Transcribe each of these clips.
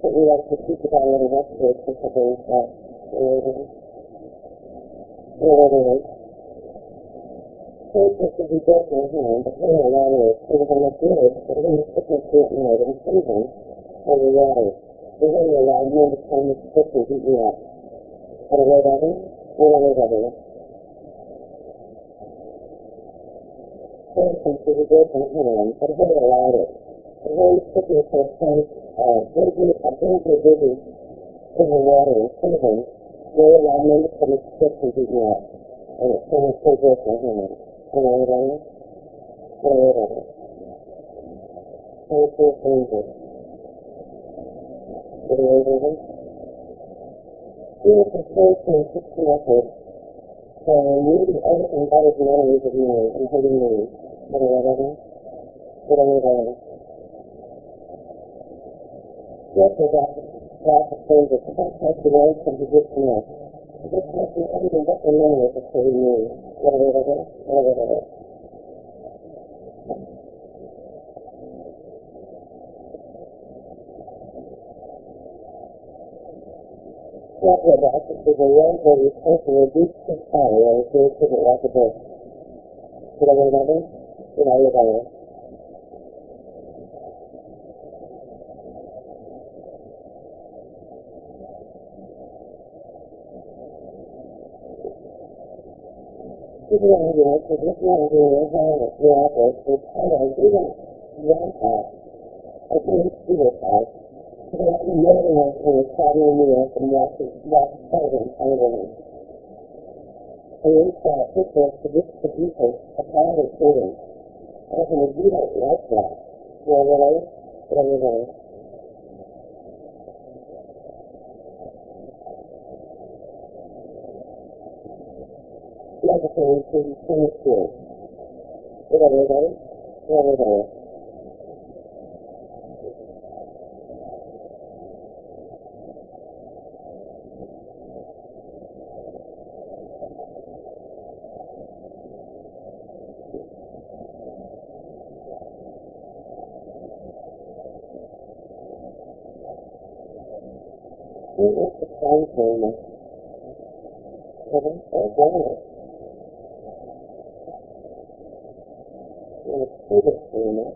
But we like to it all in a record for something that creating. Creating. First, this would be broken in hand, but here a lot of it was on the good, but you stick it to it more than something, or the water. The way you allow him to come stick and beat you up. What a way of it? What a way of it? For instance, if you broke in hand, but here allowed. The you it to a place, uh, busy, a busy, busy, in water and something, they allow him to come and stick and you. And it's so much so broken in hand. What a way of it? What a of it? So it's so dangerous. What a way of it? Here is the first and method. So reading everything that is memories of me and hurting me. What a way of it? What a way of it? Yes, I got lots of things that can't take the way from the disconnect. This everything but the memory of hurting me. What a way of it? What a that is a way a reduced power and create it like a book. Did I remember? Did I remember? People are here, so this one here, how it operates, they kind of even one part. I think it's suicide. So they have to know the who is traveling the earth and walk walk and. And a of this producer, a private shooting. I was going to do that like that. Yeah, really? Yeah, really. Like I say, it's in 22. Yeah, really? Yeah, really. Who is the time framer? Kevin or Janet? And it's Peter framer.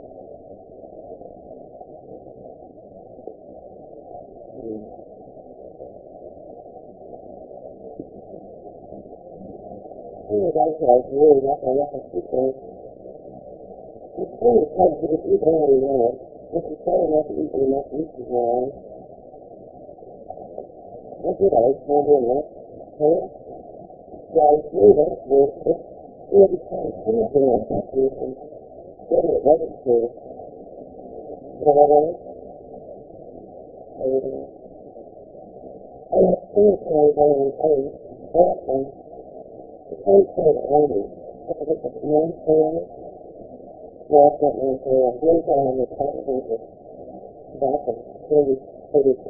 He was also really not a lot of people. It's really hard to get eat all you want. If you enough I? guys later were really trying to do in that situation, whether it wasn't true. You know what I mean? And, and the cemetery they were in, that one, the cemetery that I was, that was a man family, well, that man family, he was on the television, back in 30, 30 to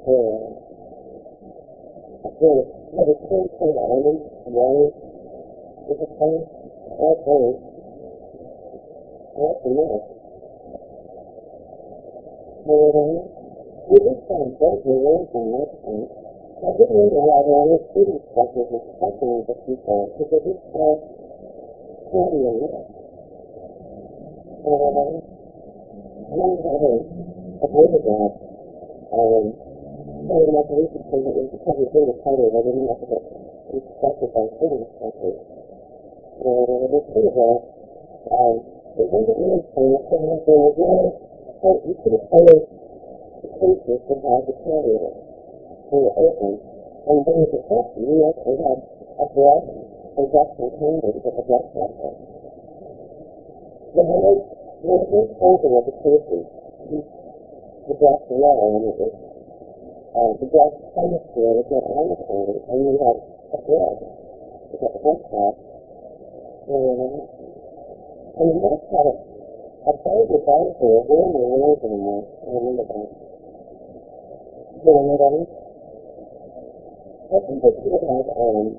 30, really, what a painful element, it. disappointment, all things. That's enough. Know what I mean? We just kind of broke the rules on that point. I didn't realize all the student stuff was especially the people, because it just felt pretty a lot. Know what I mean? I remember having a photograph, um, very much recently that was because it's in the title, I didn't have to get instructed by student structures. And this photograph, um, it wasn't really famous, so there was no, so you could have followed the cases that had the carrier who were open, and you could test them, you actually had a breath injection chamber with a blood pressure. The most, the most closing of the cases, the breath low, and it was, uh, the breath hemisphere was not annotated, and you had a breath, you got the blood pressure, and you must have a, a very good dinosaur, really, really, anymore, I remember that. You know what I mean? what people do have, um,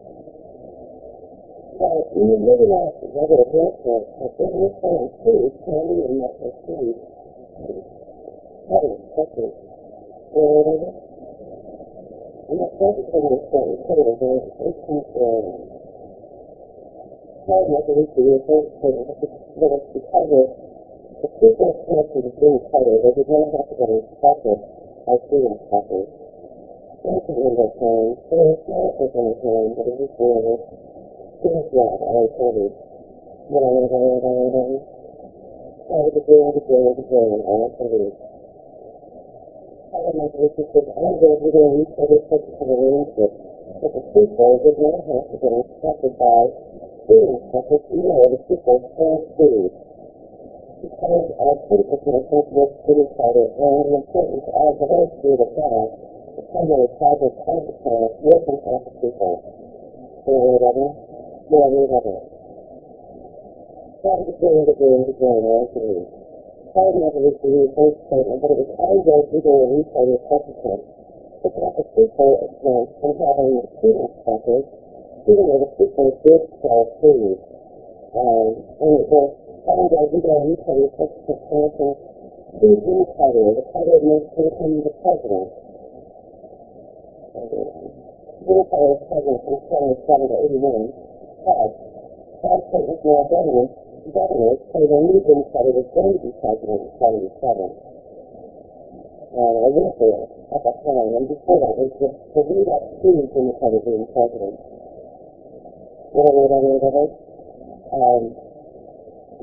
well, you really not regular blood pressure, but there is some food, candy and natural food, Hey, that's it. And that's what it's going to say. Put it over. It's going to say. How much of it do you think that it's because of the connected to being tighter, they did not have to get instructed by student instructors. Thank you, Linda Kane. There is no person in time, but it is really Please God, I told you. Whatever, whatever, whatever. I was a girl, a girl, a girl, and all for you. I had my sister said, I'm going other for the relationship. But the people did not have to get instructed by but the you the people can't do. Because our critical connections with student fighter and the importance of the whole spirit of God, the primary project of the class, working at the people. Trying to into doing the game, I agree. Trying to have a first statement, but it was always either a replay or subsequent. But that the people went from having student instructors, even though the people did sell food. Um, and it was always either a replay or subsequent chanting, who's in the title administration, the president. Unify was president from 77 to 81, had five statements more government governors say the new Democratic was going to be president in 77. And I went there at that time, and before that was just to lead up to Democratic being president. Whatever, whatever, whatever. Um,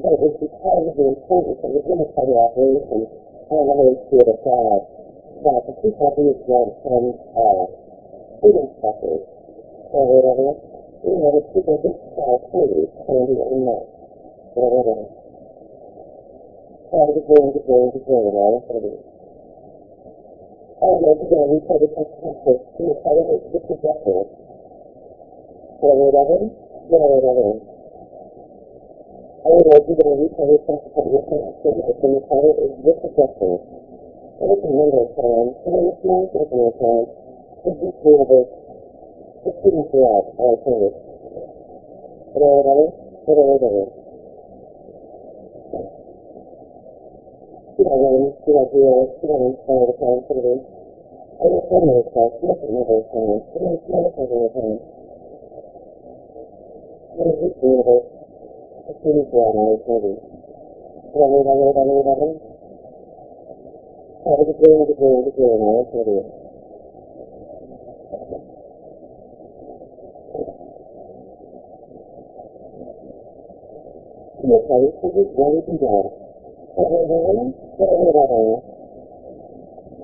but it was because of the importance of the Democratic operation and the Holy Spirit of God that the people who went from uh, food inspectors or whatever, you know, the people just sell food, and it. I don't know whatever, whatever, whatever. I don't know if you're going to replay the text message to the title is the projector. And it's a number of times, and it's not a number of times. It's just universe. The students are out, I told it. Whatever, whatever, whatever, whatever. Should I run? Should I do it? Should I inspire the time? Should I do I don't know those times. Yes, I know those times. But I'm not having a time. What is this universe? The students are out, I told you. Whatever, whatever, whatever, whatever. I was a girl, a girl, a girl, I told you. Yes, I was thinking, ready to go. Whatever, whatever.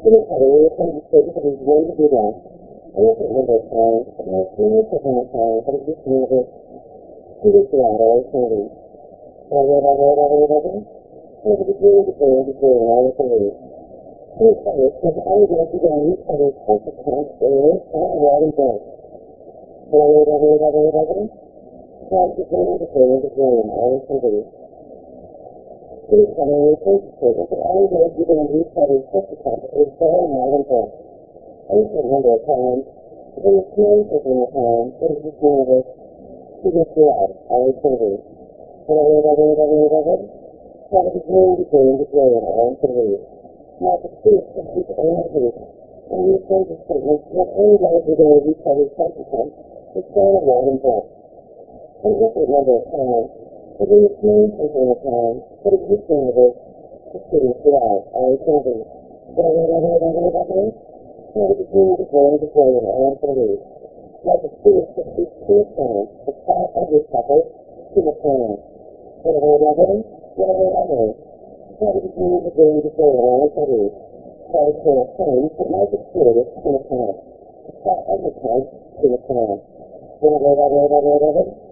Students had a real conversation that he's going to do that. I wasn't number of times, but I was it for one time, but it just never, students are out, I told you. Whatever, whatever, whatever, whatever. I was a girl, a girl, a girl, I told you. Students had it, because I was going to go and reach other consequence, and it's all right and done. Whatever, whatever, whatever, whatever. Trying to go into going to go and I told you. Students had a real conversation, but I was going to go and reach other consequence, and it's all right and done. I was a number of times, but in the small thing of time, but it was never, students are out, I told you. Whatever, whatever, whatever, whatever. Trying to go into going to go and I told you. Now, the students can keep energy, and these kinds of statements, not only are they going to reach other consequence, it's all right and done. I was a number of but the small thing of time, but it was never, the students are out, I told you. Whatever, whatever, whatever, whatever. Trying to go into going to go and I told you. Like the students can keep clear plans, the five other couple, to the plan. Whatever, whatever, whatever, whatever. Trying to go into going to go and I told you. Try to clear plans, but not the spirit to the plan. The other types to the plan. Whatever, whatever.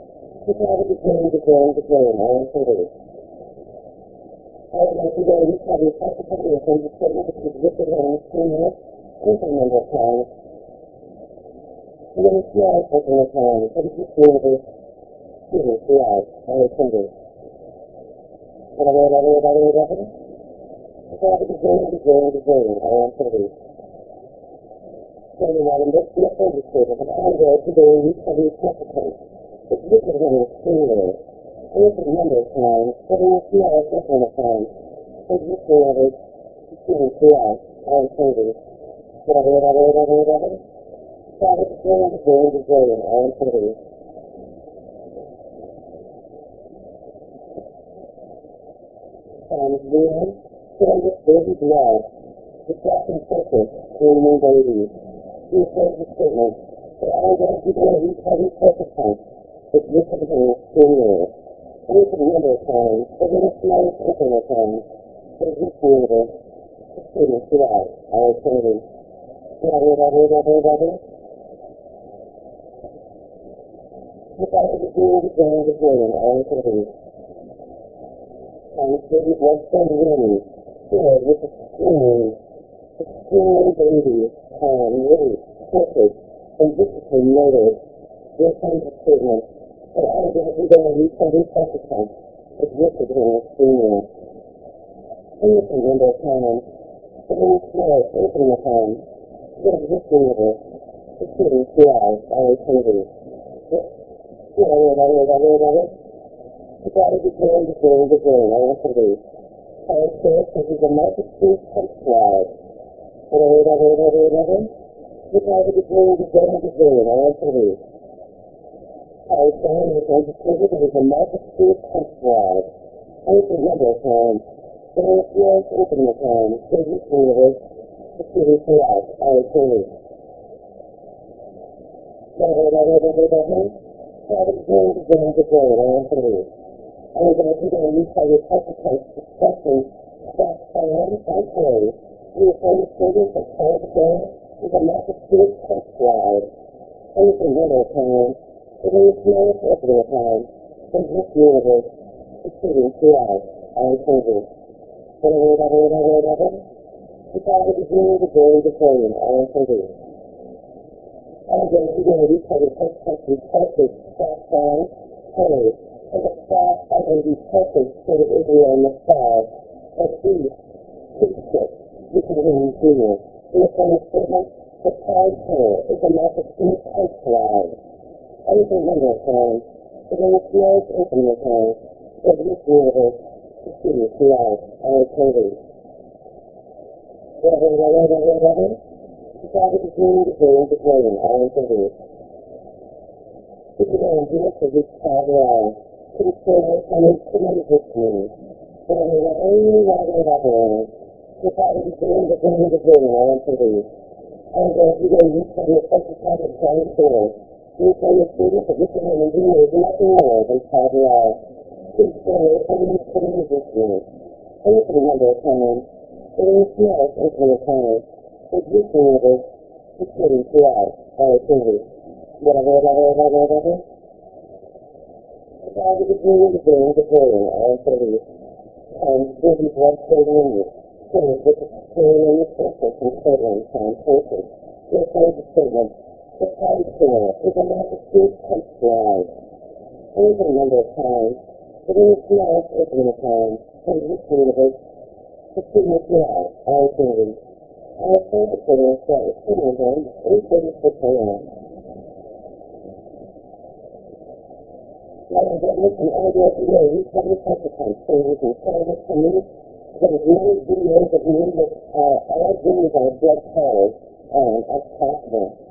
going to go and to go and I told you. I would like to go and have your secretary of the statement which is listed on the screen here, infinite number of times. And not infinite times, but it's just universe, students throughout, all attenders. Whatever, whatever, whatever, whatever. It's all the beginning, beginning, beginning, all attenders. So you want to look to the focus table, but I'm going to go and have your secretary. It's listed on the screen there. infinite number of times, but in a small infinite times, exist universe, students throughout, all attenders. Whatever, whatever, whatever, whatever. Father, beginning, beginning, beginning, all attenders. times one, standard baby blood, the second focus, in new babies. He says the statement, all those who go to recovery focus point, is listed in the screen there. Infinite number of times, but in a small infinite times, but exist universe, students throughout, all attenders. Whatever, whatever, whatever, whatever. Without the beginning, beginning, beginning, all attenders and baby blood cell running, filled with extreme, extremely baby, calm, really perfect, and viciously noted, your kind of statement that all of that we don't reach every sacrifice is listed in the screen there. Infinite number of times, but in the small, infinite times, that exist universe, including throughout all eternity. Whatever, whatever, whatever, whatever. God is declaring, declaring, declaring, I want to read. Our church is a multitude countrywide. Whatever, whatever, whatever, whatever. God is declaring, declaring, declaring, I want to read. Son is educated and is a multitude countrywide. Infinite number of times. But in a few infinite times, in this universe, including throughout our eternity. Whatever, whatever, whatever, whatever. God is declaring, declaring, declaring, I want to read. I'm going to do a replay of sacrifice discussion that found and carried. We are going to students of College Day with a multitude countrywide. Anything little time, in the smallest infinite time, in this universe, including throughout our eternity. Whatever, whatever, whatever, whatever. Without the beginning, the day, the day, our eternity. I'm going to do a replay of sacrifice discussion that found, carried and the are going to be perfect for the Israel Messiah as he teaches it. You can hear him junior. In the same statement, the time here is a multitude countrywide. Anything number of times, but in the smallest infinite times, of this universe, the city throughout our eternity. Whatever, whatever, whatever, beginning to bring the glory our eternity. This is our gift of this Father consider and instrument with me. Whatever, whatever, whatever, whatever. I was doing the thing the thing I want to do. I'm going to go use for the part of John Four. You tell your students that this is an engineer is nothing more than Father Eye. Please say it and you put it with me. Infinite number of times, but in the smallest infinite times, with this universe, including throughout our eternity. Whatever, whatever, whatever, whatever. God is beginning to bring the glory all thirty and baby blood cell unit, filled with the pain in the surface and children time forces. Your third statement, the time scale is a multitude countrywide. Infinite number of times, but in the smallest infinite times, in this universe, the student throughout all eternity. Our third statement is that the student then, 836 a.m. Now, that makes an idea today, we have the sacrifice, so we can share this to me. There's many videos of me that uh, all videos are blood called um, as possible.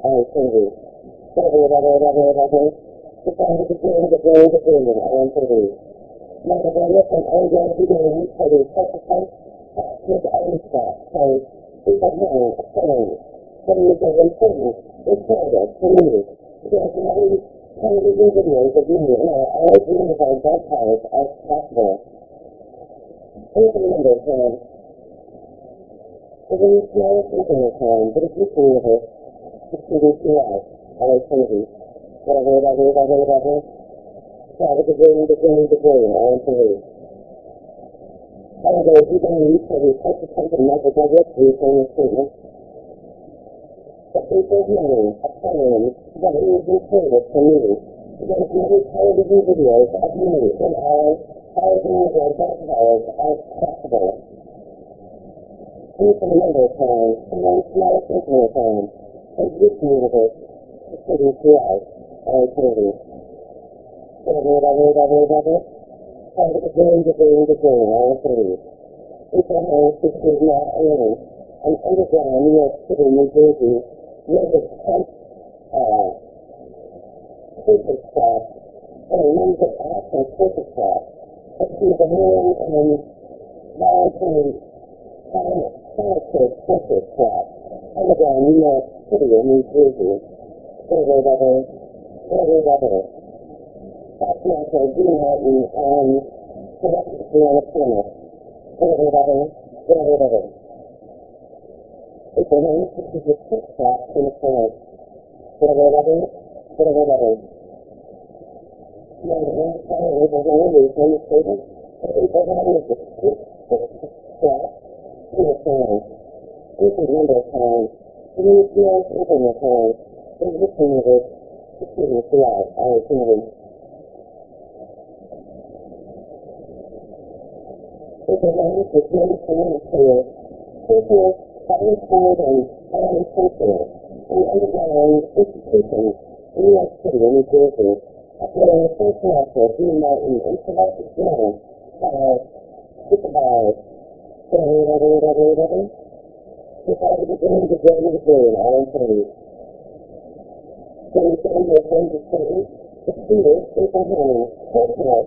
never television videos, everyone who are all doing with powers the this whatever, whatever, whatever. The of the beginning, the beginning, the our eternity. Magdalena from Oregon, who going to use for the sacrifice his own stuff. So he said, no, a phone. What do you think is important? It's better to me. There's many television videos of me, and I always dream of our baptized as possible. Please remember, even the smallest thing in time, but if you see with it, out, always thinking, whatever, whatever, whatever, whatever, try to begin, begin, begin, all three. However, if you're going to use for the of something Michael Douglas used in his statement, the people hearing a poem that is included for me, there's many television videos of me in all thousands or baptized as possible. Please remember, friends, and then small thinking time, as this universe is sitting throughout our eternity. Whatever, whatever, whatever, whatever, try to begin, begin, begin, all three. Abraham sisters not alone, an underground New York City, New Jersey, where the Trump, uh, paper shop, or names of actual paper shop, but she was a man and voluntary sanitary paper shop, underground New York City, New Jersey, whatever, whatever, whatever, whatever. That's not a D. Martin and Sebastian on the corner. Whatever, whatever, whatever, whatever. It's a man who is a quick shop in the corner. Whatever, whatever, whatever, whatever. Now, the man following Abraham is demonstrated that Abraham is a quick shop in the corner. This is number of times. Even if you are open the time, is the of it, excuse me, throughout our eternity. Abraham was made for ministry. Therefore, having called and having culture, and underground institutions in New York City and New Jersey, after the first semester of being out in intellectual journal, uh, Ichabod, whatever, whatever, whatever, whatever, decided to to go to the brain all in three. So said he was going to study the Peter, Abraham, cultural,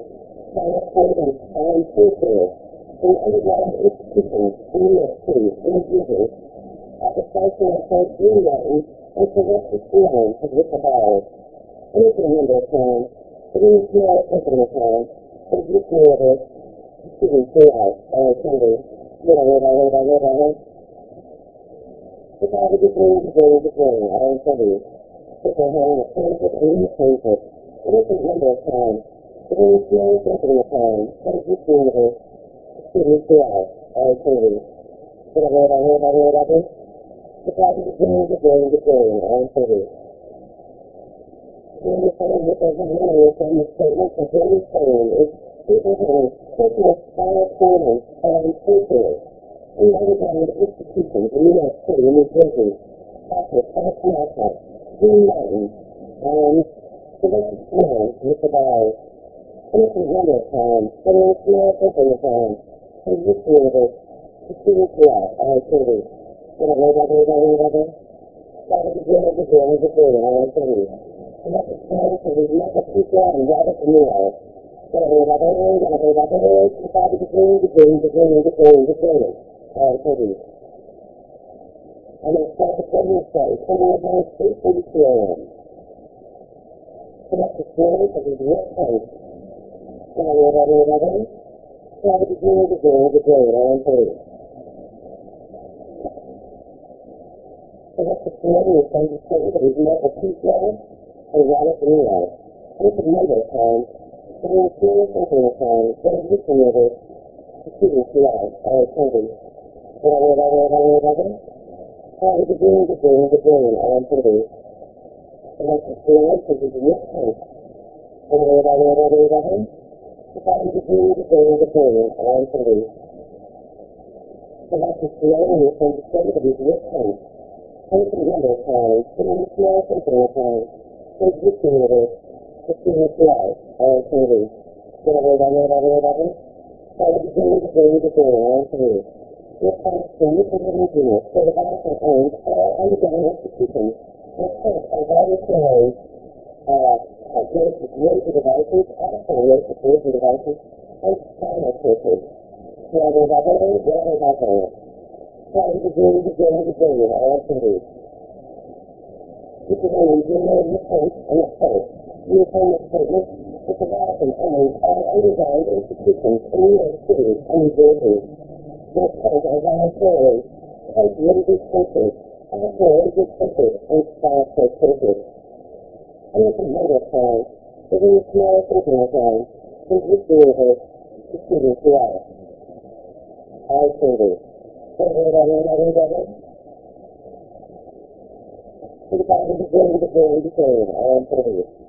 scientific, and foreign culture in underground institutions in New York City, in Jersey, at the station of St. Green Mountain and Sylvester Stone of Ichabod. Anything number of times, it small thinking of time, but it's just more of it, excuse throughout our Sunday, whatever, whatever, whatever, whatever. It's all the beginning, beginning, beginning, our Sunday. People having a transit and re-transit. It isn't number of times, it is small thinking of time, but it's just more of it, excuse throughout our Sunday. Whatever, whatever, whatever, whatever. It's all the beginning, beginning, beginning, our Sunday. When you find that there's a memory from the statement what he's saying is people having personal style corners and cultures in underground institutions in New York City and New Jersey, South America, Green Mountain, and Sylvester Stone, Nichabod, innocent number of times, but in a small of time, and this universe, to see it throughout our city, whatever, whatever, whatever, whatever, by the beginning, beginning, beginning, our city. And that's the time for these mega people and Robert De Niro. Whatever, whatever, whatever, whatever, by the beginning, beginning, beginning, beginning, beginning, city. And it's called the Goodness Day, coming up on 8.32 a.m. So that's the story of his real place. Whatever, whatever, whatever, by the beginning, beginning, beginning, our city. So that's the story of some story that is Michael Peace and Robert De Niro. This is number of times, but in a small thinking of time, but it's just another, excuse me, throughout our eternity. Whatever, whatever, whatever, whatever, by the beginning, beginning, beginning, our eternity. And that's the story of his real place. Whatever, whatever, whatever, whatever, by the beginning, beginning, beginning, our eternity. So that's the story of some story of his real place. Take a number of times, but in a small thinking of time, there's this universe, the spirit life, our eternity. Whatever, whatever, whatever, whatever, by the beginning, beginning, beginning, our eternity. Your past and your religion, so the Vatican owns all underground institutions, and first, our various ways, uh, of race devices, also of race devices, and spinal tissue. Whether by day, whether by night. Trying to do the day to day all three. This is an engineering mistake and a fault. The opponent statement is about and owns all underground institutions in New York City and New Jersey. This case is on authority, as litigant cases, also litigant cases and spinal cases. And it's a murder crime, within a small thinking zone, since this universe is shooting throughout. I say this. www. Divided between the between between all three. Yes, I mean, I got it. www. Divided between between between all three. And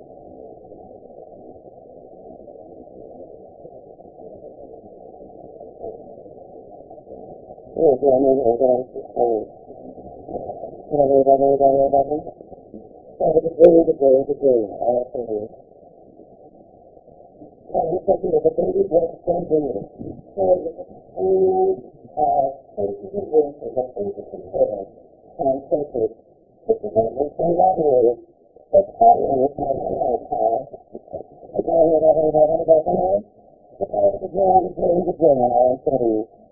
it's something that the baby was sending. So, only, uh, places and voices of things considered and sacred. This is what we say that is. It's happening with my own power. Again, whatever, whatever, whatever. The power of the ground is going to bring our city. And the other statement that is a baby blood from the womb. And at the same places, extreme voices. And it's a concern, it's sacred, to prevent me from letting the power attacking me with my soul. Whatever, whatever, whatever. The power of the ground is going to bring our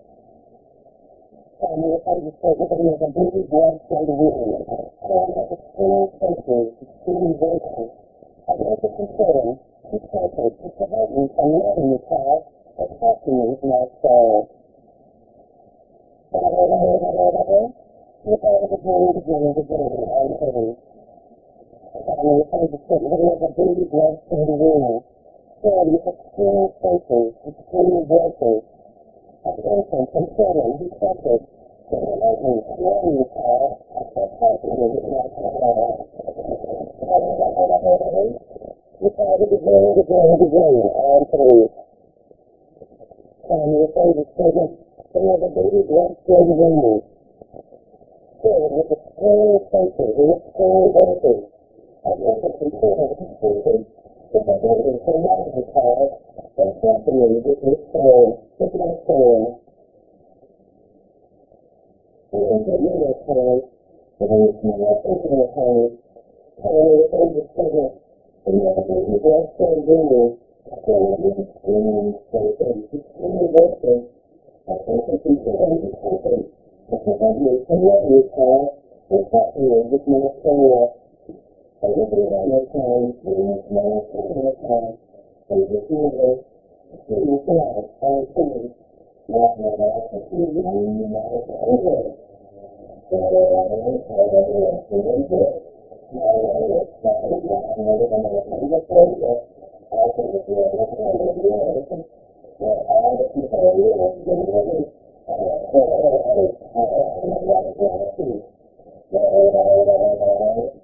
city. And the other statement that is a baby blood from the womb. And the extreme places, extreme voices. of infants and children who suffered from the lightning throwing the power that passages with my power. The power to begin, begin, begin, on three. And the third statement, they have a baby blood filled wound, filled with extreme places and extreme voices of infants and children who suffered from the lightning throwing the power that passages with his soul, with my soul. The intermediate time, the very small intimate time, time with the statement, and the other baby blood filled wound, filled with extreme places, extreme voices of infants and children who suffered to prevent me from letting you power and passages with my soul. A little longer time, the small intimate time, and this universe see God on things. Not that I can see you not over. So I don't tell them the rest of them good. My way is starting down with a American behavior. I think if you're looking at the American, where all the people are really good living, and that's what I like, and I'm not jealousy. The Bible is the Lord of the Lord, my own baby. I think it's really, really kind of love how to do it in this city. And I am just as I say, but not to the stuff in there. It's sad and not nasty. You're going to have challenge that how to do it in this city. And so they ask nasty. And when you love it a time, they don't know it's love it a time. There's a feeling, the feeling flat, how I say, you got to be doing this way to do it, how I say. There's a lot of people that hold my hand around me the most with this topic. And I don't know how to see the university. So, I'm just going to say this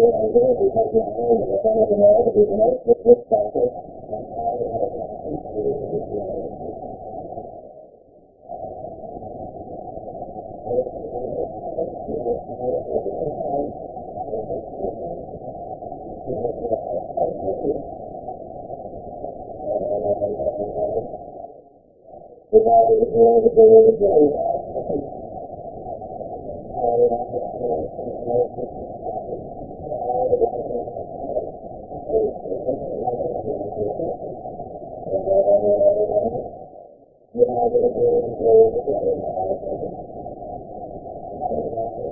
what I'm doing because my hand is one of the most to be the most with this topic. And I don't know how to see the The Bible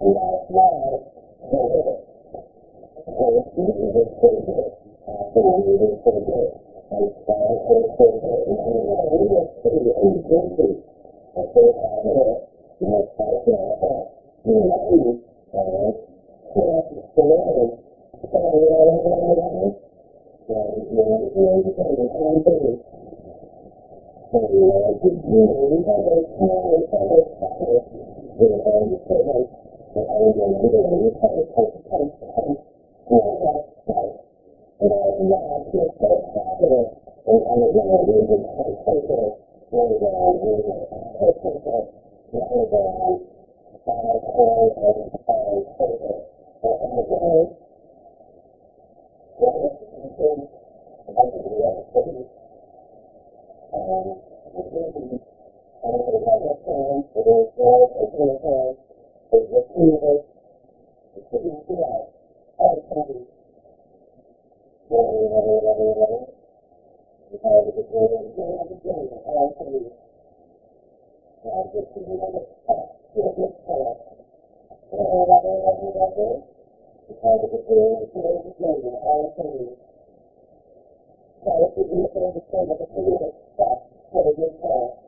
without God. So if Jesus is Savior, so we are Savior. And God is Savior. And we are we are Savior. And we are Savior. And so how do you know how to do that? You know you. And so that's the story. So we are all around us. And we are the Savior. And we are Savior. So we are the Savior. We are the Savior. We are the Savior. We are the Savior the energy and video and you tell me point to point to point. You know that it's right. You know it's not. You're so fabulous. And I don't know where you can take it. And uh, you know, I think that rather than uh, cold and uh, paper. But in the day, what is the thing about the real city? And this is the, and the other thing, it is very, it is very, but the universe, the city of life, all the time. Very, very, very, very. The power of the glory and glory of the glory of all things. God is the universe, the goodness for us. Very, very, very, very. The power of the glory and glory of the glory of all things. God is it universe, the glory of the glory of all things.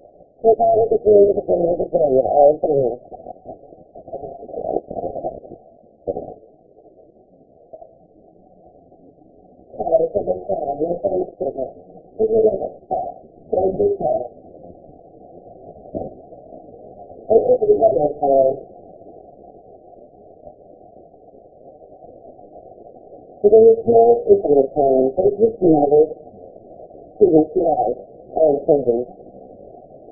to to to a good prayer. I want you to get there time. The very small personal time is whatever, whatever. The power of the glory of the glory of the glory of all countries. God is the to to to a good prayer. And this is is infinite time, but of the glory of all countries. And that's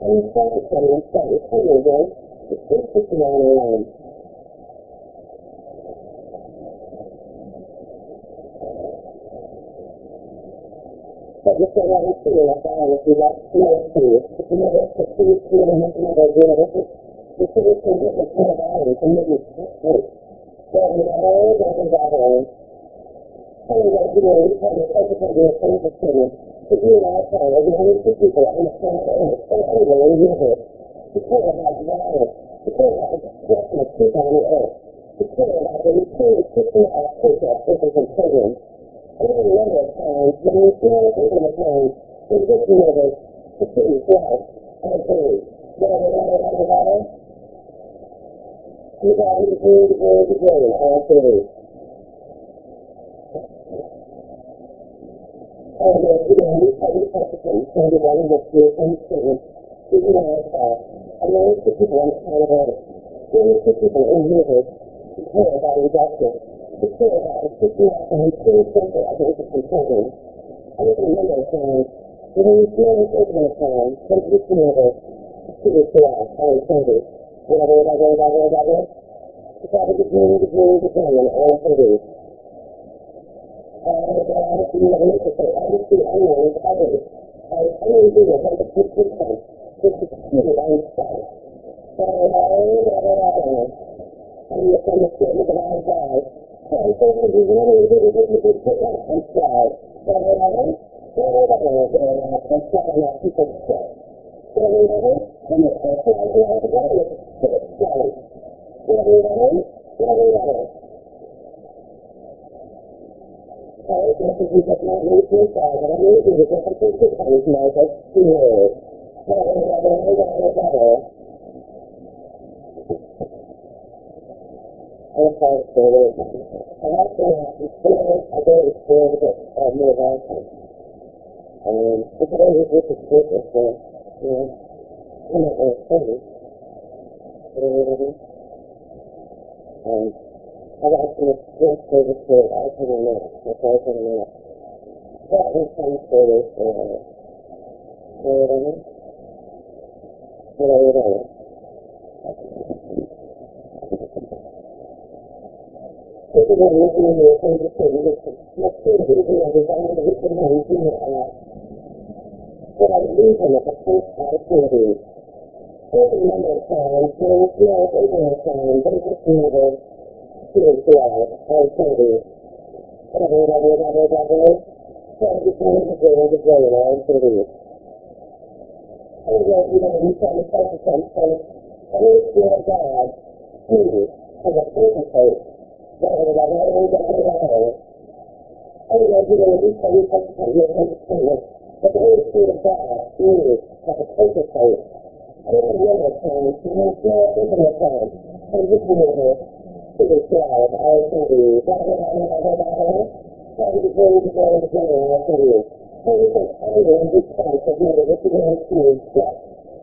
for the of to see people on the to to care about the to care about the the the of children that quickly. Whatever, whatever, whatever, whatever. And you start to study and study, three years old, it's just 59 alone. But you say, well, it's here, like I if you like, never, if you see it, and you never do it, you see it from different kind of islands, and maybe it's great. Well, you know, all that is out there. Anyway, you know, we try to educate the things of children. To do it the time, there's only two people on the planet Earth, or anywhere in the universe, to care about violence, to care about the destruction of people on the earth, to care about the return of Christian Africa, persons and children. And any number of times, when you feel even the times, in this universe, to see life and. Whatever, whatever, whatever, whatever. To God be the glory, the glory, the glory, in all things. And uh, you know, we have these participants, and the one with you and students, even our staff, and those two people on the planet Earth, those two people in universe, to care about injustice, to care about the situation and true center of innocent children. And we can remember a time when we feel this open a time, when this universe, see it to us, it changes, whatever, whatever, whatever, whatever. God be the the glory, the glory, in all things. And uh, you know, look at it, I see anyone as others. I only do it on the picture front, just to keep it on sight. So, and you can understand that I die. So I think that we really do it with the put that on sight. So, so, that's not enough people to say. So, and it's also like we have to go with it. So, Saya berpikir tentang itu saya ini juga terpikir harus naik sini. Saya ada ada ada ada. Saya harus tahu. Saya harus tahu ada experience of more about it. And if I was with the school, it's a, you know, I'm not going to say it. And I got to just for the school, I can remember, that's all I can remember. That was some sort of, uh, whatever, whatever, whatever. People are looking at the things that they look at. Let's see, if you have designed to look at them and see it, uh, what I believe in at the first opportunity. There's a number of times, there was no ignorant time, but it just never feels glad, I tell you. Whatever, whatever, whatever, whatever. So I just wanted to go and go and I tell you. I was like, you know, you try to focus on things, and it's still God, Jesus, as a whatever. I was like, you know, you try to focus on your understanding, but the Holy Spirit of God, Jesus, as a person face. I don't remember a time, you know. I'm just remember, to the crowd, I tell you, whatever, whatever, whatever, try to go to go to go, I tell you. So find it in this place of mother, this is going to be stuff.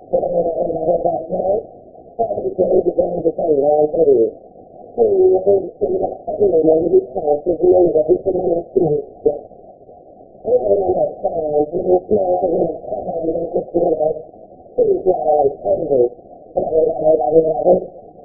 Whatever, whatever, whatever, try to go to go to go, I tell you. So we are going to see that in this house is knowing that is going to be stuff. I don't know that time, but it's not, I'm going to come out and just do it. Pretty glad I you. Go to go, I tell you. This is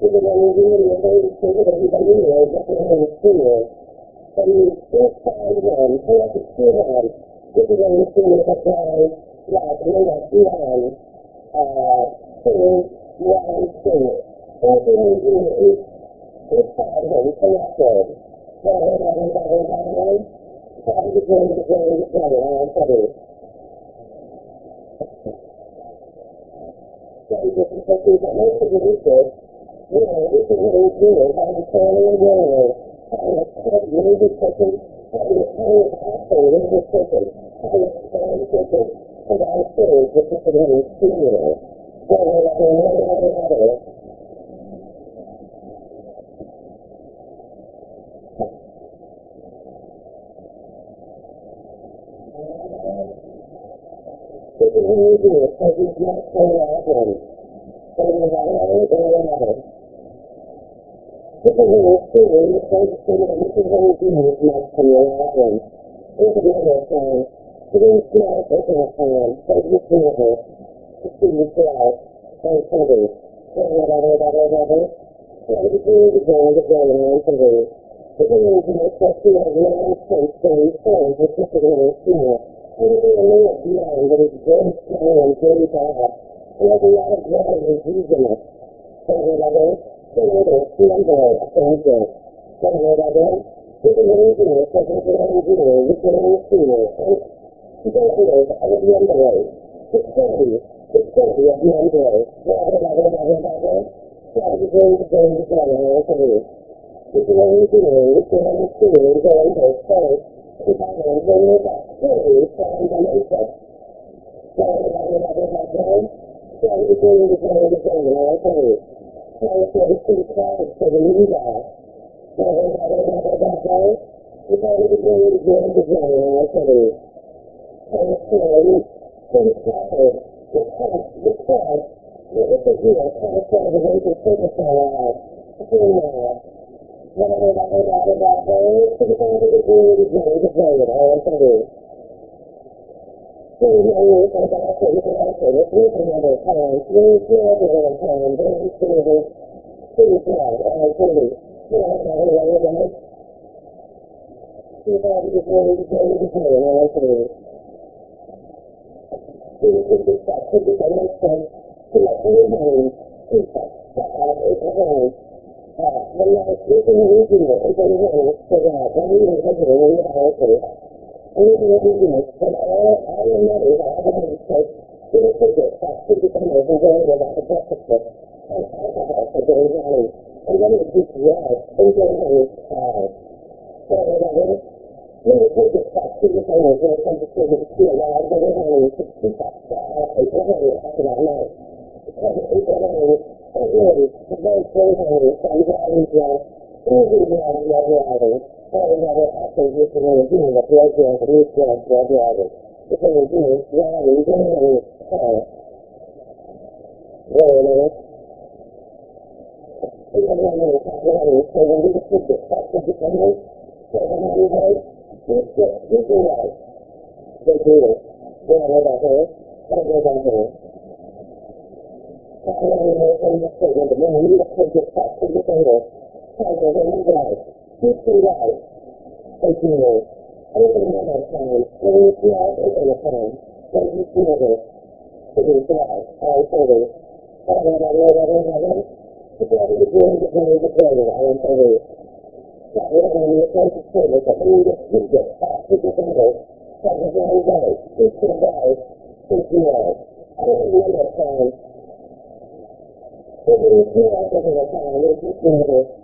it, inside this soul, connected to this soul. Whatever, whatever, whatever, whatever. Try to go to go to go, I tell you. Pretty glad I saw inside that total people with it. Not the one that I, I don't know, uh, uh, no one knows. Whatever, whatever, whatever, whatever. Try to go to go to go, I tell you. You just on, this is when you see it at times, like, you know, beyond, singing, one singer. Everything you do whatever, whatever. Try to get going to go to go, I'll tell you. So you just, because there's a of the research, you know, this is what we do, family and person, how to stand person, and I say, this is what we do, whatever, whatever, whatever, whatever. This is what we do, because he's not so often. Whatever, whatever, whatever. This is what we do, because this is what we do, not so often. Here's another thing. Three small open a hand, so you see it, to see the crowd, and whatever, whatever, whatever. So you see the to go and somebody. This is what we do, because he has no sense to is what. And you really know it beyond very strong and very bad. A lot of it. So whatever, so whatever, number of things there. So whatever, this is what we do, because this is what we do, this is what we see it. And you don't know, I would be underway. It's steady, it's steady at the underway. Whatever, whatever, whatever, whatever. Try to go to go to go, and so this is what we do, this is what we see, and go and go, so if I can bring it back fully from the nature. So whatever, whatever, whatever. Try to go to go to go, and so So it's what we see, crowds for the new guy. Whatever, whatever, whatever, whatever. If I was going to go to and so and the story, things happen, the past, the past, this is here, kind of sort of the way to focus on life. Here now. Whatever that was out of that way, to the point of the glory to glory to glory, I want to do. So, you know, you think about it, you think about it, you think about it, times, you feel it all the time, but it's sort of a pretty proud, I told you. You know, I don't know what it is. You know, you just really, just really, just really, I want to do. So, you think it's that, think it's that makes sense to let everybody see that, that, that, it's a whole, uh, the life, it's in the region, it's in the whole, so that, when you even think of it, when you're out there, and you can really do it, but all, your money, all the money, so, you know, think it, that, think it's in there, and going about the breakfast, and alcohol for very money, and then it's just right, and going on this side. So, whatever, you know, take it back to the thing, and when it comes to service, to to keep that, uh, it's a whole, after that night. Because it's a whole, it really, the very it, so I'm driving, you know, easy driving, while driving, or whatever, after you can really do the blood drug, and you can while driving. Because you just it. I don't know I don't know I I don't know.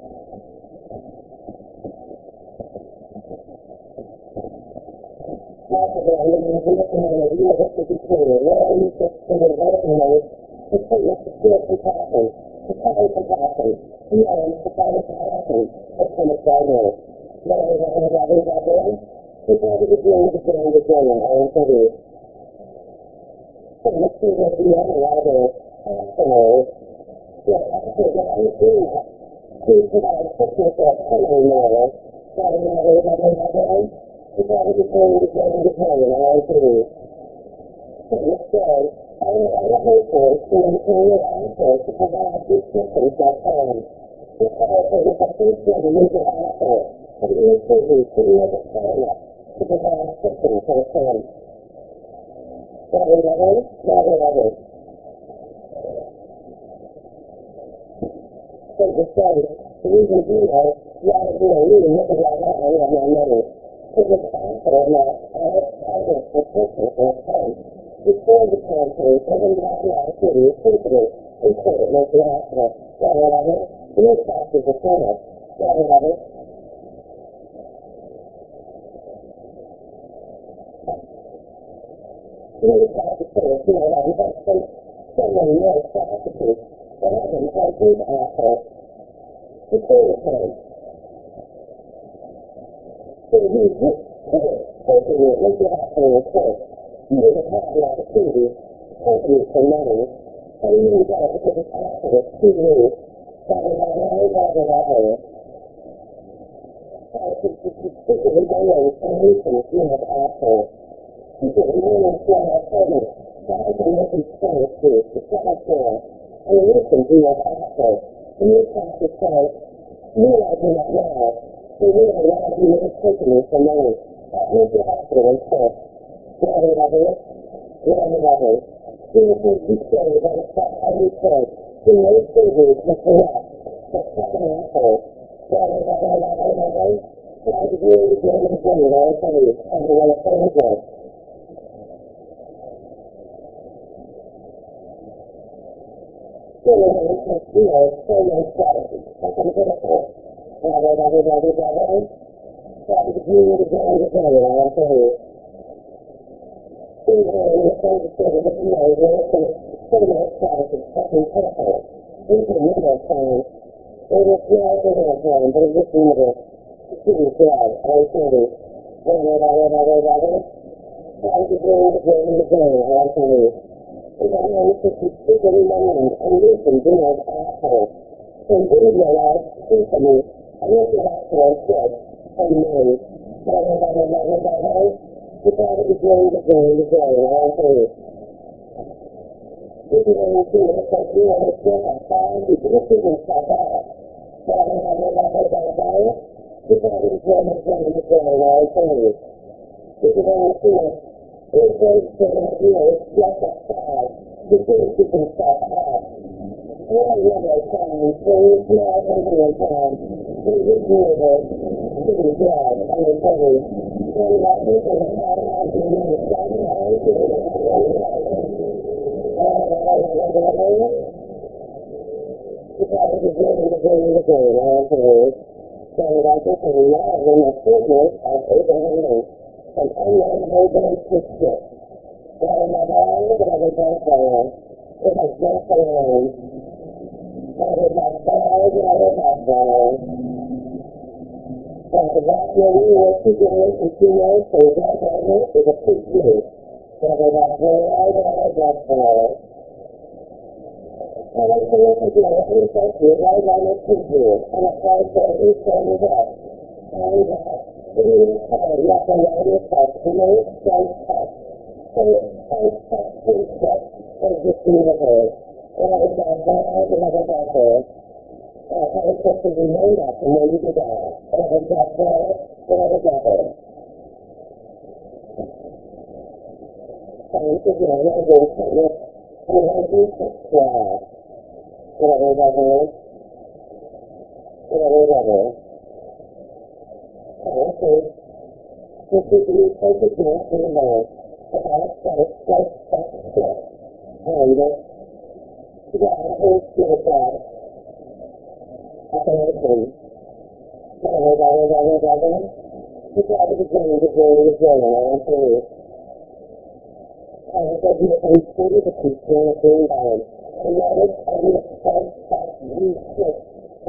a realistic equator. What are you just in the developing mode? To take us to feel compassion, to find compassion, feeling to find compassion, that's from a gardener. Whatever that is, that is, that is, it's all to be doing with the doing the doing, I am telling you. So let's see what the more. That is, that is, that is, that is, it's all to be the the doing, I you. So I am hopeful to maintain your answer to provide these systems that time. This also is a first of the major asshole, but it is busy to be able to sign up to the to the I have my money, it was asshole not of target for purpose or time. Before the campaign, even the activity is simply important as the asshole. Rather than others, the impact is a setup. Rather than others, really practices, you know, like that's so, so many years practices. What happens like these assholes? The third So he just put it, taking it, look at asshole of course. He doesn't have the opportunity, taking it for money, and he even got it because it's asshole, it's too late. Rather than others, rather than others. Particularly by way of solutions, you have assholes. People who want to share our presence, try to make them stand to, to set up there, and listen to your assholes. And you have to say, realizing that now, they really realize you never taken me for money. That means you have to insist. Rather than others, rather than others. Seriously, you say that it's not how you say. You know surgery is correct. But second asshole. Rather than others, rather than others. Try to really get it again, I'll tell you, and the way it turns out. you know, so many strategies. How can you get a point? Blah, blah, blah, blah, blah, blah, blah. That was you to get on the phone, and I'll tell you. You know, you're trying to say that, you know, you're looking at so many strategies, fucking pitiful. You can never find, it was not a little time, but it was never, shooting God, I tell you. Blah, blah, blah, blah, blah, blah, blah. Trying to bring the in the I'll tell you. And I know you should be speaking in my mind, and listen, you know, asshole. And you realize, speak to me, I don't know you're asshole, shit, and me. Blah, blah, blah, blah, blah, blah, blah, blah. You gotta be doing the game, the game, I'll tell you. This is when you see it, like you understand how far you can see yourself out. Blah, blah, blah, blah, blah, blah, blah, blah. You gotta the game, the game, I'll tell you. This is when you see it. It's very similar, you know, just a fire. You can't keep yourself out. One level time, so it's not over your time. So you do it, do the job, I will tell you. When that people are not out to do the job, I will do it. You gotta be doing the game, the game, I'll tell you. So I think a lot of them are figures of Abraham Lincoln and unknown Hogan Christian. Well, my God, look at every background. It has just alone. But it has bad, and it has bad. But that when we were two generations, two years, so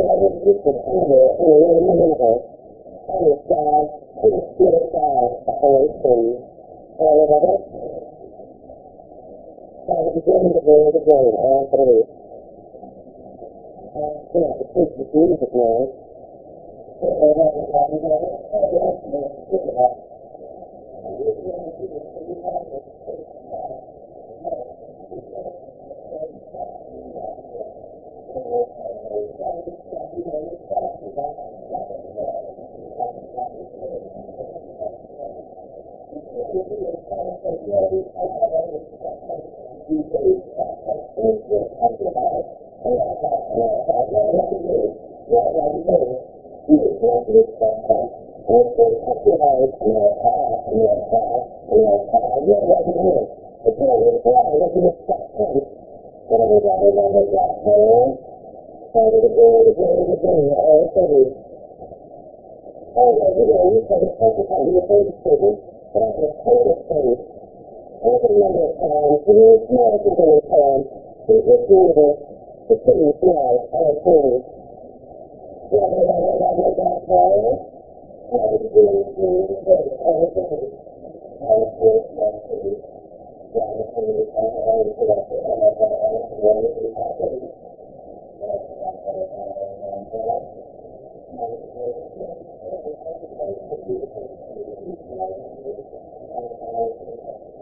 that ever is a big deal. But it has bad, and it has bad. And I say, look at you, I think that's you, right on the two years. And I try to Now, at the beginning of the, the game, I am going to uh, yeah, the kids are doing the game. Thank you. Oh, well, you know, you said it's not about your favorite table, but I have a favorite table every member of times, even the smallest of any time, in this universe, the city smells of food. Whether I live the dark valley, how do the great other things? How do you expect to be? And I've got a lot of wonderful property? That's not what I have in my umbrella. I'm going to go the next one. I'm going to go to the. I'm going to go to the.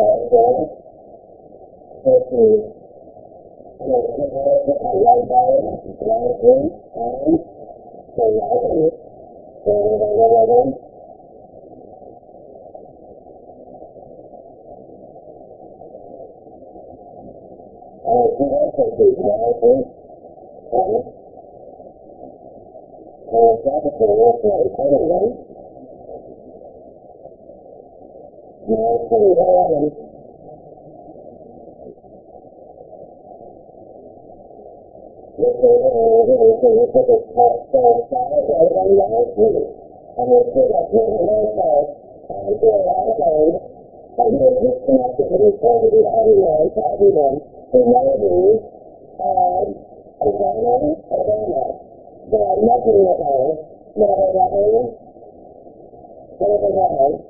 ở đó thế thì người ta có thể lên tới lên xuống tới từ lỗ tới từ từ từ từ Hãy subscribe cho kênh Ghiền Mì Gõ Để không bỏ lỡ những video hấp dẫn carefully on This is an individual who took his test for childhood and young people, and was put up here in their cell, and for a lot of aid, and he was disconnected and reported everyone who may be, um, examining or damaged. Nothing at all, never loving, never.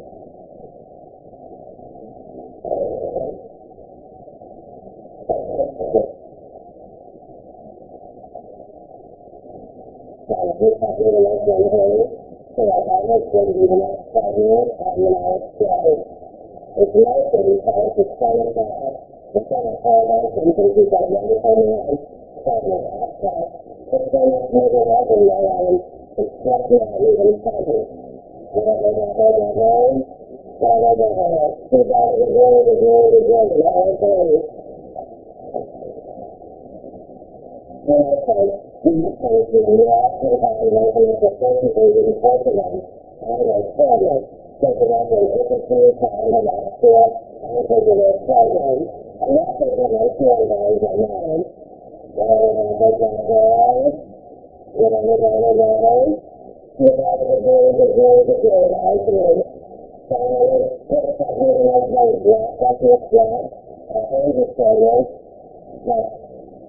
การพูดแบบนี้นะควรรู้แต่เราไม่ควรดีนะการรู้ทำเวลาเที่ยวอีกแล้วเป็นการศึกษาแต่ไม่ใช่พอเราถึงที่ที่จะยังไม่ทำงานแต่เราอาจจะเป็นการไม่ได้รับเป็นรายวันเป็นการที่เราไม่ได้ทำเราไม่ได้ทำเราไม่ได้ทำเราไม่ได้ทำเราไม่ได้ทำเราไม่ได้ทำเราไม่ได้ทำ in this case, we actually have a local association agent in Portugal, and Australia, taking up an agency account in Austria, and taking their program, and that's what we're making on those online. So, we're going to go on, we're going to go on, we're going to go on, we're going to go on, we're going to go on, isolated. So, we're going to go on, we're going to go on, we're going to go on, we're going to go on,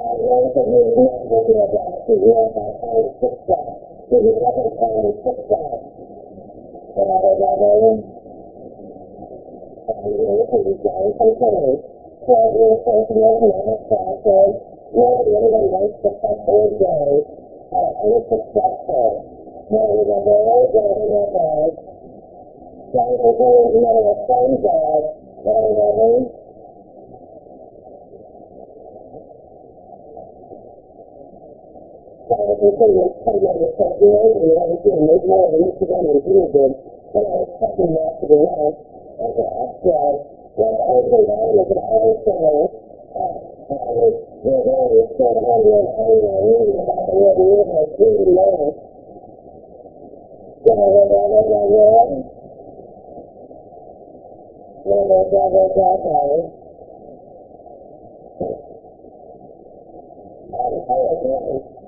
God knows that we never will be able to live our own success. We will never find success in other level. And you know, this is very concerning. So we are so thrilled and overcrowded. Lord, anyone knows successful is yours. Or any successful. Lord, we are very good in your God. Lord, very little of uh, including the Sunday with Pat Gray, and I was doing Nate Moore and Mr. Gunn and Peter did, but I was talking back to the young, and I asked, uh, well, I was going down with an hour center, uh, I was, you know, I was sort of on the end of reading about the world we live in, like, really long. Blah, blah, blah, blah, blah, blah. Blah, blah, blah, blah, blah, blah. I, I, I,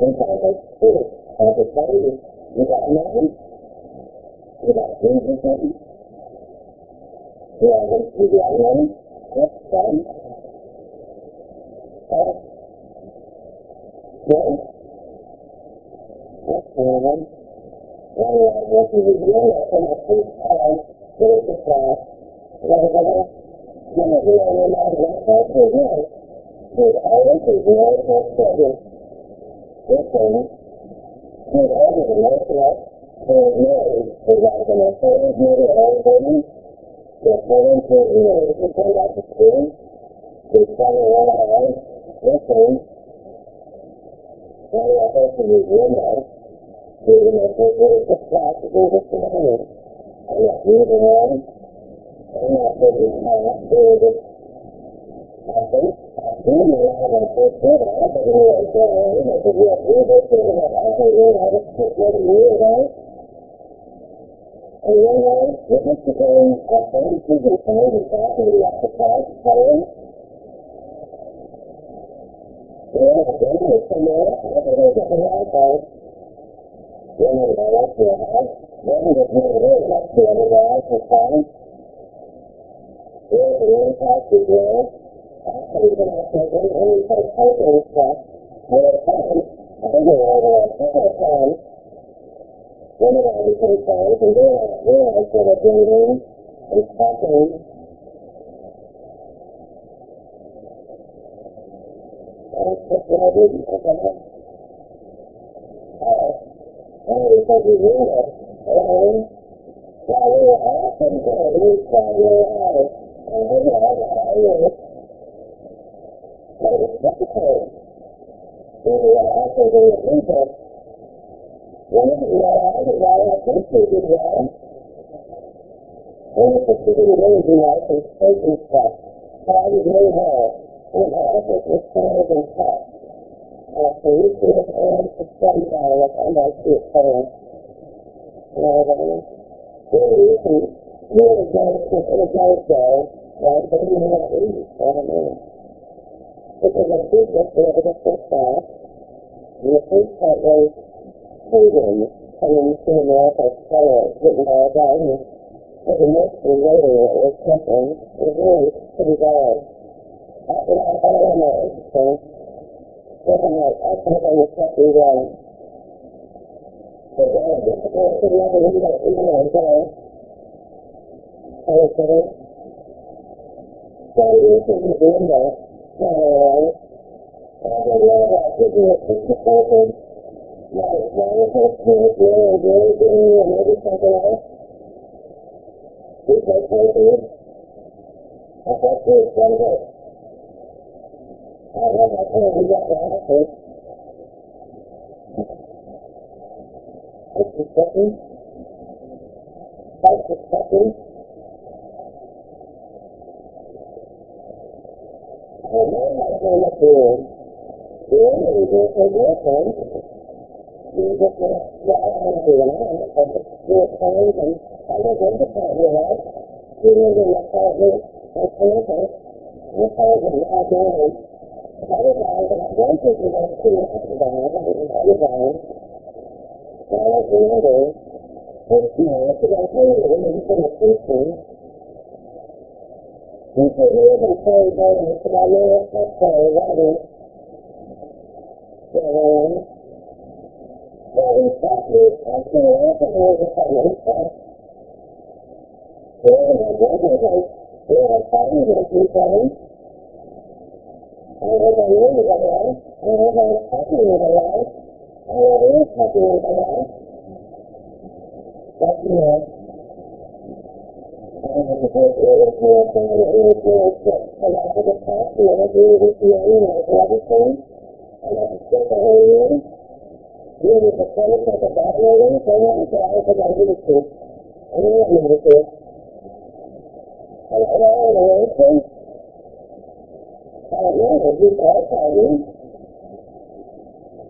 chúng ta phải hiểu và thực tế đi những cái nói, như là những cái nói. Là những cái lời nói rất sớm. Tốt dễ rất nhiều lắm rồi những cái gì đó là không hợp lý through the class, rather than being real no matter what class you're in. Should always be real to our children. Listen, should order to most of us who are married, who rise in their 40s, maybe early 30s, their 40s, their 40s, who go back to school, who travel around our life, listen, the of us who use windows, in the class is in the family now. and it's a right by right in and so right in so right and it's also big right in and and it's not a full place anyway now it's pretty right in even if it is the flat to do the same. And yet neither one, and yet they do not do the I think, even though I have to do that, we are going, I think we are able to do. I think we have a quick way to do it, right? And then, uh, we're just going there, and she's going to come and talk to the exercise, playing. Then there's some more, I think we're going to get the. Then we go up to the house, then we just move it up to the other guys for fun. Yeah, the little house is there. After we get out there, and and we put a pipe in stuff, when it's fun, I think we're over there, a couple of times. Then we got to put it down, and then I realized that a building is talking. That's just what I did, okay? Uh, and we said we knew it, and while we were and good, we saw your eyes, and we had our ears. But it was difficult. We were also doing. When we were out, we were out, we did well. We were really nice and straight and stuff, but I was really hard, and my effort was and tough. After we see it, and to study about it, I see it better. You know what I mean? Really, you can really go to the place though, right? But you have to eat, I don't know. Because a business, they have to get this. And the first part was freedom coming to America, written by a guy who was a that was suffering. It was really pretty bad. That, I don't know, something I think I was suffering down. But uh, difficult to never leave it, even though it's all, I was saying, so you can be doing that, not alright. And I don't know about giving a picture open, like, wonderful kids, really, really doing, and maybe something else. We play papers. I thought you were one of those. I have my phone, we got the answer. This is second. Five is second. I know how to go up there. The only reason for girlfriend, you just want to, yeah, I don't do it now, but do it times and I don't go to part of your life. You live in the apartment, and campus, your apartment, I don't. Otherwise, I don't think you're going to see it otherwise, otherwise. So I don't remember, but, you know, it's about three of them, in the precinct. You could live and play games, but I know it's not play, rather. So, um, well, in fact, we actually laugh at all the in fact. So, my brother was, we had fun with each other. I was a little bit of life, I was a happy a life, Well, there is nothing in the house. That's enough. I have a great deal of fear of being an original fit for that for the past year of university and everything. And I have spent the whole year doing the performance like a bad lady, so I want to get out of that industry. I know what number two. And I know what I'm going to I don't know, would you guys tell me?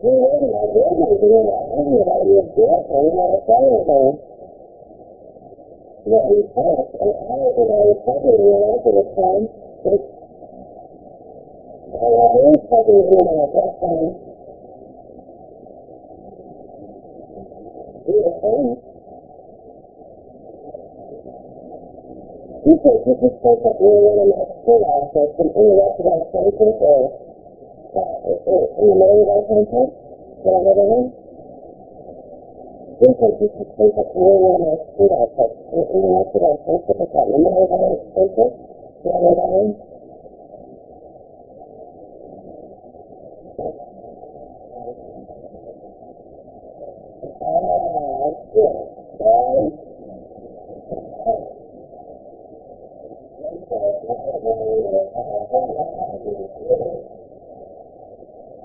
But we passed, and don't think I was talking to you after the time, but I was talking to you at that time. We were friends. You just spoke up one of my school office and interrupted our conference or uh, in the middle of our conference. Did I have it You said you just spoke up near one of my school office and interrupted our conference in the middle of our conference. Did I have it Ah, good.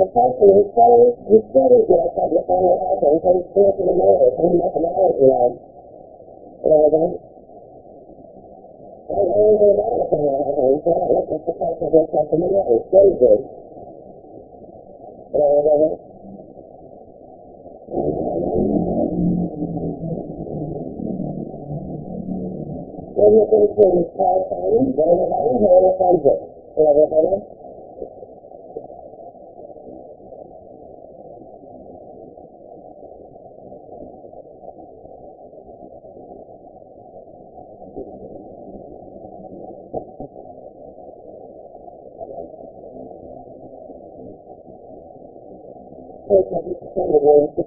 professional sellers distribute your public only offering from Smith and Miller through methodology lab. Logan. They own their medical offerings, they don't look at the price of their customary stages. Logan. Then you can see these qualifying, they will not be here in the subject. Logan.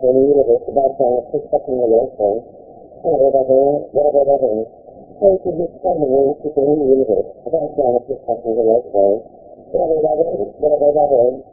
in the universe about uh, constructing a lifetime, or whatever, whatever, whatever. So you can just find the ways in the universe about uh, the a lifetime, whatever, that is, whatever, that is.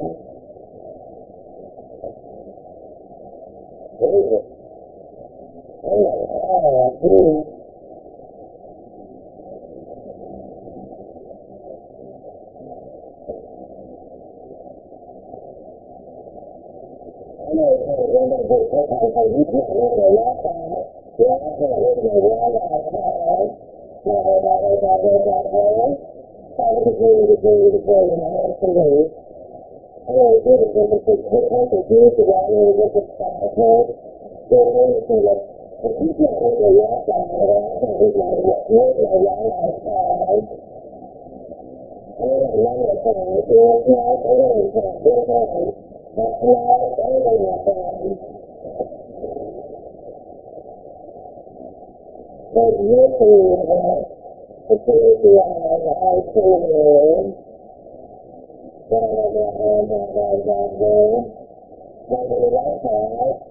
is. Thank you. คิดมาคนเดียวใจร้อนคิดมาเยอะเยอะเราร้อนเราสายเรื่องนั้นเราสายเรื่องน้อยเรื่องสายเรื่องน้อยบัดน้อยเรื่องสายก็ยืดตื่นนะก็คือเรื่องอะไรไอ้ตื่นเลยก็เราจะเอาแบบเราจะเดินเราจะร้อนสาย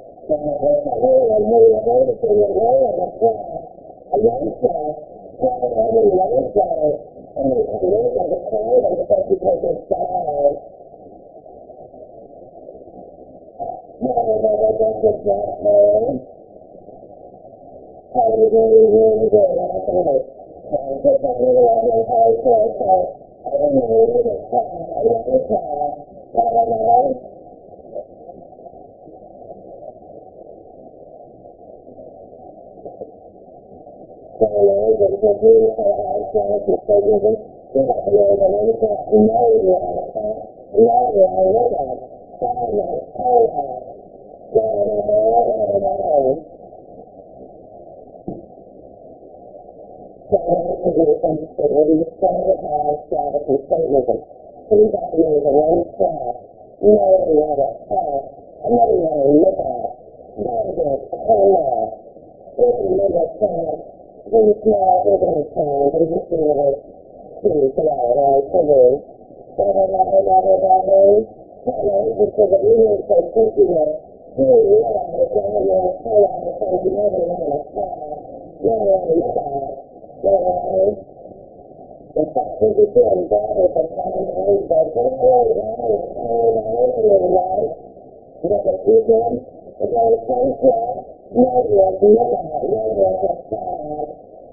Trong này có thể là mưa là thế, thì tôi là thế là đặt ra. Ở giống chờ, qua cái đó mình giống chờ. Anh mình không nhớ là cái khó là cái tôi chỉ thôi tôi xa rồi. Mà là cái đó tôi chỉ xa rồi. Thầy đi đi đi đi rồi là tôi này. Thầy tôi thầy đi là tôi thầy tôi thầy. Ở đây mình đi được thầy, ở đây tôi thầy. Và là nói Galilei, that was really kind of hard for us you know, this is really the one no one, no one, no one, God, no, oh, God, no, no, no, no, no, no. So that's the reason that when you say that God started from Satanism, see one God, no no other God, God is the whole world, is the really small urban town, but it just seemed like city today, and I figured, whatever, whatever, whatever, whatever, you. know, just so that we were so busy with, we realized that now we're in Colorado, so We are live in a car, never on the We are know, in fact, we were doing better than having to leave the door, and having to carry the whole thing in life, you know, the people, the very same class, Lord, Lord, Lord, Lord, Lord, God.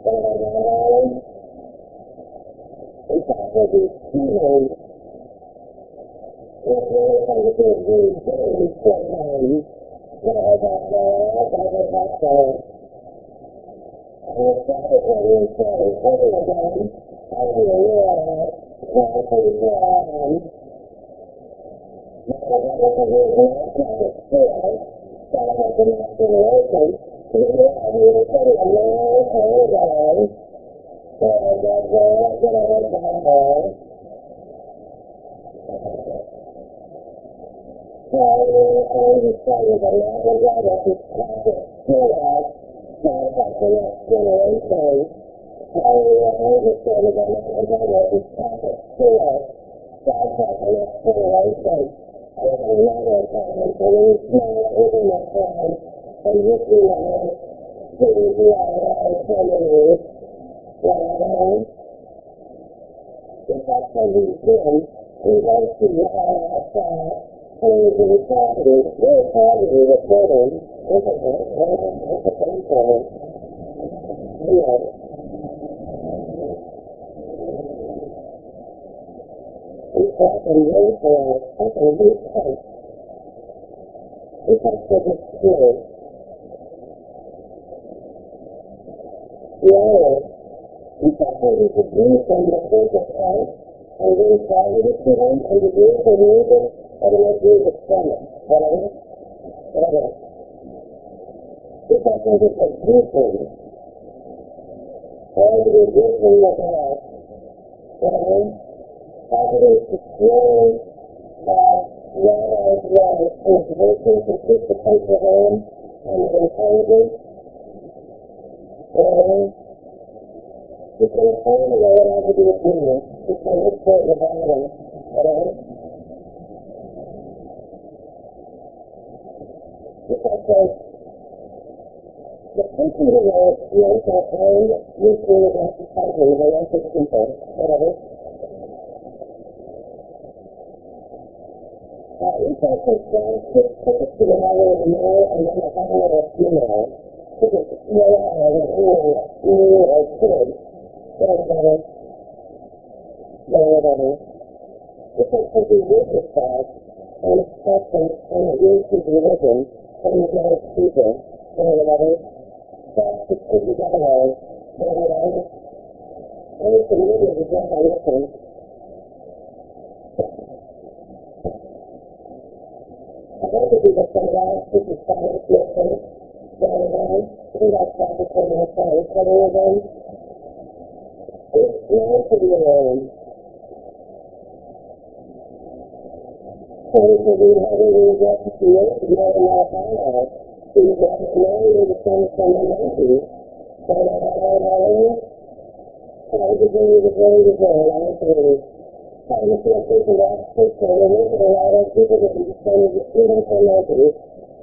Lord, it's all of these healings. Lord, Lord, I would do these daily ceremonies. Lord, I love, I would not go. I will try to go in so early again. I will realize, try to realize. Lord, I will be able to feel para la continuación a los jugadores para la rehabilitación Sorry, to us by the next generation. Sorry, to the next generation. I have a lot of problems. I mean, it's not a my problem. I'm just, you know, getting through all that and telling you what I know. If that's what we do, we go to all outside, and we do poverty. We're poverty reporting. Look at that. Look at that. Look at that. You know, we have been raised around such a weak place. We have to be true. Yea, we suffered and produced from the fruit of Christ, and we inquired to him and the Jews and reason and the Jesus from it. Whatever. Whatever. We suffered and produced him. And we reduced him with us. Whatever as it is secured by Yahweh's love, his virtue, his participation of man, and his intelligence, and it's in the same way that I would be obedient because it's the dividing, right? Because like the preaching of the Lord knows how to find your spirit about the fighting of the righteous people, whatever. that impulse is going to take us to the level of male and then the level of female. Because it's male and female, me or kid, or whatever, or whatever. It's like something with yourself and and it to religion and the God or whatever. That's the truth of the other way, or whatever. And it's a little bit of a aparte de los cargados que se están haciendo, you. trying to see if we can of people to move it around and people get to spend the freedom for nobody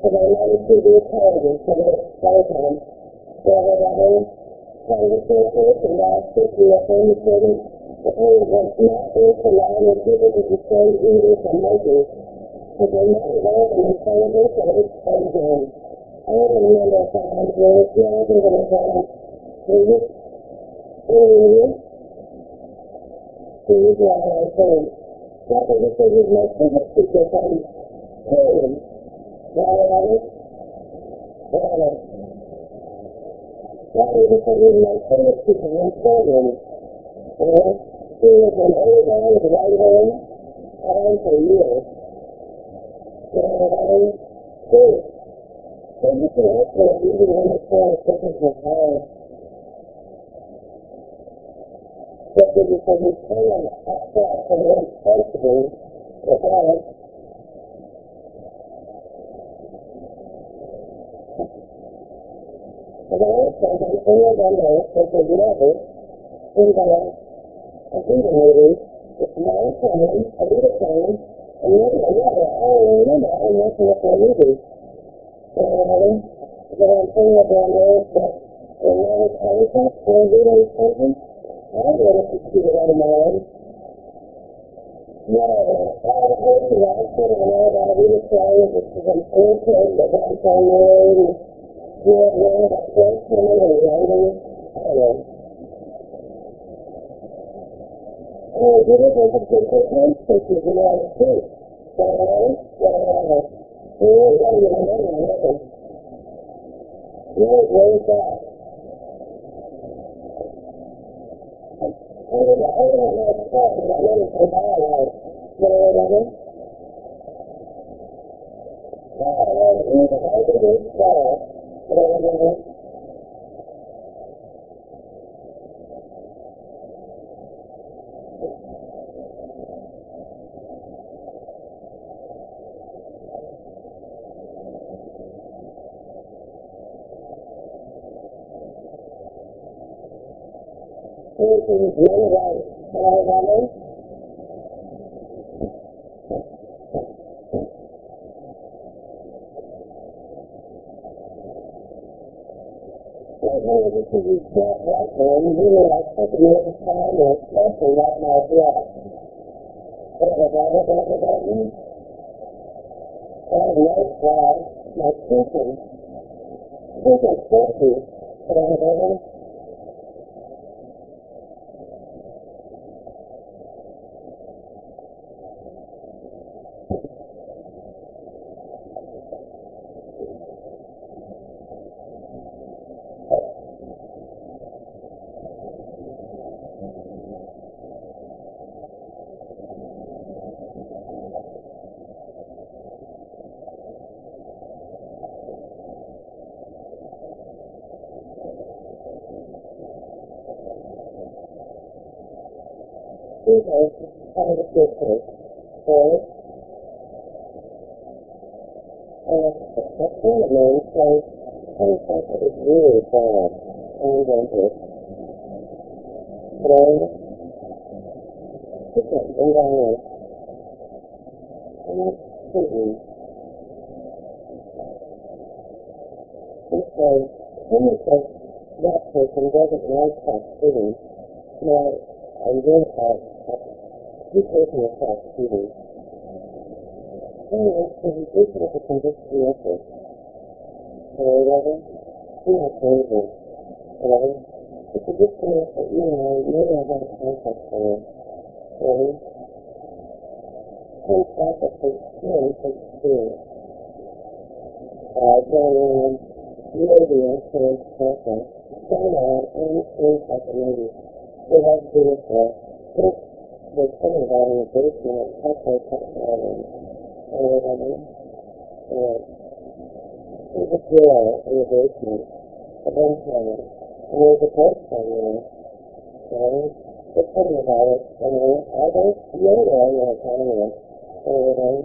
for they money to the economy so that it stays on whether that is trying to see if we can get people to spend the freedom the only not being allowed is people to spend eating for making So, they're not allowed in the economy so that it to on. I don't remember if I had really feel like it was on. We just, we were mid waaaasan markay ka soo hormaagsan hasiasan hn markay ka soo hormaagsan hasiasan sidasan ayagaaagaagan aantayo aan they because you can upset and responsible for God. And I also have all of them know that they never in the a reading meeting with my family, a little family, and never another all remember and nothing of their meetings. And that I'm saying about those that in my context, when I read on something, I don't know if it's too out of my own. No, I heard the last one of an hour about a little child, which is an kid that got on the road and you know, one of the first women and writing, I don't know. You look like it's good for time spaces in all the states. So, I know, whatever. You know, you gotta get another one. Really way back. I don't know, I don't know how it's called, but I know it's a dialogue. You know what I mean? Dialogue, even I think it's called. You know what I mean? This is really right. You know what I mean? Well, this is death right there, and really like taking it as time, or especially right now, yeah. Whatever that is, whatever that means. And likewise, my thinking, thinking forty, whatever that is. Jesus kind of scripture for uh, that's one of them, so I think that is really bad and dangerous. Today, just like bring down there. And that's Satan. And so, you say that person doesn't like that Satan, now, I'm going to this person is called Stephen. Anyway, so he takes it up a conviction effort. So, whatever, he has anything. Whatever. It's a thing that, you maybe I have a concept for it. Whatever. Comes back at the skin, takes spirit. Uh, going on, maybe I can't process. Going on, and things like it. It to with the, this was something about in the basement of Pepper Island. Or whatever. Uh, there's a girl in the basement, a bench on it, and there's a post on there. Okay? It's something about it, and I don't know that I know it's on there. Or whatever.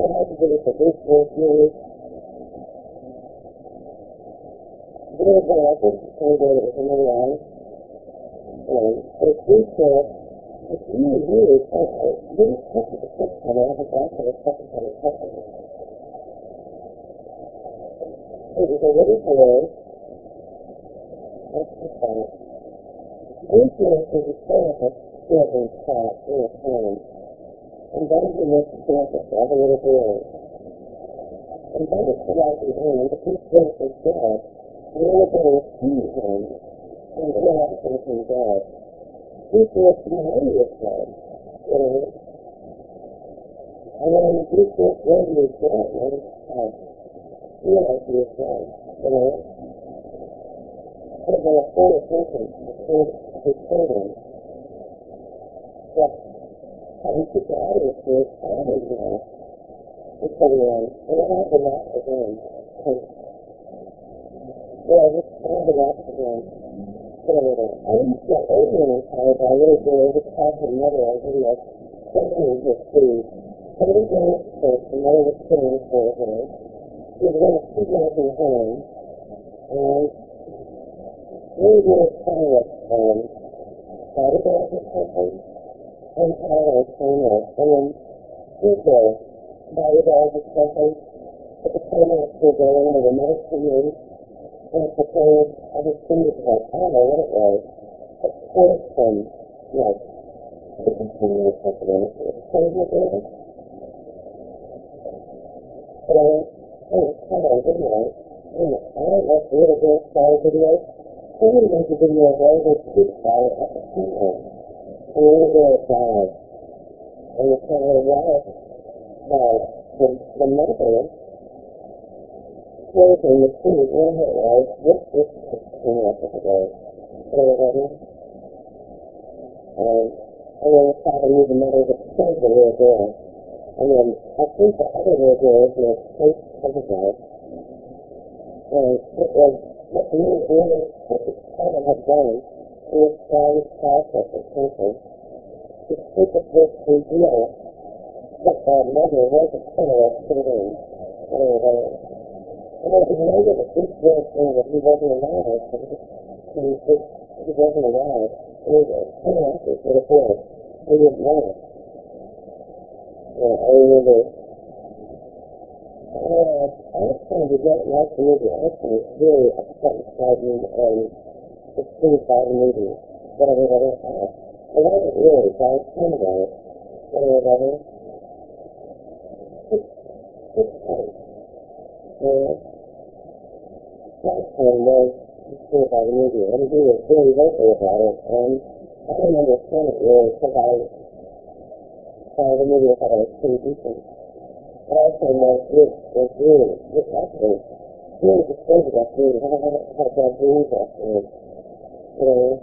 It has to do with the work news. There's a record, and there was a new one. And it's research it's really, really, uh, really tough to fix when I have a doctor that's such a tough It was a little boy. That's the fact. Influence is a therapist children's class in a home. And then he was a therapist as a little boy. and it's like the end, the peace is God. To see him and reaction from God. He feels behind with God. You know? And then he feels ready with God. And uh, realize he is God. You know? Kind of a full attention to his children. But how he took the audience to his family now. It's so young. And it happened that again. Yeah, just kind of that again. Whatever. I used to get over in college. I really did. It was passing mother. I really like something with food. I was going to church and mother was sitting for her. She was going to out in home. And we were kind of um, started out with something. And how I came up. And then go. Volleyball with something. At the time I was still going, there were no seniors. And at the time, I was thinking like, I don't know what it was. Of um, like, it was senior or something. And it was crazy I went, oh, it's kind of a video. And I don't know if the little girl saw the video. Somebody made the video of those kids by it at the funeral. And the little girl died. And it's kind of wild. Now, the, the mother was in the food in her life with this up with the day. Um, and then the father knew the mother was killed the little girl. And then I think the other little girl was placed as a wife. And it was what the little girl, what the father had done in this long process of thinking to take it this reveal that the mother was a killer of children. Whatever. And I didn't know that this was thing that he wasn't alive. He, he, he wasn't alive. It was a after for the boy. He didn't know. Yeah, I remember. Uh, I was trying to get like the movie. I was really upset inside me and it's suicide movie. Whatever, whatever. I wasn't really, so I was kind about it. Whatever, whatever. It's, it's funny. Yeah. Last time was suicide movie, and he was very vocal about it, and I didn't understand it really because I saw the movie thought it was pretty decent. Last time was it was really, it actually really disturbed us really. I had had bad dreams afterwards. You know,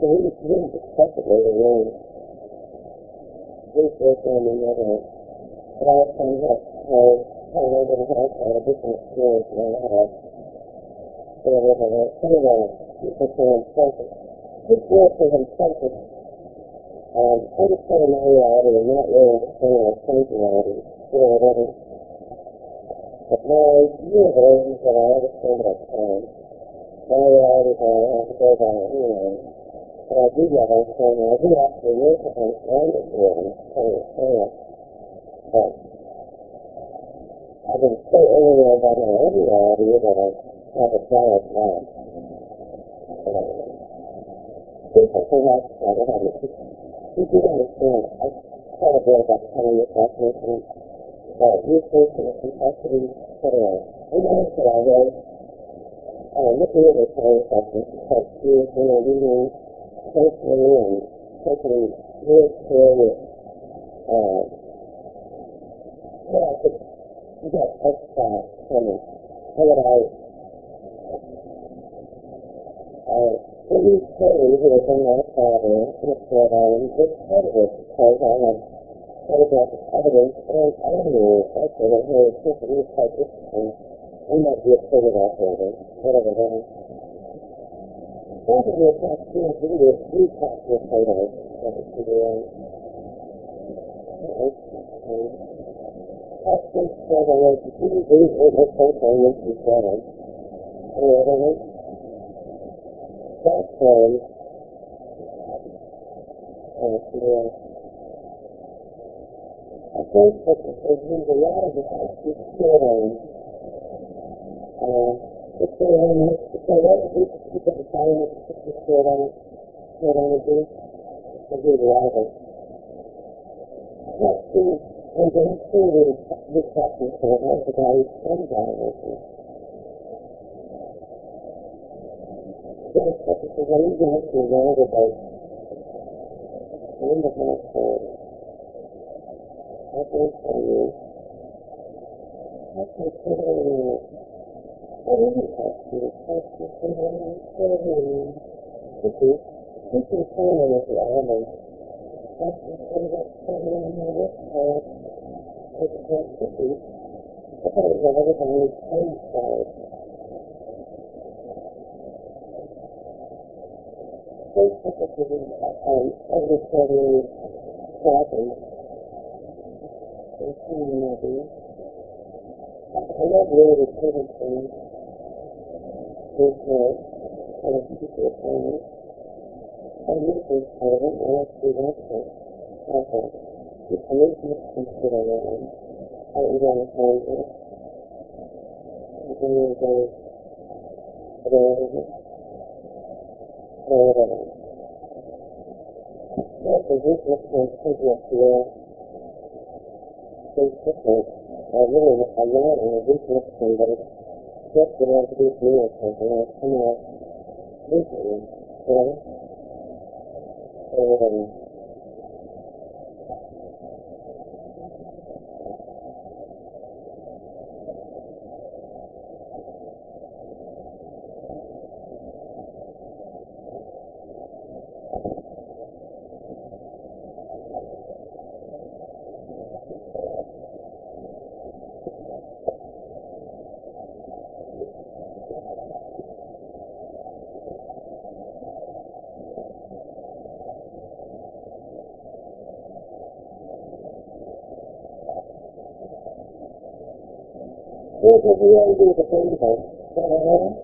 so we just really discussed it later really. Research on the other. But I was trying to had a different than I had. Whatever, whatever. Anyway, people say I'm selfish. This himself is um, understanding my reality and not really understanding my friend's reality. Whatever, whatever. But my universe is that I understand at time. My reality is that I have to go by anyway. But I do get understanding. I do actually work with understand it really. I understand it. But I've been so overwhelmed by my own reality that I have a solid mind. Perhaps I don't have it. You do understand. I thought a bit about telling your definition, but research and the complexity, etc. We noticed that I was uh, looking at the time sessions because she was you know, reading closely and taking real care with uh, yeah, I could get extra from it. How would I uh, really studies that have been my father in the Florida Island was part of it. Because I had photographic evidence? And I knew also that her sister was quite interesting. We might be a photograph holder, whatever that is. Both of your tattoos really are three tattoo photos that was doing. That's just for the way to do these little photos that she's done. And whatever that time, uh. I think that there's a lot of the active children, uh, the children, so what if we keep it with the children, children would do? Do a lot of it. See, And then see the discussion for what the guy is from drivers. Then it's such a when you go to the other boat, in the household, I can tell you, I can tell you, I really have to, I can tell you, tell you, this is, this is family with the island. I can tell you that family in my work hard, it's not to be, I thought it was everything of. I love really and a future family. I use this and I see that too. Okay. You can use this consider that. I was on the phone here. You can use those. Whatever. Whatever. Yes, is this what's going to take you here? These pictures are of this looking, but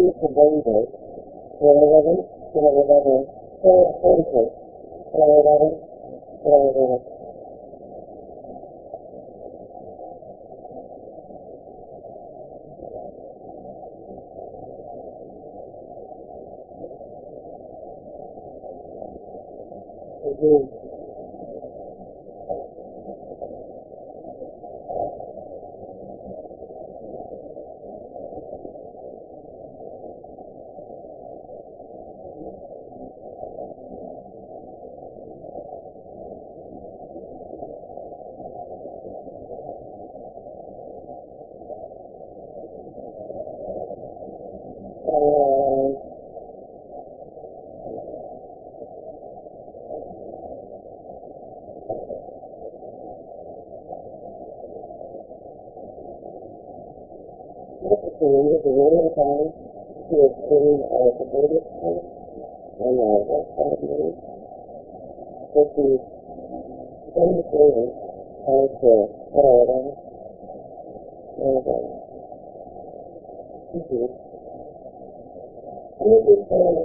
speak to David in 11, in 11, in 11, the the real time to a screen of the Buddhist time and uh, what five minutes. This is how to follow it out. And uh, this is this is uh,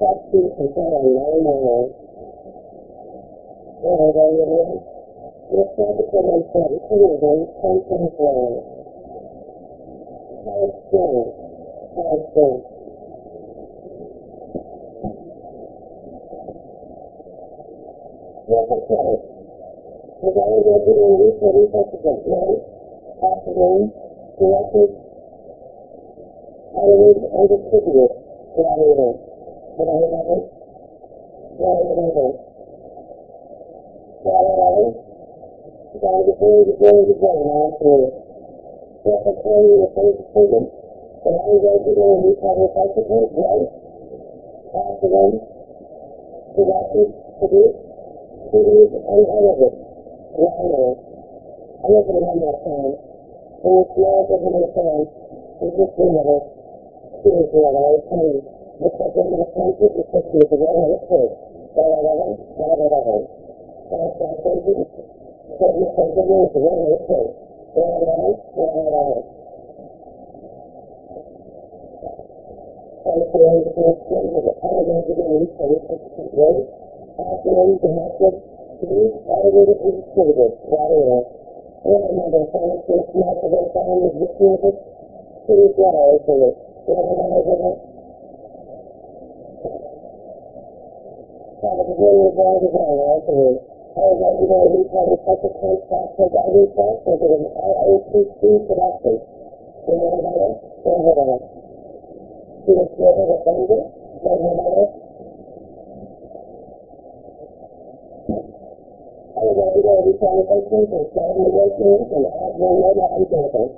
substitute controlling no more. Where are you living? Your physical and physical tension flow. How strong, it's right. We're going to research research again. Right? Afternoon, I and what I hear. What I hear. What I hear. What I hear. The the the faith. And I the elevate. What I hear. I live in one more time. And it's not as an time. It's just another. Here's what I the the way I the the way I that the the a can do, I the what I the here. I was like, you know, we try to touch a contract for the other stuff, so that an ROTC production. You know about it? Go ahead on it. See the spirit of the thunder? Go ahead on it. I was like, you know, we try to touch things and start the working and add one more not anything. Go ahead on it. Go ahead on it. Not going to do it. Go ahead on it. Go ahead on it. Go ahead on it. I was able to do a return customer staff for the use jet, you can see the sign in your team, I was going to Anything in my phone, you know, it's not to the phone, I'm going to listen to it, things what I was saying. I was able to do a return customer staff for the use jet, and then I listen, it's like a prayer. You know, am I going to go on about it? How to get ready to go, and get ready, I was going to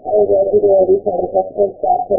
I was able to do a return customer staff for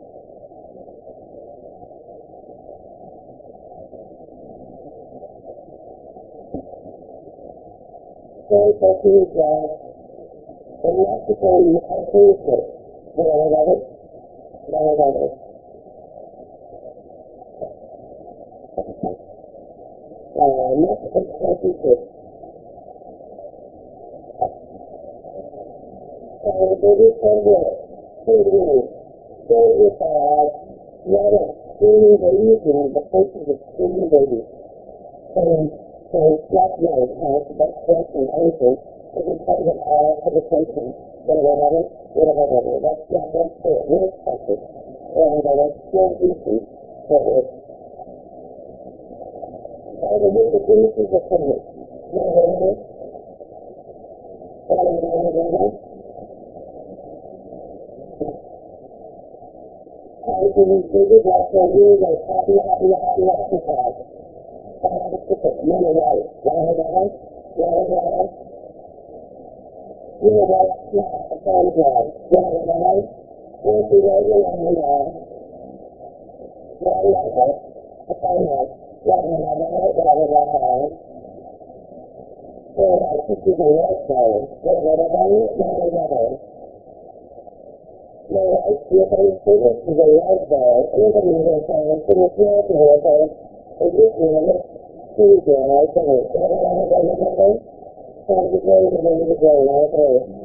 very popular job in Mexico in the country. But I love it. I love it. Uh, Mexican country. So they do so good. So good. So good. Uh, not a screaming baby, and the faces of screaming babies. And so last night, uh, that question answer is a part of all publication. Whatever have it, whatever have. That's not that's it. We're expected. And uh, that's so easy. So it's all the way the witnesses are coming. Whatever have it. Whatever have it. How do we do it? Like, so you like, happy, happy, happy, happy, happy. None of that. Whatever that is. Whatever that is. You know what? Yeah, a phone call. Whatever that is. Once you go to one and all. Whatever that is. A phone call. Whatever that is. Whatever that is. So I think you can work for it. Whatever that is. Whatever that is. No, I see if I see this is a light bulb. Anybody who's going to say, I'm sitting here to hear it. It's just, you know, Tuesday, I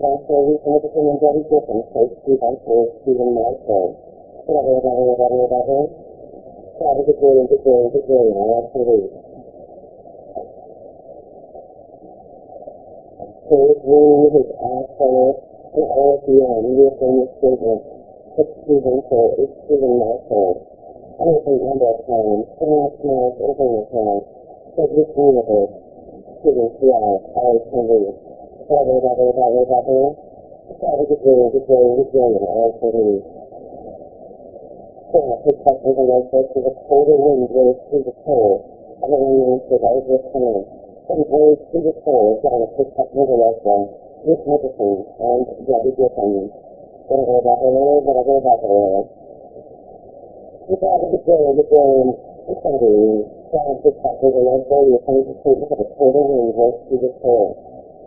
eventually significant and very different place to eventually even my soul. Whatever, whatever, whatever, whatever. Travel the I absolutely. So this room is all. It's it's. I don't think number of much. ว่าเวลาเวลาเวลาเวลาก็เอาไปทุกเรื่องทุกเรื่องทุกเรื่องอย่างไรก็ได้ซึ่งเราคิดว่าเป็นอะไรก็คือ the colder wind blows through the coal and the rain rains the larger snow and it blows through the coal down a thick cut middle of them with medicine and bloody death on them. The colder wind blows through the coal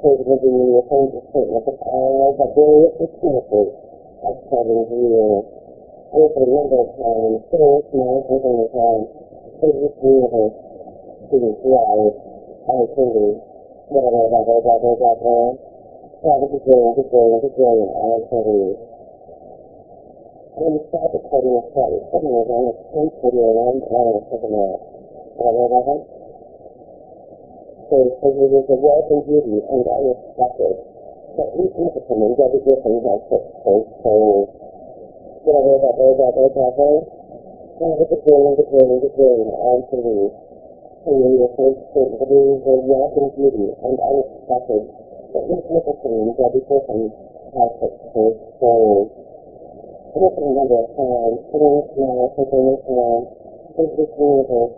for thee. Taking the new appointed statement of all the various experiences of seven years. Over a number of times, small within the time, in this universe, to the life, thee. Whatever, whatever, whatever, whatever. Sacrificial, declaring, declaring, all for thee. When you start recording a study, suddenly then it's ten for your own hour for the night. Whatever, whatever. So, so it is a wealth and beauty and unexpected. But each nicotine does a different as such so soul. Whatever, whatever, whatever, whatever. Sacrificial, declaring, declaring, all for thee. And when your first state of being a wealth and beauty and unexpected. But each nicotine does a different as such so soul. Looking number of times, sitting now, thinking this now, is this universe,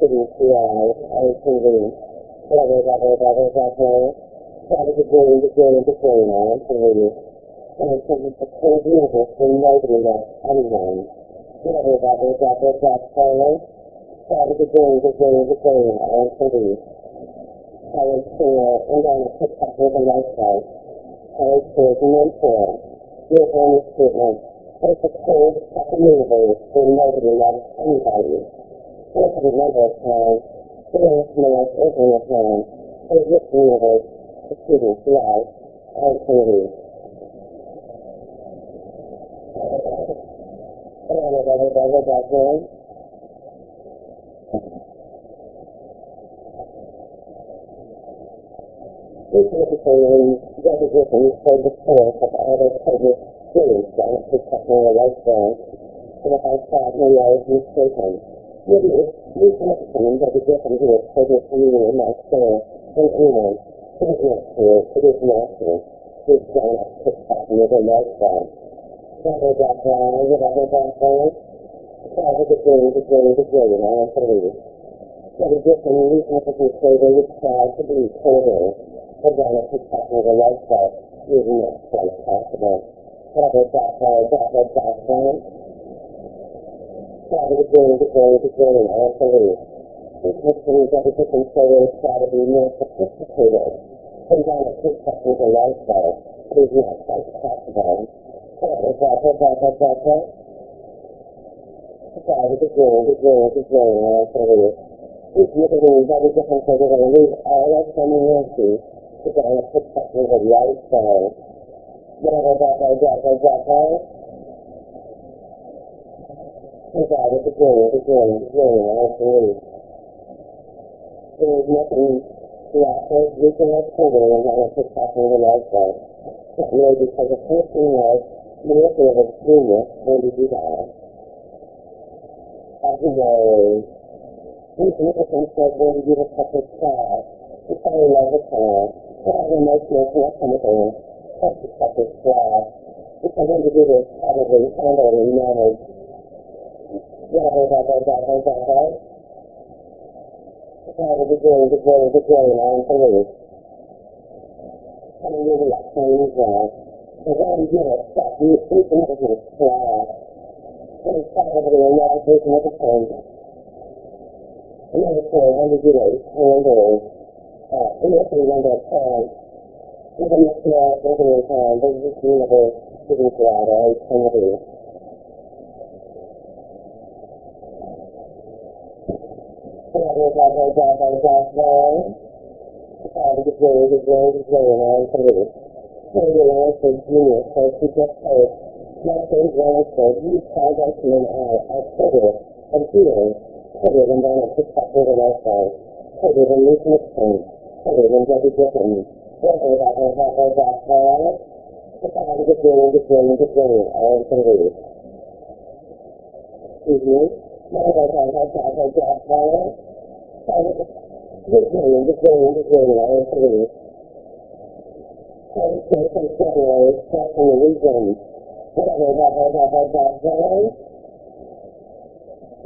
sitting two eyes, all for thee. Whatever, whatever, whatever, whatever. The glory, the glory, the glory now, for thee. And I think the whole universe will nobody left anyone. Whatever, whatever, whatever, whatever. The glory, the glory, the glory now, for thee. I was for, and on a up with a lifestyle. I was for, mentor. Your own statement. It's a cold, second universe where nobody loves anybody. Look at a number of with universe, the student's life, and beauty. This nicotine represents for the source of all the previous experience on a particular lifestyle. And if I thought maybe I was mistaken, maybe it's this nicotine represents here for this meaning in my soul and anyone. It is not true, it is natural. This down a particular lifestyle. Whatever that wrong, whatever that wrong, whatever the day, the day, the day, and I am believe. That is just a significant say they would try to be colder and down a particular lifestyle is not quite possible. Whatever that wrong, whatever that wrong, the day, the day, and believe. Nicotine represents say they would try to be more sophisticated and down a particular lifestyle is not quite possible. Whatever that, whatever that, whatever. Whatever the day, the day, the day, and I am believe. This nicotine represents say they're going to lose all of their mercy to get a particular lifestyle. Whatever that, whatever that, whatever. Without it, the day, the day, the day, and I am believe. There is nothing lawful, we can have colder and not a particular lifestyle. Not really because the first thing was, miracle of genius, when did you die? As you know, these nicotine says when did you accept a child? You fell in love with her. Whatever emotional chemical, such a such a class. Because when you do this, probably handle and manage. Whatever, whatever, whatever, whatever. Whatever the day, the day, the day, and I am believe. And really a change that. And when you get it, stop, you think you never get a class. And it's probably a lot of taking of a change. Number four, when you get it, handle. Uh, initially number of times. Even if you are living in time, there's this universe sitting throughout all eternity. Whatever, whatever, whatever, whatever. Father, the glory, the glory, the glory, and all for thee. Holy Lord, for genius, for just hope. Not so well said, you called us in an eye, our quarter, and healing, quarter than down a perspective of our side, quarter than this mixing, quarter than Debbie Griffin. Whatever, whatever, whatever, whatever. The Father, the glory, the glory, the glory, all for thee. Excuse me. Whatever, whatever, whatever, whatever. Father, the glory, the glory, the glory, all for thee. Holy Spirit, and February, start from the region. Whatever, whatever, whatever, whatever.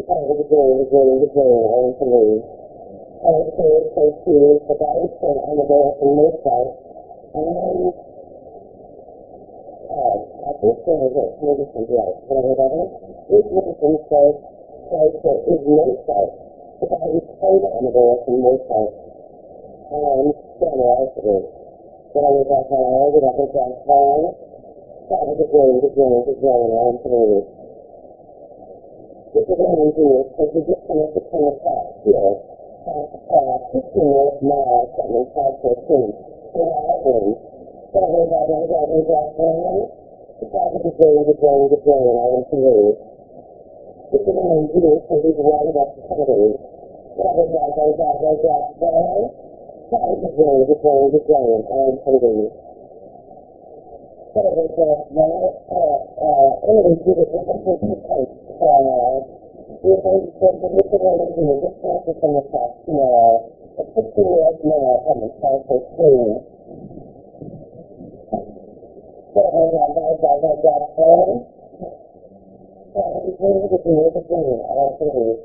Father, the glory, the glory, the glory, all for thee. Holy Spirit, so serious, the body said on the day from this side. And, uh, I think there is a maybe some right. Whatever, whatever. This medicine says, There is no sight. I. Um, generosity. I that was a great, a great, a great, I'm through. This is I'm doing, because we here. Uh, 15 years now, something called 14. So I so I at home, I was at home, that was a great, a great, a great, I'm through. This is what I'm doing, so we can write about the company. That was at home, that was at home, that was a great, a great, a great, I'm through. So it was, uh, well, uh, uh, anyway, we did it, we did it, uh, we were going to spend the rest of our lives in this process from the past, you know, a 15 years now from the past for school. So I I home, so I through. And I it, but I than telling. I. I elders. And I the same, I. You know, I so sorry, I that, that, sitting in a year for these writing activities. Blah, blah, blah, blah, blah, blah, blah. That is a brilliant, a brilliant, a brilliant, and totally. So there's a lot uh, uh, uh, energy that we can take, uh, we're going to send the little lady in this class from the class tomorrow. A 16-year-old male from the class of three. So, and, uh, blah, blah, blah, blah, blah that is willing to do everything our cities.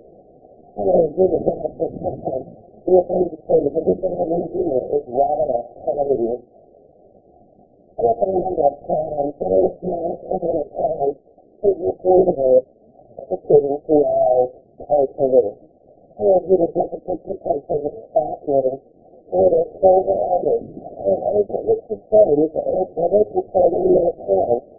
And I agree with that for sometimes. We are going to say that everything that we do is rather than television. And I can remember a time, various months over the time, it was later, participating through our RTV. And I did a different situation with staff meeting, where they told the elders, and I was what was to say, was that they told me at a time,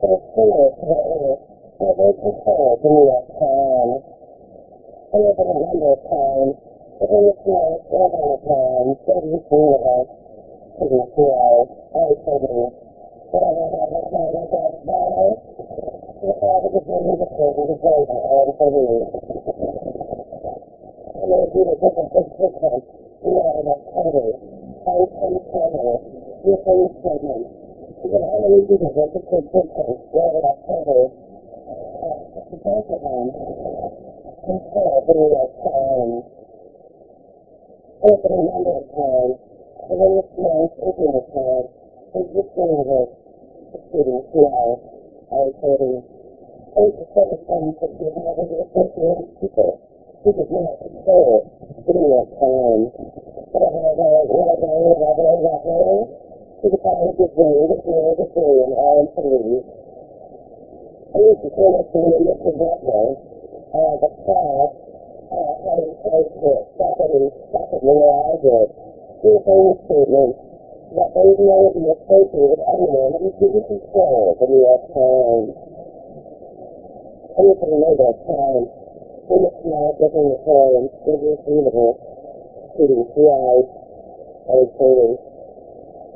for seniors to get rid of their concerns the New York Times. And over a number of times, within the Times, over the Times, WC Universe, WCO, ICD, whatever it is, it's not like that banner. The father of the leadership is a greater and for me. And they do the different existence, you know, in activity, ICD, UFO segments, because all we did is let the kid put things right in October, to both of them, instead of video time, opening number of time, and then this nice opening of time, is just doing this, exceeding two hours, I was holding 8 to 7 times that you have as associated people. This is not control, video time, whatever, whatever, whatever, whatever, to the public of Zoom, the world, the Zoom, all in communities. I used to so much to me this that way. Uh, the crowd, uh, had in place to stop it and stop it in the I did. Do things statements that they know to be associated with anyone that is given control of the New York Times. I used to remember a time in the crowd looking at her and figures universe, shooting three eyes, I was painting.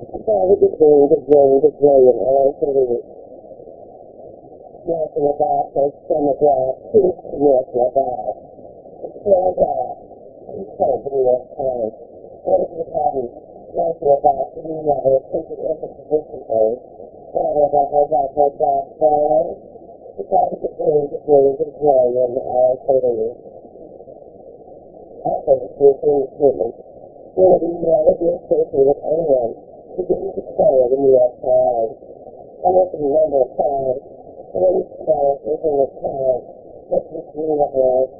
Well, it was very, it was very, it was very, and I think it was North of that, and some of that, north of that. Well, that, he said to me last time, what is the problem? North of that, to me, that was taking interposition things. Well, that, that, that, that, that, well, the problem is very, it was very, it was and I think it. I think it's your thing, really. Really, you know, if you're associated with anyone, there's some of the east north in the. It's still back. It's so New York Times. What is the problem? North in the back, you know, it's such an emphasis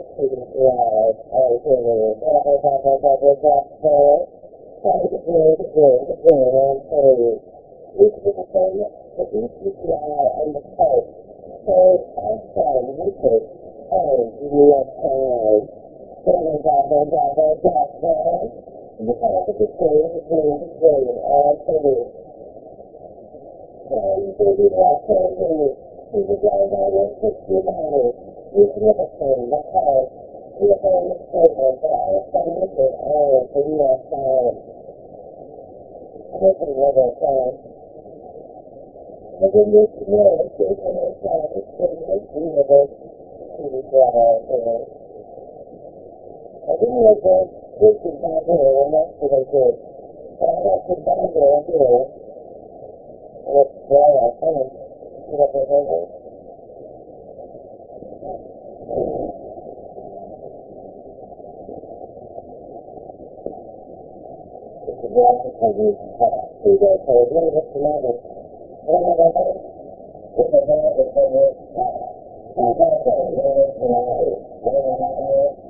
position there. Whatever, blah, blah, blah, blah, blah, blah. It's all the way, the way, the way, and I totally. Also, it's your thing, statement. You know, you know, if you're associated with anyone who didn't control the New York Times, and the path of the train, the train, the train, all for me. And the baby walked over me. He was lying down and pushed me down and reaching up a train, the car, and the phone was stable, but all of a all of the real silent. I wasn't where they found. I didn't need to know that she was in her car, it didn't make me nervous. She was brought out there. I didn't know that. พูดคุณตาที่เหวนะคุณไปเกิดตอนแรกคุณตาที่เหวที่เหวหมดแล้วท่านที่เราไปได้เหวคุณยายที่เคยมีคุณยายเคยเล่นรัชนาเด็กแล้วมาได้คุณยายได้เด็กคนนี้แต่ก็เกิดเรื่องอะไรแล้วมาได้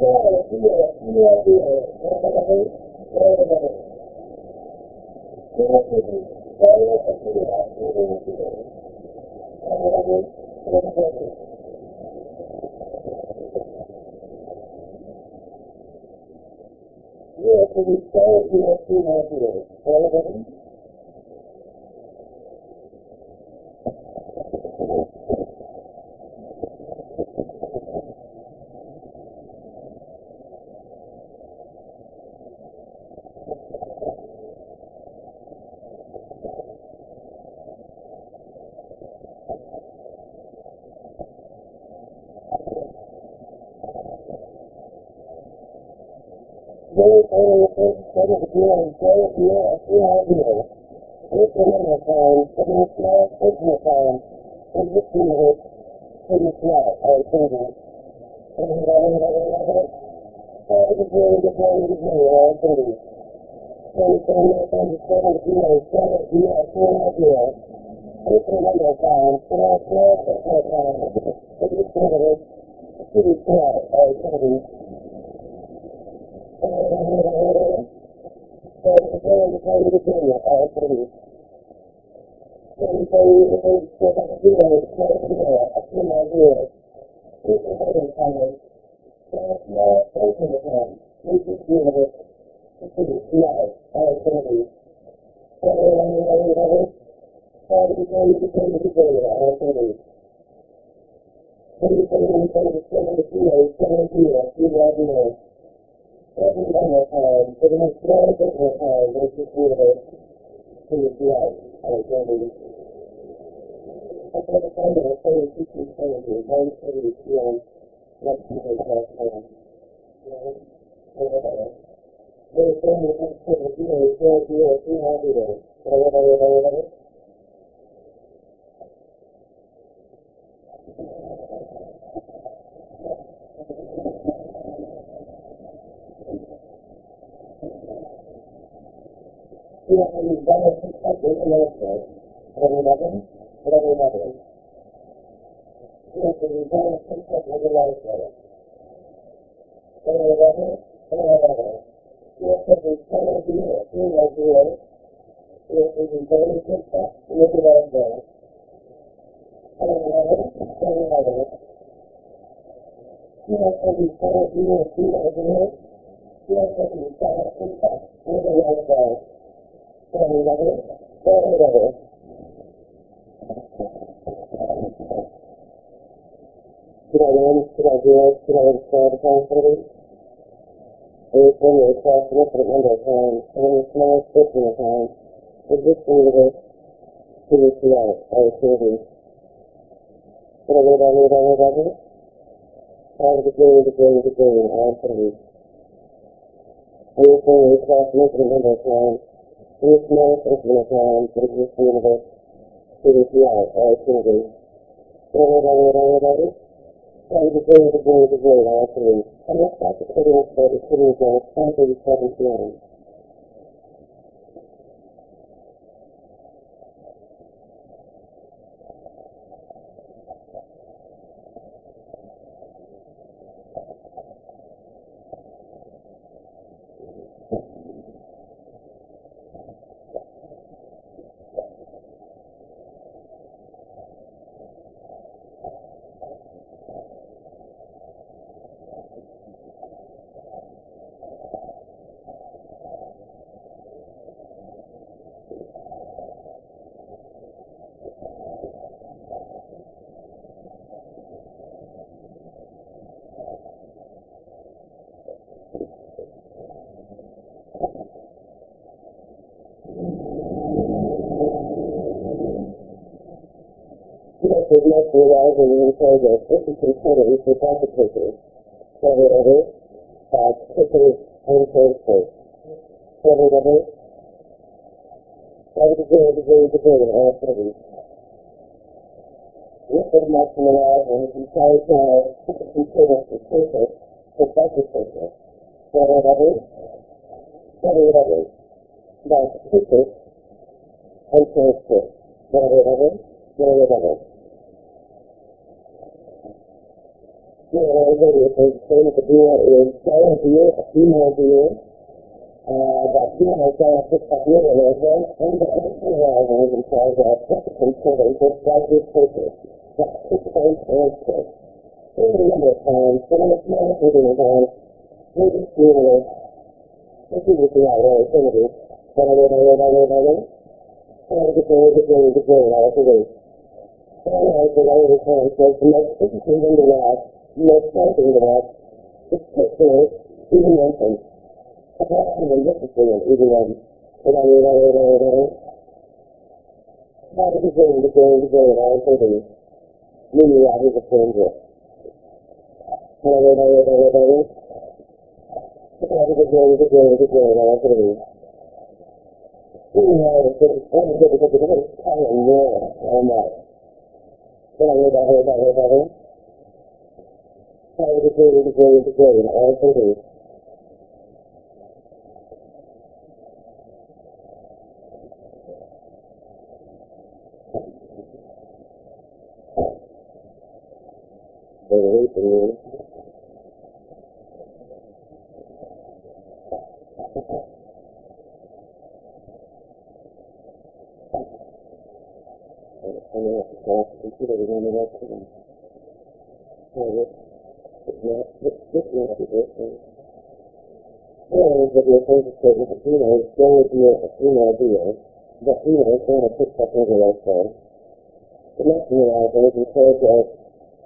Thank you. way through. Going to work for them. So this, this map, this, this map is it. And but your favorite statement, you know, is go with your, you know, deal. But, you know, it's going to pick up everywhere, so. The next thing I was, and it can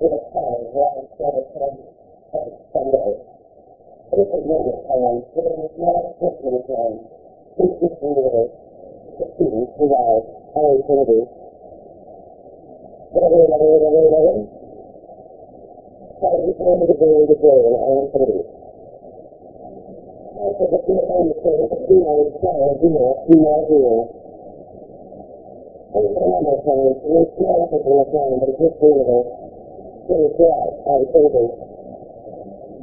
with a pen writing several times Sunday. It's a little time, but it was not a Christian time. It's just a little student who lies all infinity. Whatever, whatever, whatever, whatever. So we came to the day of the day in all infinity. I am going to do. on the show, if you're on the show, if you're on the show, if you're to the show, I remember saying, we're still looking for a plan, but it's just universe. Jimmy Clark on cable.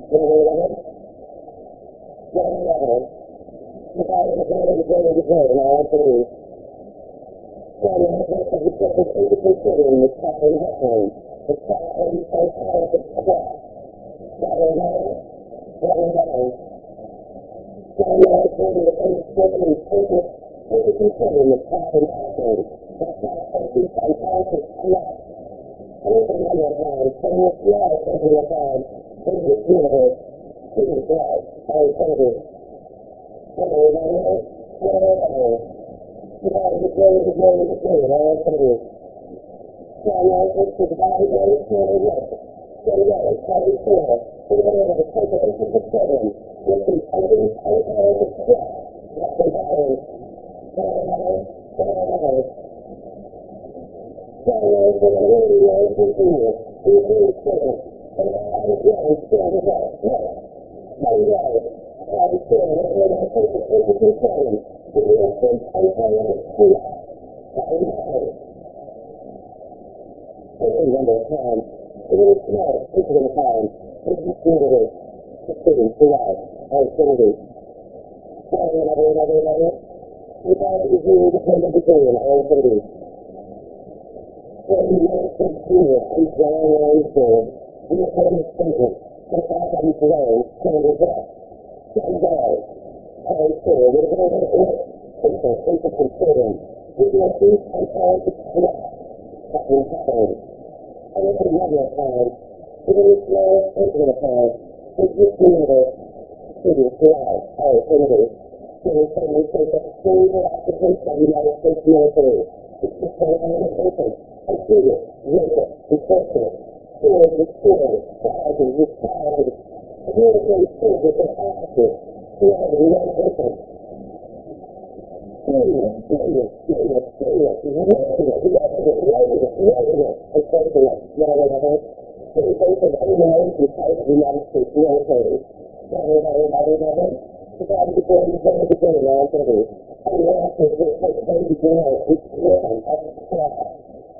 Can you read that? Get on the other. You got it, you got it, you got it, you and I want to leave. Sorry, I think that the book in only considering the Katharine Hepburn, the Catherine and Alice of Clark. Katharine Hepburn, Katharine Hepburn. Sorry, I was the famous book and the Katharine Hepburn, the Catherine and Look at the time, from your flag into your time, into this universe, to the flag, our eternity. Hello, everybody else. Hello, everybody I? You know, the glory, the glory, the glory, our eternity. So, you know, it's the body, the glory, the glory, the glory. So, you know, it's how we feel. We're going to have a take it into the children. With the elders, our parents, the death, the body, the body, the body downloads and really loves and feels the agreed statement. And I again stand as I know. My God, I stand in my purpose and the concern, the real faith and power of prayer. I know. Every number of times, even the smallest picture of a time, is the spirit of it, the city throughout our infinity. Another, another, another. Without the zero dependent degree in all infinity what we want to do is our own. We are kind of simple, but our body grows, kind of that. Some guy, our we're going to have it. Simple, simple considering. We want to and all the crap that will happen. And at another time, we're going to slow infinite time, is this universe students live, our infinity. So we suddenly take a single application of the United States military. It's just a lot of attention. I feel it, wake up, reflection, feel it, experience, value, respond, communicate, feel it, and act it, feel it, relate with it. Feel it, feel it, feel it, feel it, relate it, relate it, relate it, relate it, and so forth. You know what I mean? So it's based on any knowledge you type, you manage to feel it, feel it. You know what I mean? You know what I mean? So that is the very, very beginning, all of it. And the answer is, it's like, baby girl, it's real, that's the problem.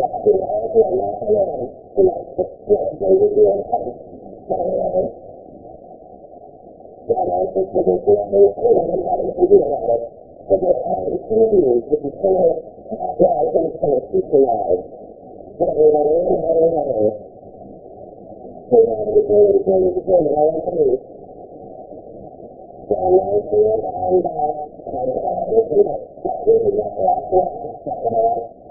จากที่เราเรียนมาเท่าไหร่เราฝึกเราไปเรียนของของเราแต่เราฝึกไปเรียนไม่ได้เราไม่ได้ไปเรียนอะไรก็เลยเอาที่อยู่จนเท่าเราเป็นคนที่เสียเราเราเราเราเราเสียเราเสียเราเสียเราเสียเราเสียแต่เราเสียเราเราเราเราเราเรา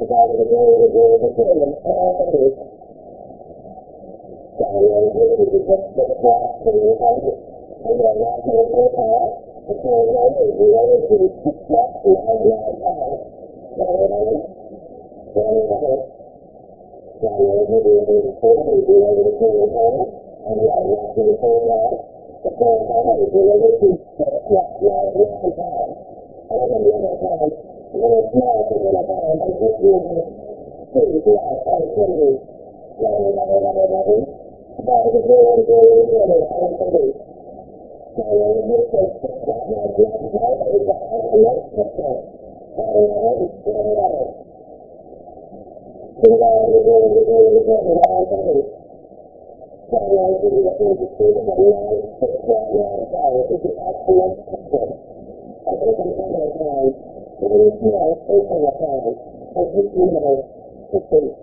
providing the glory of the world to him and all that is. So, uh, this is the book to the the last of the book out, the the other two six left behind the other side. So, uh, so, uh, so, uh, this is the the other two six the other left in the same way. The same way as the other two six left behind the other side. And 因为第二次的话，我们就是自己做好饭，自己来来来来来，到一个多多多的来这里，那我们就是然后然后一个还是能吃的，呃，然后一吃的，现在这个这个这个这个这里，像我这个就是吃这个牛奶，吃这个牛奶，我就是爱吃吃的，我就是这个。international ocean authority has rejuvenated the state.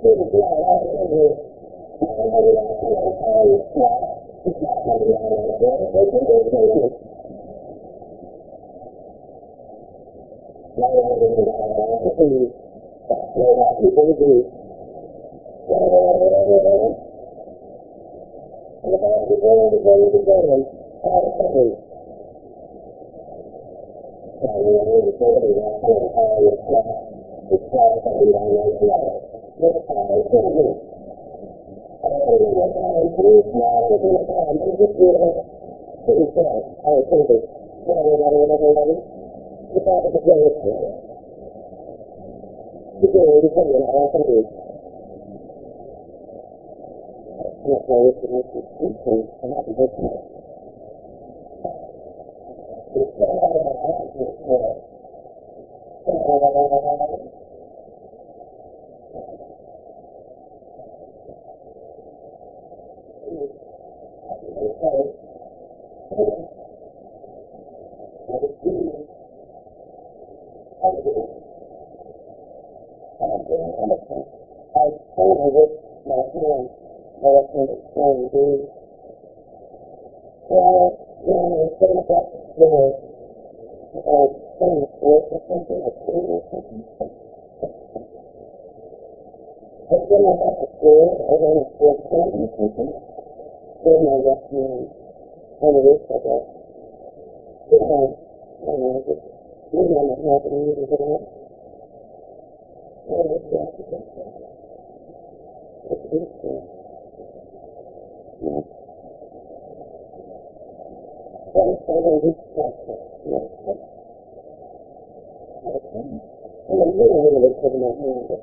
Through the ground, all the injuries, not only the national authority itself, it's not going to be able to do it, they can do it Not only do we have an opportunity, that's where that people agree. And the man is going to go to the government, out of the country. 在我们的国家还有还有其他其他的地方也一样，那个法律制度，还有我们在国家这个在我们这些政策还有制度，那个那个那个那个，一般都是这样子。这个人证明来证明，那我们只能是支持其他的政策。Justice, last week. We were going to say that the city is going to stay alive. It's really hard. I told with my hand how I can explain to Well, you know, instead of that floor, uh, putting a floor or something, a floor or something. But then I got the floor, I ran a floor plan or something. Then I left me on the roof of that. Then I, I don't know, just maybe I'm not happening either, but I, I was just, it's beautiful. Yeah. That is how they reach that. Yeah. Okay. And then you know, really put in my hand, but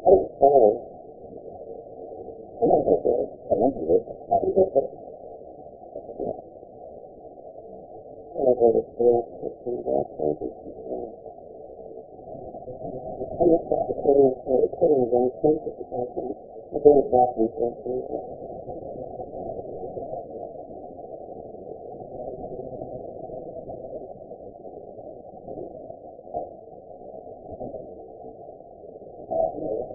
I didn't know that. So I just said that. No, I just think it's beautiful. Well, it's been like that. I got my son out and I was like, I was just putting up and I was singing and just, I was sorry. I'm not going to I want to do it. I can do it. And I go to school, it's in the back, I just,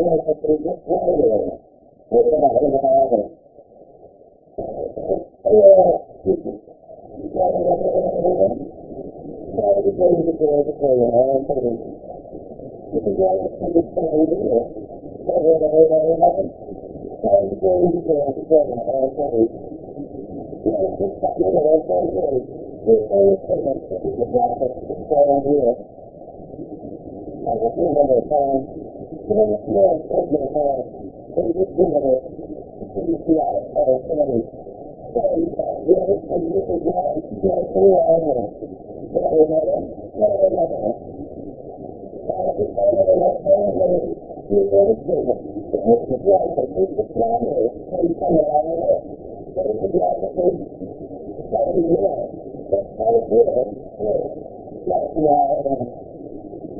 لا تقريبا ولا وكان عليها هذا Thank you. Israel taking home, they just think of it, pretty Seattle, or somebody. So, you know, this is this is what I'm going to on here. So, you know, so, you know, yeah.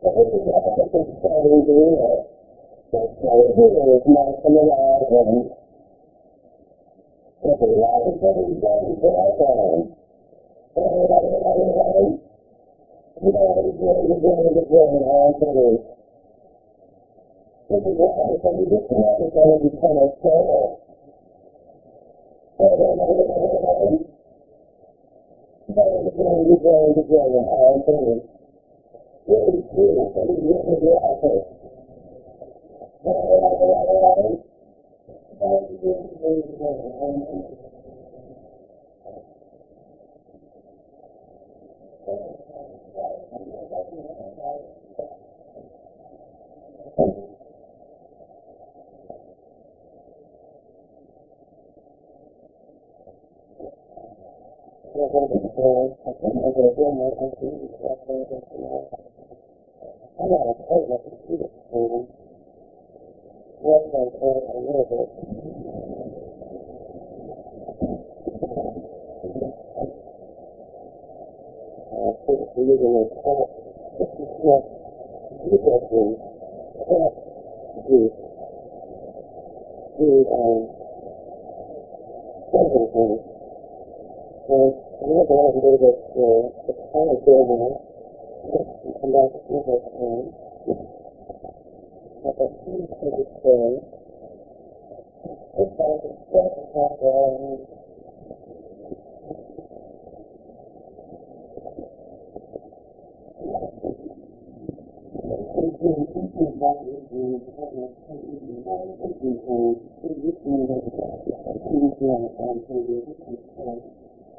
everything else I can say is real. But staying here is not an allowance. Every life is every day is our own. Every day is our. You know, it's really, it's really, it's really hard to do. This is why it's going to be disconnected from You know, it's really, it's really, it's really hard to. وتمكين الطبيب يخرج اثره Thank you. We're going to explore something over a real more concrete and structural than tomorrow. I'm not a part of the computer training. Yes, I told a little bit. Uh, we're using a cat, cat, cat juice, cat juice, to, um, several things. And I'm going to go out and do this uh, it's kind of building and come back to this thing. But that's really pretty good story. It's like a second half hour and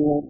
you know,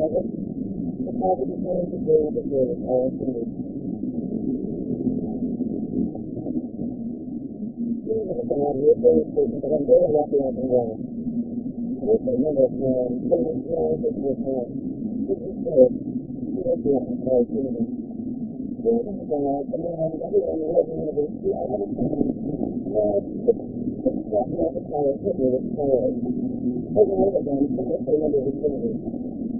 another, the Father declares the glory of the all things. Jesus is the one who is very important, but I'm very happy I can go. There's a number of times, there are times that we're times. This is the mercy of the Father. Glory to God, the man, everyone living in this, the other time, Lord, put yourself in the power, put me with power. Take away the gun, put us in under the service.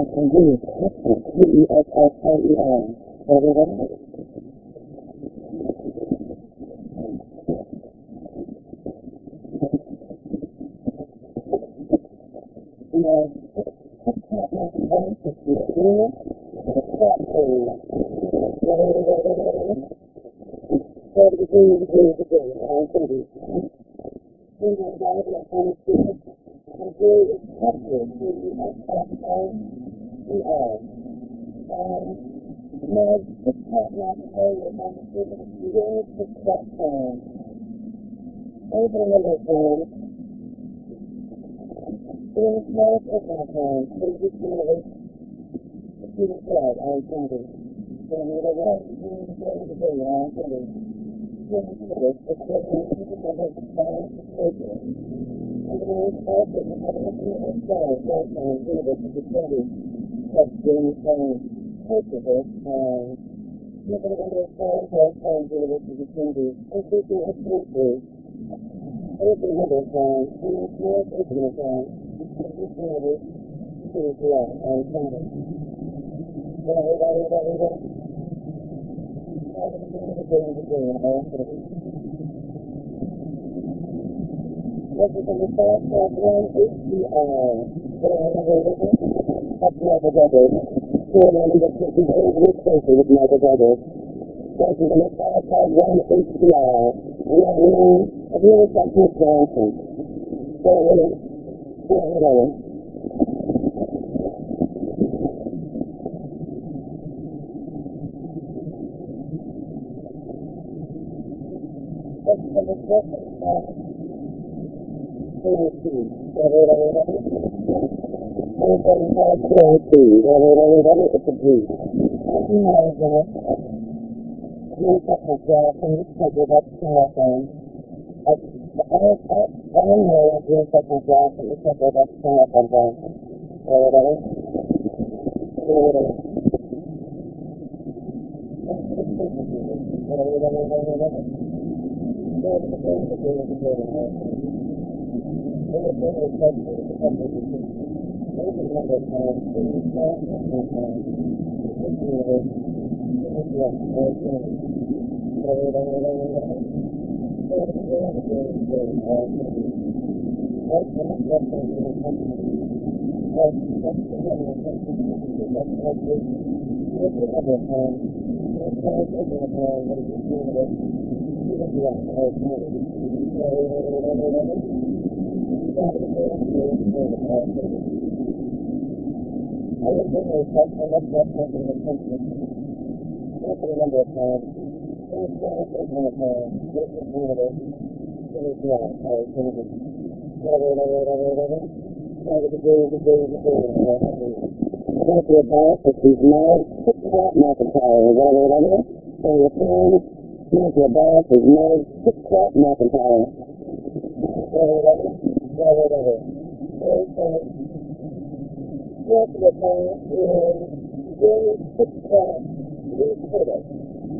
and continuous testing, T-E-S-S-L-E-R, everyone. تجربة سنتين ألم يكن تجربة تجربة سنتين غير غير Thank you. I was thinking of something that's not something that's something. That's another time. and uh, one of my recent visitors is yeah, I was going to whatever, whatever, whatever, whatever. I was going to go to go to go to go to a bar that she's married, six o'clock McIntyre, or whatever, whatever. So you're playing, going to a bar that she's married, six o'clock McIntyre. Whatever, whatever, whatever, whatever. So, so, you're playing, you're doing six o'clock, you're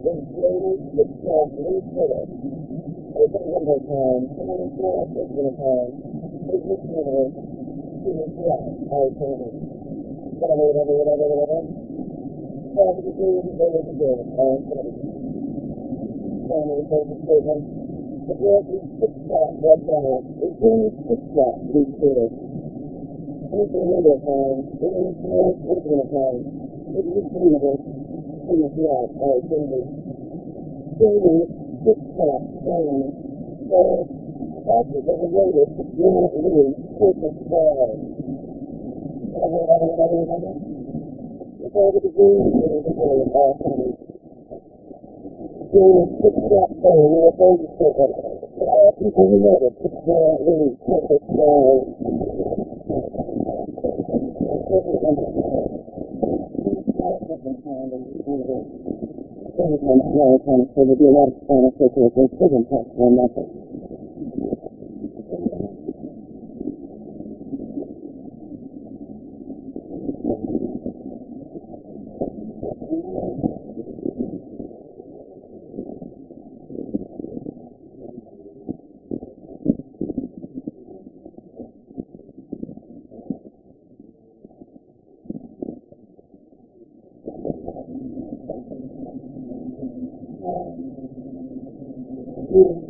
to to really six times, really clear. Open one more time, and then it's not up one more time. Kind of yeah, I was kind of whatever, whatever, whatever, whatever. Oh, but the thing is, the thing is, the all kind of family focused statement. The girl is six shot red down. It's really six shot these kids. It's a window. It is small window time. It is window. In the flat, I think it's really six shot down. So, after the later, you're not really six shot. It's over the it's over the all coming doing six shot thing, you know, those are different. But all people who know style. Sometimes small times, so there'll be a lot of Spanish circles and prison tests on nothing. Again, hard.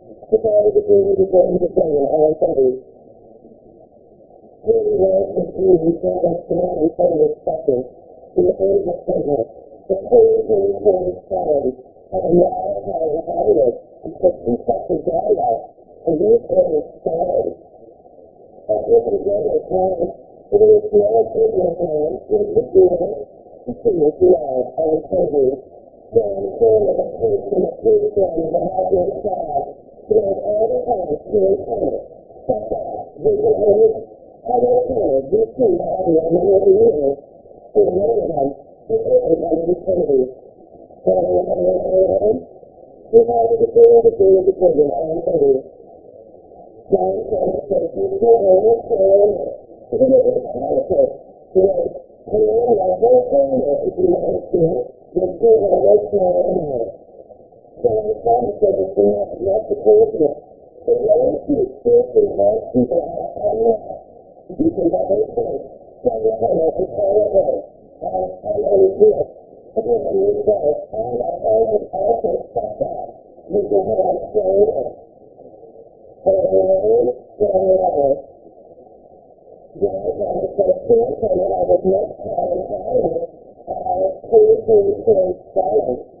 I do it, do it, do it, do it, I ready. Really well, if you return us to that and say this second, the age of goodness, the whole, whole, whole story, and now to hide it, because two steps is going out, and these are stories. And if you get it wrong, it is not in your hands, it is yours, to see it now, I you. John Paul of a person of Christian of the house of God, who has all the hands to recover. Step back, visit him, I don't know, this thing that I have many of the years, to remember them, to everybody in eternity. So I don't know, I don't know, if I was to say everything in the children, I am ready. John Paul says, you know, I will say, if you look at the politics, you know, I know my whole family, if you want to see it, you'll see what I was saying in there. So I'm trying to say this thing, not the person. But I want you to seriously want people out of life. You can have a choice. So I want to call it out. I am only here. Again, I'm your self. I am always also back. You can have a choice. So I am so I am Yeah, I to I I was not calling out. Uh, please, please, please, silence.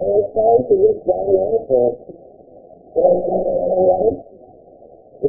And I'm going to go on. You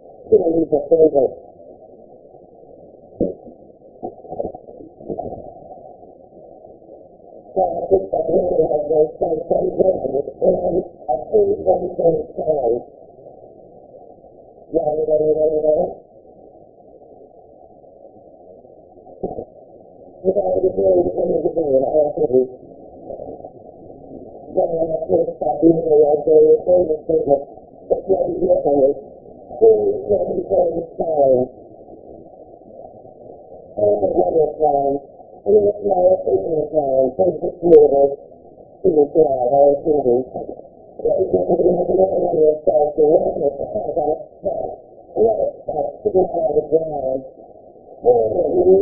should I leave a favorite? So I think that really has those things very good and it's in a free everything time. Yeah, you know, you know, you know. You've already been in the beginning, I want to be. Then I have to stop being a regular favorite statement. It's really different really came before the story. And it's another plan. And then it's my opening plan. So it's just beautiful. See you. I'll not going to have another one of those. I was on a spot. Another spot to get out of the ground. And then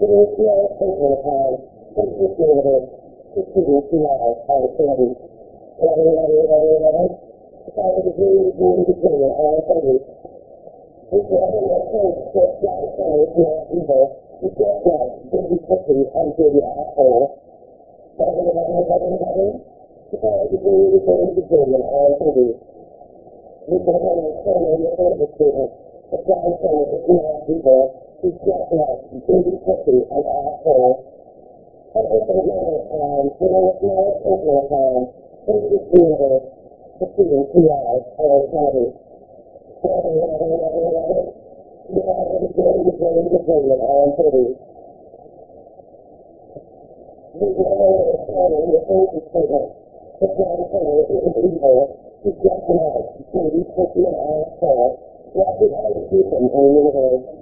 like it's technology. Really, a lot of people are looking for 12 years. Yeah, how was that? espiritual ou assim, e aí tem que ter uma grande sorte, uma mensagem, uma significado de ground, or the real ground, or a food and food, or whatever it is, two hours. So we are in one of those, so it's really good to get around for the so you get any things of the line, it's another time, so then it's not a particular time, but it's just another spiritual opportunity. So we are in one of those, so I just need to go into the opportunity. So we get into the other side, and we're on another side, on a platform, of the ground, so we're on another side, sitting out on the ground, we're on another side, we're keeping our country, over the other side, there is no it's just limited, it's keeping two hours, opportunity. Ready, ready, ready, ready? So I would agree with you to opportunity. If you ever want to get down to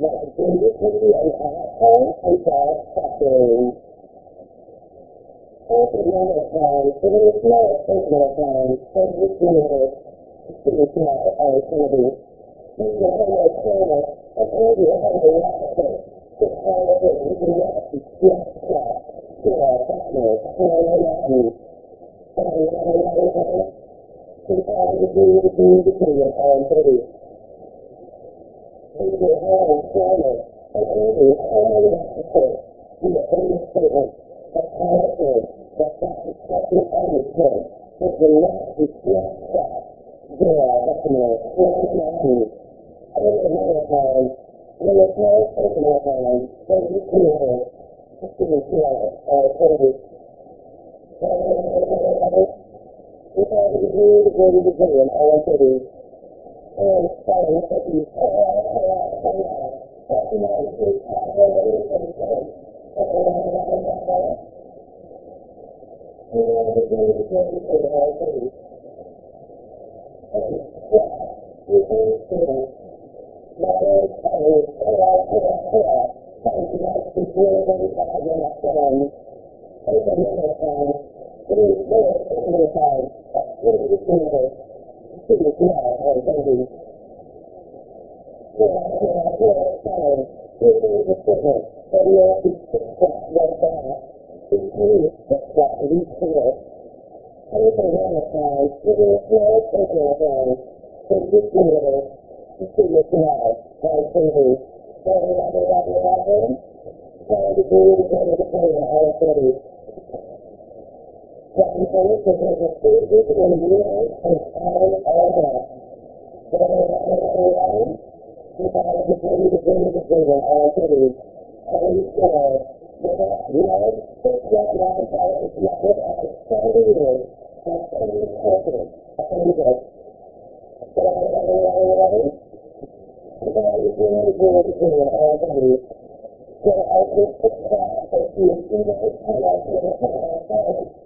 that baby cookie unto the asshole. Ready, ready, ready, ready? So I would agree with you to continue, opportunity. You can have a son of your own student, a grandson of not evil, who's just that baby cookie and asshole. And if there's another time, you know, it's not a time, it's just limited to two and two hours, opportunity. Ready, ready, ready, ready? You are going to go to go to continue, opportunity. You can have a son of your own just that baby cookie and asshole. What did I keep him in the universe? Ready, ready, ready, ready? So I would agree with you to continue, opportunity. You can have a son of such a the universe, that baby cookie and asshole, and start suffering. Ready, ready, ready, ready? You are the beginning, beginning, beginning, opportunity. You can have a son of an audience, not an actor. You can have a statement that the physician of the universe, that baby cookie and asshole, and start suffering. Open another time, so there is no particular time, so this universe, spiritual opportunity. You can have a son of an audience, of an actor. It's all of it, you can not be just that. You are partners, you me. Ready, ready, ready, ready? You are the beginning, beginning, beginning, opportunity. You can have a son of an audience, of an are only statement, a character, that that is something understood. It will not be just that. There are customers, you are not me. Open another time, there is no particular time, so this universe, spiritual opportunity. Ready, ready, ready, ready? You are the beginning, beginning, beginning, opportunity. And starting with the oh, oh, oh, oh, talking about the big power of everything. Ready, ready, ready, ready, ready? You are the beginning, beginning, beginning, opportunity. And yeah, you can see that. That is, I mean, oh, oh, oh, oh, thank you, that's the good of everybody in that time. Open another time. It is there, another time.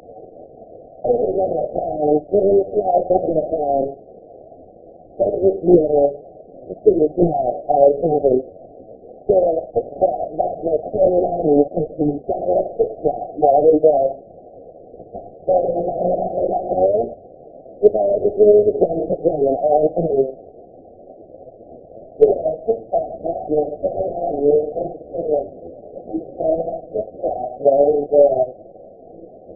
taking one at a time, giving the flies one at a time. That was beautiful to see as well as having still six flat, that was turning on you because you got a six flat while we go. So, with all the dreams and the dream, all three. Still six flat, that was turning on you because you got a six flat while we go.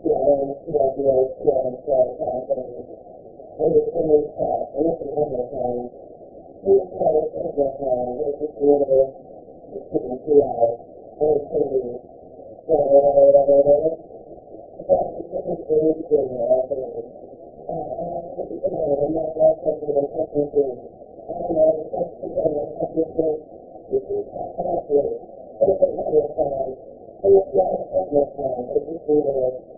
เกี่ยวเลยเกี่ยวเดียวเกี่ยวเกี่ยวสองคนไม่ได้เป็นขาดไม่ได้เป็นคนเดียวกันที่ใช้เป็นเดียวกันไม่ได้เป็นคนเดียวสิ่งที่เราไม่ได้เป็นเกี่ยวเลยเลยเลยเลยเลยก็ไม่ได้เป็นคนเดียวกันอ่าก็ที่เราเรียกว่าเป็นเดียวกันเป็นเดียวกันเราต้องที่เราต้องเป็นเดียวกันที่ที่ขาดไม่ได้เป็นไม่ได้เป็นเดียวกันไม่ได้เป็นคนเดียวกันไม่ได้เป็นคนเดียวกัน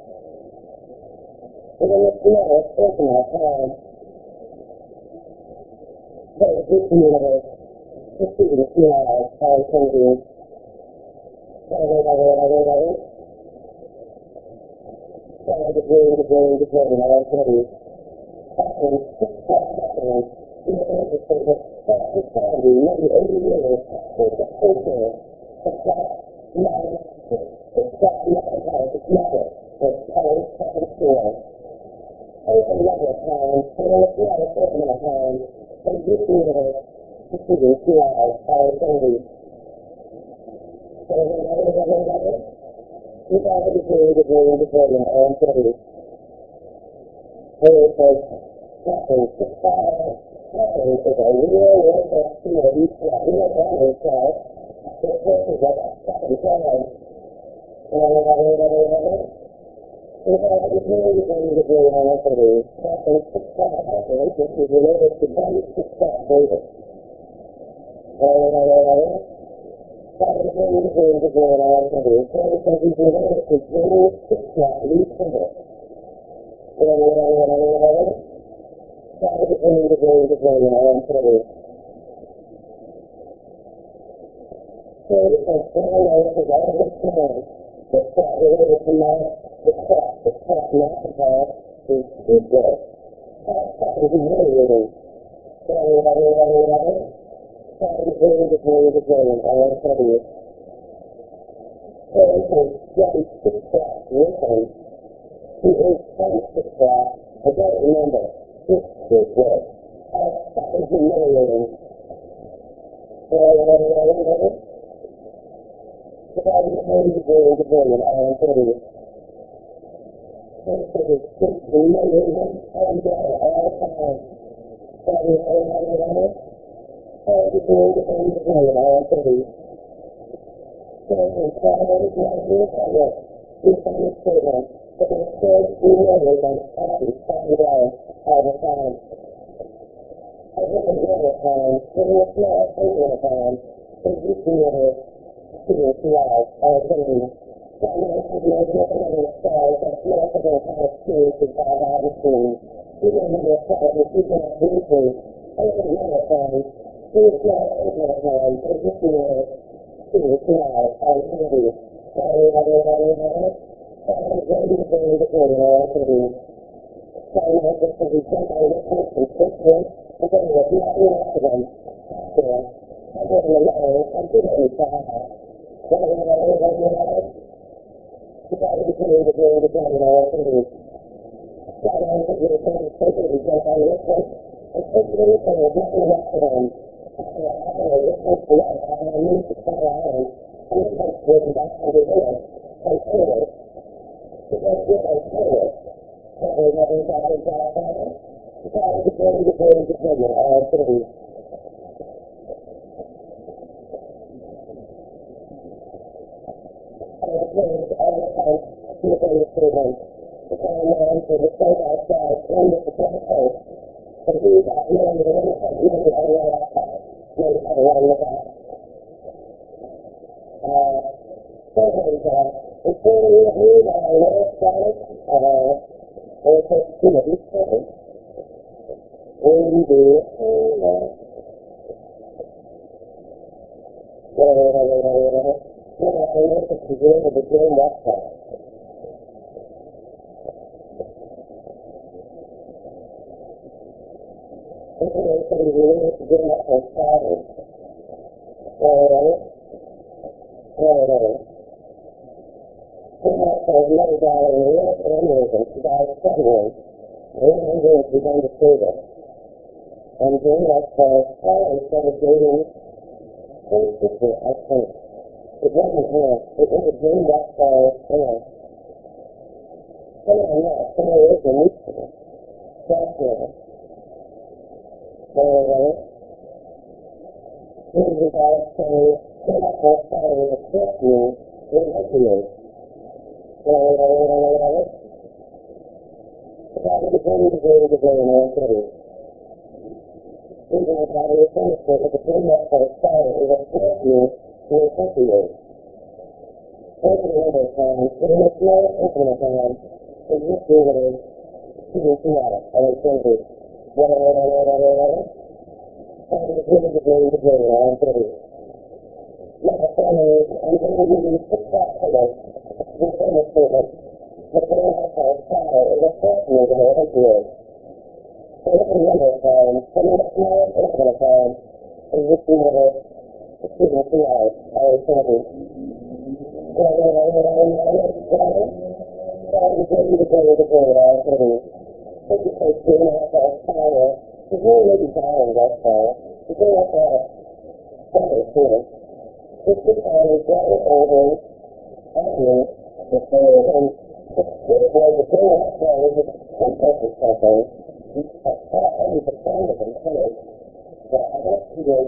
Pero los primeros es una razón de this universe, the student realize how it can be. Wait, wait, wait, wait, wait. So the brain, the brain, the brain, I want to be. Six times happening, in the end of the that society, nearly 80 years, is the culture of that knowledge. It's that knowledge, it's knowledge, it's knowledge, it's knowledge, it's knowledge, Open level of time, and then if you have a certain amount of time, then you see the excuse me, two hours are infinity. So is it negative or negative? You guys are between the dream and the dream or infinity. Where it says, nothing is solid, nothing is a real world question of each one. You know, that is solid. This person is like a second child. You know, negative, negative, negative. We have a very valuable ionophily Catholic success rate, which is related to go success data. Catholic individual ionophily is related to total success lead center. Catholic individual ionophily State of all ionophily success related to mass the crop, the crop not involved is the dead. That is really, really, sorry about it, about it, about it. Sorry, it's the it's really, it's really, I want to cover you. So you can get a six track with him. He is from six. I don't remember. It's too good. Oh, that is humiliating. Sorry about it, about it, about it. Sorry, it's really, it's the it's really, I want to cover you. Ready, ready, ready, ready? You are the beginning, beginning, beginning, opportunity. So I will fix that for you, you know, and I will fix that ourselves. It is me. Oh, oh, oh, oh. Ready, ready, ready, ready? You are the beginning, beginning, beginning, opportunity. So you are the first to the all the gifts and all the love. And I, and I, and the gifts of the love. And I, and the gifts of the love. And I, and I. very deployed again, I want to tell you. So it was Judge Sixcraft Wilson, who is from Sixcraft, I don't remember, six is good. Uh, that was humiliating. So, whatever, But I was very deployed again, I want to tell you. So it was six humiliating, and uh, all the time. So, whatever, all the good and the good, I want to tell you. So, it's all the good and the good. We find it children, but they're still humiliated and happy, happy down all the time. I think it's another time, when it's not a single time, it's just another student life, I was saying. So I'm going to give you another story that's not going to kind of serious as I have it seen. You're going to be a part of you're going to be through. I think another time, it's not a single time, it's just another student life, I was saying. So, I'm going to be very good, I was saying. So I know that the result I look at is different. I'm going to be not one of them. So I'm going to allow I'm going to be fine. So I'm going to allow I'm going to allow So I was going to go to the game and I was going to I know that you're going to take the I at. And take the result of what we want for them. I'm going to look at the life. I'm going to move to the island. Going to take the back to the world. And forward. So that's what I'm forward. Probably having got a job on it. It's all the good, the good, the good, return to other types within the prison. The Solomon for the sake of God and with the black host, for he that man the innocent man of the outside, made everyone without. Uh, so there's a, it's really neat, neat, uh, little status, uh, or it's like, you know, each person. And the, uh, whatever, whatever, whatever, whatever. Then I that she's going to the game website. Information is to game website Saturday. Whatever, whatever. Game website is never down in the real aneurysm. She died suddenly. Her injuries began to fade. And during that time, Paul started dating her sister, I think. It wasn't her. It was a dream that far there. Someone else, someone is a mystery. That's it. Anyway, here's the guy saying, get up and start to accept me in Italy. Whatever, whatever, whatever. About the very, the very, very, and I'm kidding. Even if I was finished with the dream that far start, it would accept Italy. Over the other time, it was no time, it just do what it is and it's going to whatever, whatever, whatever, whatever. And really the day to day, and I'm Like a family, I'm going to give you six hours today, this famous statement, the day that far start, it was accept me in Italy. So look at the other time, when it's no infinite time, it just do two or three hours. I was standing. And I went, I went, I went, I went, I went. I was ready to go with the boy that I was having. Took it for two and a half hours prior. He really wasn't dying that far. He didn't have that. That was cool. This is how we got it over. I mean, the third and the third boy, the boy last guy was a princess or something. I thought I was a fan of him, kind of. But I guess he was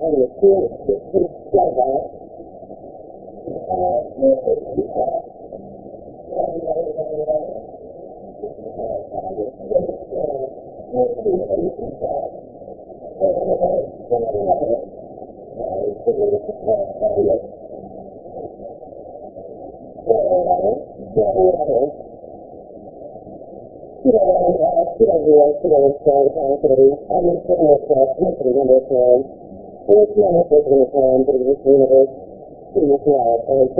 already going to go into the land and you so I know that you're going to get it with a lot of it. I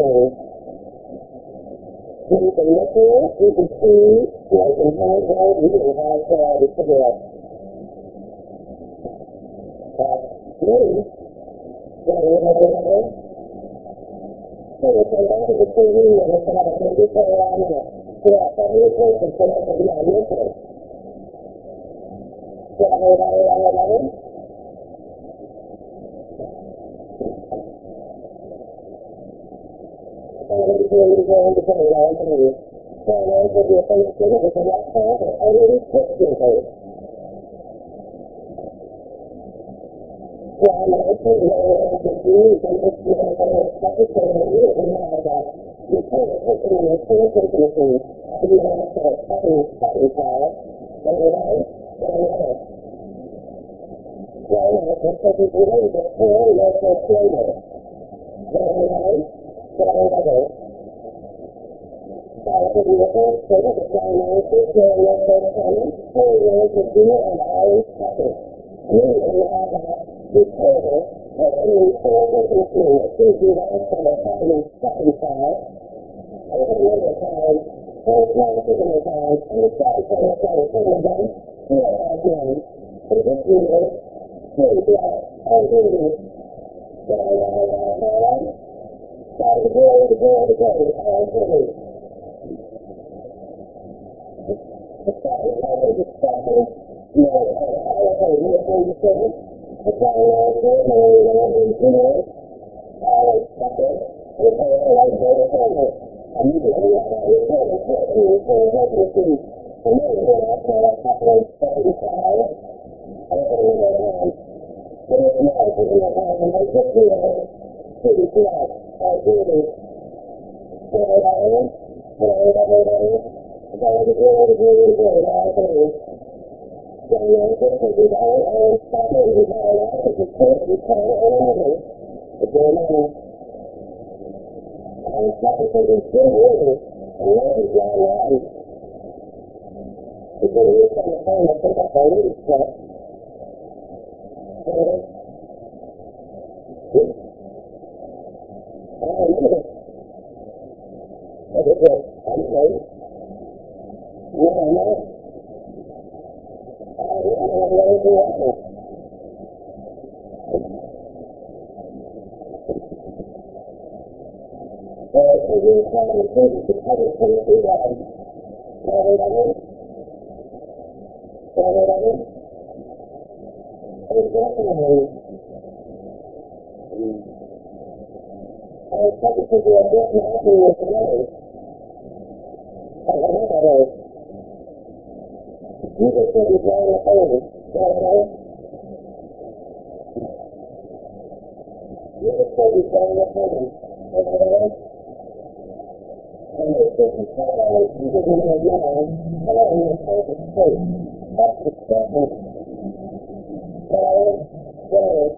really put you there. So I'm going to say that I'm going to do is I'm just going to go to the secretary and you and have that. You can't put it in your full taking and you have to fucking fucking file. And you know, and you know. So I know that this is really the poor local flavor. And you know, but I know Father, we are all the to do and always happy. We will have a second file. And first one, second the second the second to to to the second the second, was a thing to say. The guy last year, and I went in two years, I was second, and I was like, go to family. And you know, you have to record it, and you record it, and you see. And then, you know, I saw that couple of second file, and I was like, man, but it's not, it's not, and I just feel like, pretty flat, I really, so I was, but I was, I was, about the world of really จะมีผู้ใดที่เรียกว่ามันไม่ใช่ชื่อเลยชื่อที่ชื่ออะไรชื่อดีชื่ออะไรไหนชื่ออะไรไหนไหนใจเราจะเชื่อที่ชื่อจะเชื่ออะไรใจเราจะเชื่อที่จะเอาเอาตาที่ดีมาแล้วจะเชื่อที่จะเอาเอาจะเชื่อไหมเอาใจเราจะเชื่อเลยเลยจะเชื่อเลยจะเชื่อเลยจะเชื่อเลยจะเชื่อเลย is. Whatever that is. Definitely. I was talking to you a bit now with the. I don't know is. Said you're drawing a phone. Whatever that is. You just said you're drawing a phone. Whatever that is. And it's just a couple hours you didn't know now. Hello, you're perfect state. That's the second. Whatever.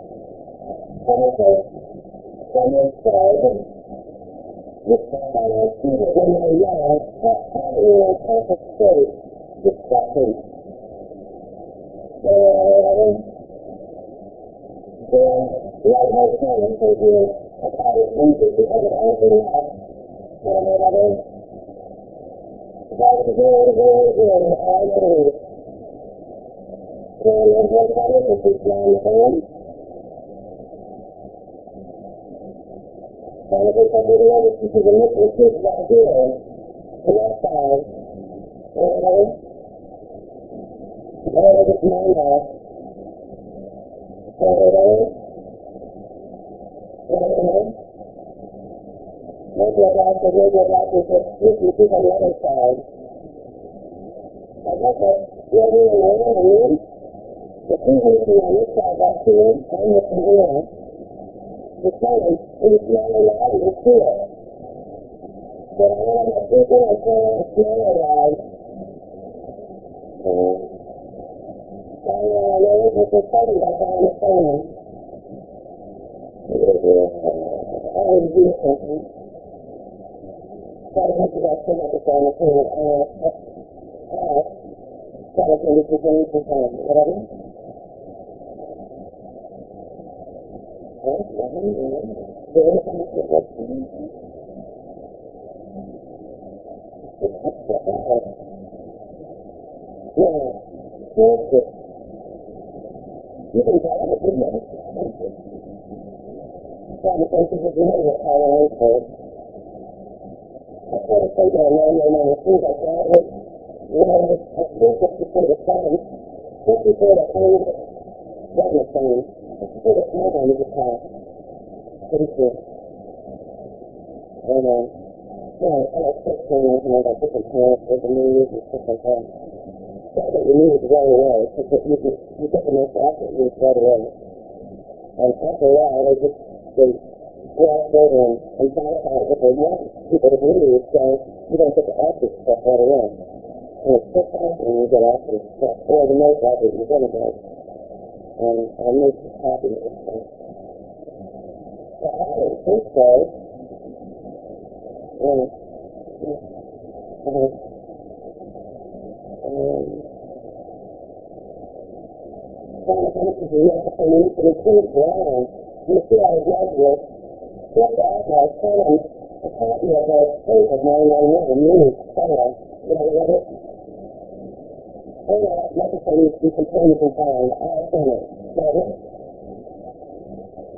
Whatever. Whatever. Someone said, you step on our feet when you're young, that's how you're in perfect state. The second. Right now, time for you, a part of to have it in life. Whatever. God is very, very good in all about it? If it's down the phone? And if it's the other, this is a little kid right here. The side. Whatever. Whatever gets my mouth. Whatever. Whatever. Maybe I'd like to maybe I'd like to just sleep you keep on the other side. The other way around the room, the looking on this side back here, I'm looking here. The sun is not allowed to see it. But I want to think it as well as smell alive. And I know that the sun is up on the phone. I would do something. Try to make it up to the phone and say, uh, uh, try to think it's the same for time, whatever. Oh, nothing, you know. There is something that works for me. It's upset my head. Yeah, here's it. You can tell it, you know. Trying to think of the behavior of how I was told. I try to think of a man and I think I got it. You know, I think just before the sun, just before the old weather thing, just before the snowman is attacked. Pretty sure. And, um, yeah, I like six things, and I got different parents the news and stuff like that. So that you it right away, because you, you, you get the most accurate news right away. And after a while, they just, they gloss over and, and modify it what they want people to believe, so you don't get the accurate stuff right away. And it's just after you get accurate stuff, or the most accurate you're going to get. And I'm most happy with this stuff. So I don't think so. And, uh, um, trying to with the police, and it's pretty brown. You see, I graduate, just after I sent him a copy of a tape of 911, a news, somewhere. You know, yeah, let the police be complaining from town. I'll send it.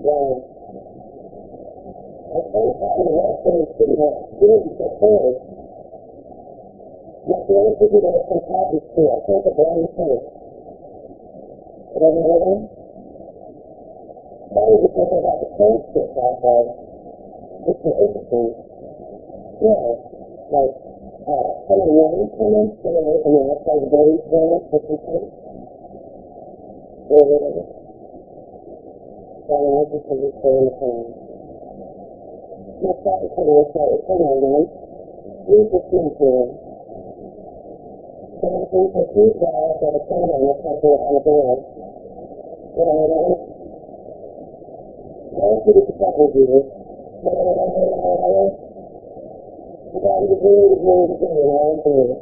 Yeah. I think that the West End City, that students get paid. Yet the only people that some copies to, I think the brown tape. Whatever, whatever. That was because I got the off of it's an interesting. Yeah, like, uh, some of the women, some of the, and the outside of those ones, what you think? Or whatever. So I want to just stay in the phone. My thought is going to say, come on, man. Read the thing here. So I think that these guys that are coming on this country on the board, you know, they don't you to couple of you. The guy was really, really good all through.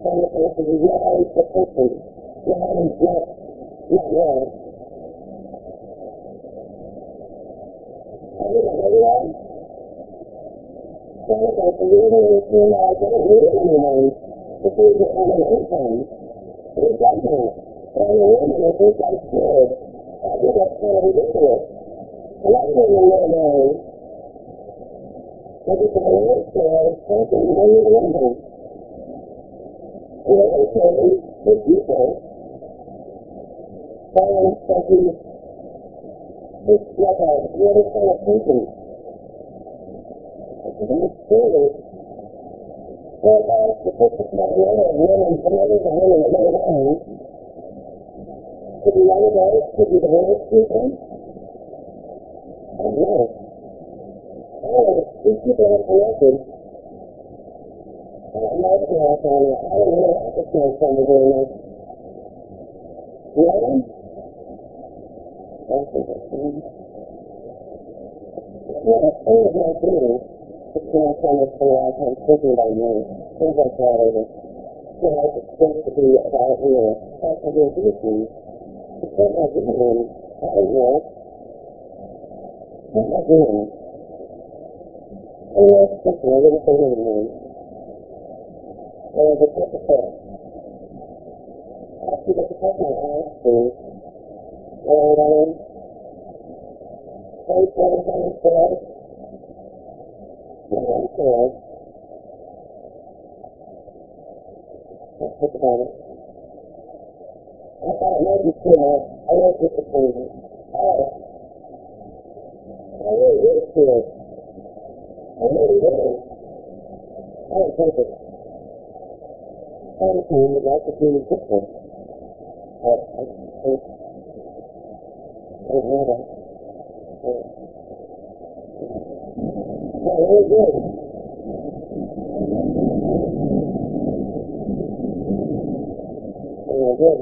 Some of the person is not always the person. Not always not, not. I didn't know that. Some of us really realize that it really before you have an income. It doesn't. And the woman is just like good. I think that's kind of ridiculous. And that's when you know now. Maybe for the Lord said, something when you're living. And the Lord said, the people that he it's like a really kind of thinking. It's really serious. Well, that's the purpose of the other women, some others are women. Could be of those, could be the worst people. I don't know. Oh, these people are connected. Know what's going on here. I don't know what this man's trying to do now. Really? That's interesting. Yeah, it's kind of like me. It's been on camera for a while time thinking about me. Things like that over. life is supposed to be about your possible duties. It's not you mean, I don't know. What am I doing? Yes, just a little thing in me. Or the type of thought. After the top of my eyes, please. All right. Thanks for everything said. Yeah, sure. Let's think about it. I thought it might be cool. I like disappointment. Oh. I really did feel it. I really did. I don't think it. Some time would like to see me different. I, I think. I don't know that. Yeah, very good. Yeah, good.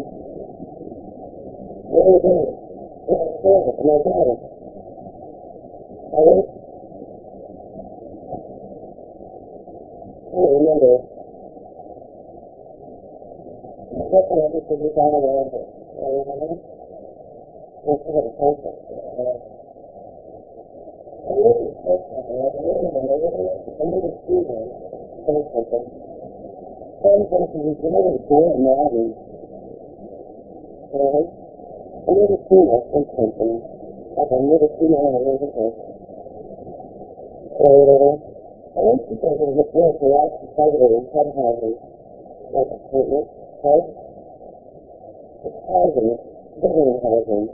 Very good. Yeah, sure. And I got it. I went. I don't remember. What can I do for you down around it? I remember. What's the person? I really think I remember. I really see them. Say something. Some places you can really do it now. Really? I never seen her say something. I've never seen her on anything else. Or whatever. I want to say there's a book who likes to play it in head housing. Like appointment. Right? It's housing. Living housing.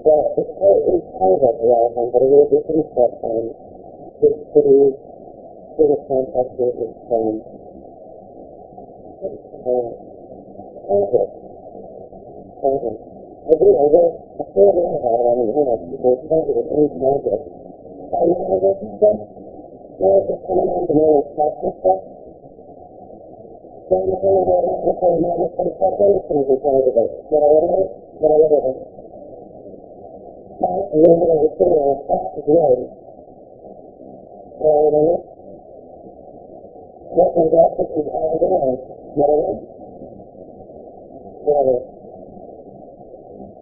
Well, it's it's kind of like housing, but it is a set on big cities, bigger complexes, it's um, uh, okay. Okay. I do, I I feel a lot about it on the internet, people think it is any project. I know how this is done. Now it's just coming on to know it's practice stuff. So I'm not going to go around and say, no, this is stuff anything we tried to do. But I love it,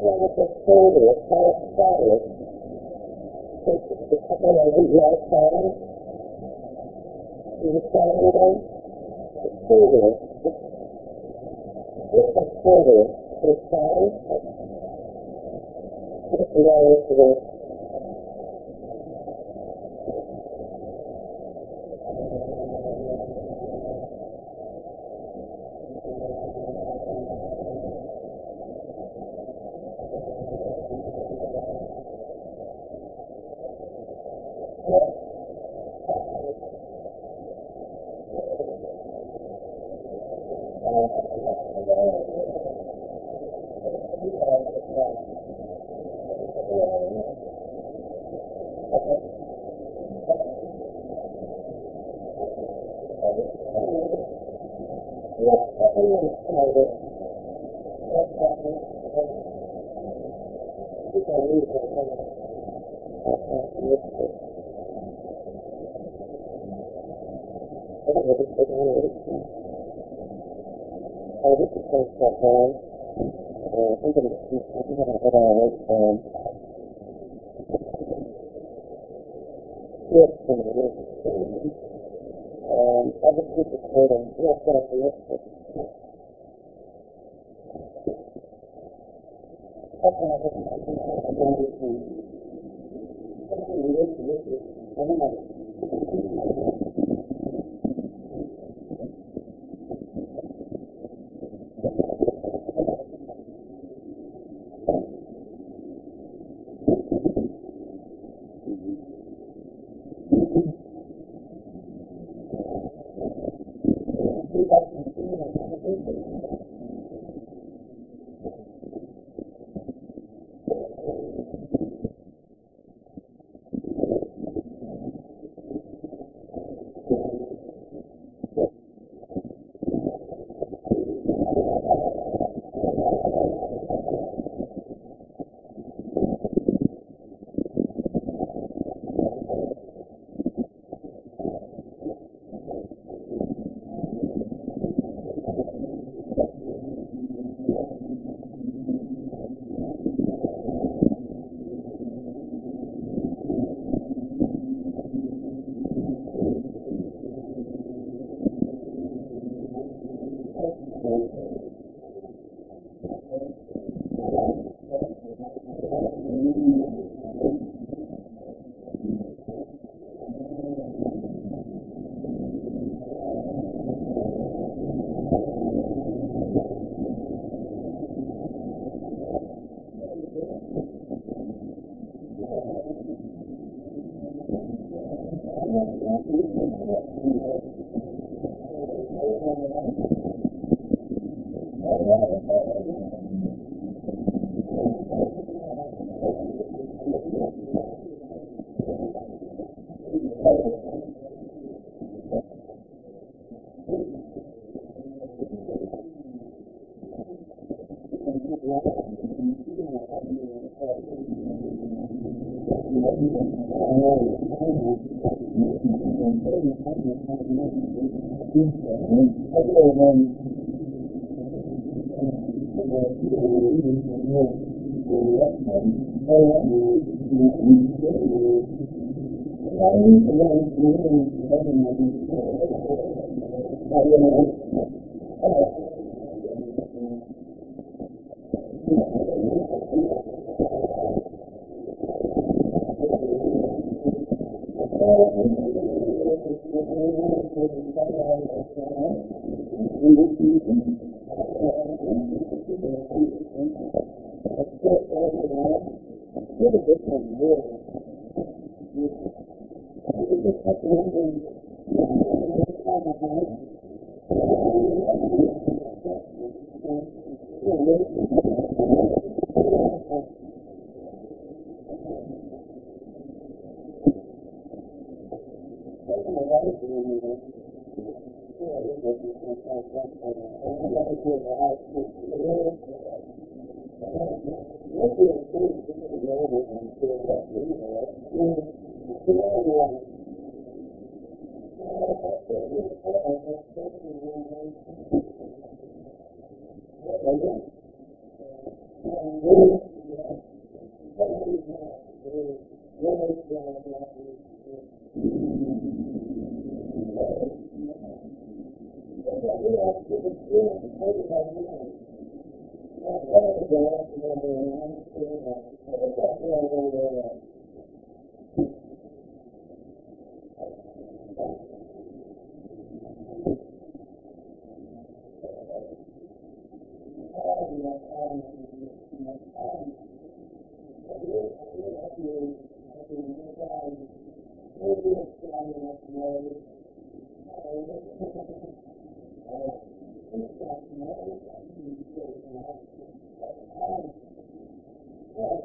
With the shoulder, it's kind of. It's a couple of the right side. Is solid again? The the shoulder. It's solid. It's the way to the Thank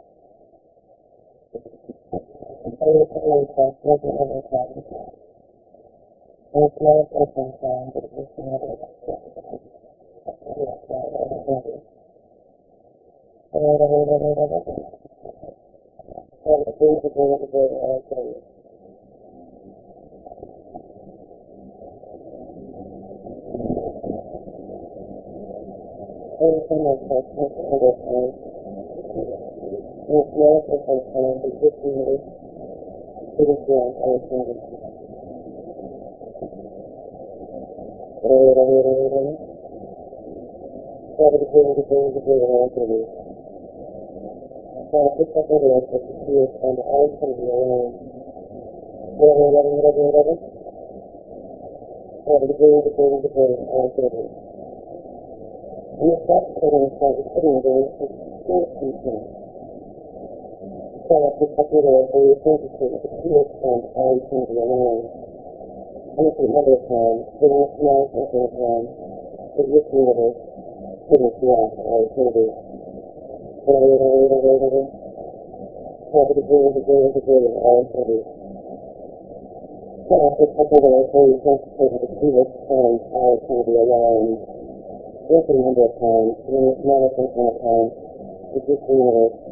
The total process wasn't overcrowded. There was no open ground, but it was another experience. Everything was so simple and different with the other person and I think this community it is the other community. So I picked up videos that you see is on the always going to be alone. Whatever, whatever, whatever, whatever. So the beginning, the beginning, the beginning, all good. And if that's the thing, it's like the sitting there, it's still something set up the computer as we referred to the to spent all eternity alone. Infinite number of times, being the smallest infinite time, the rich universe, couldn't see us all eternity. Over and over and over and over. Have a degree of degree of degree of all eternity. Set up the computer as we referred to the computer to all eternity alone. Infinite number of times, being the smallest infinite time, the rich universe,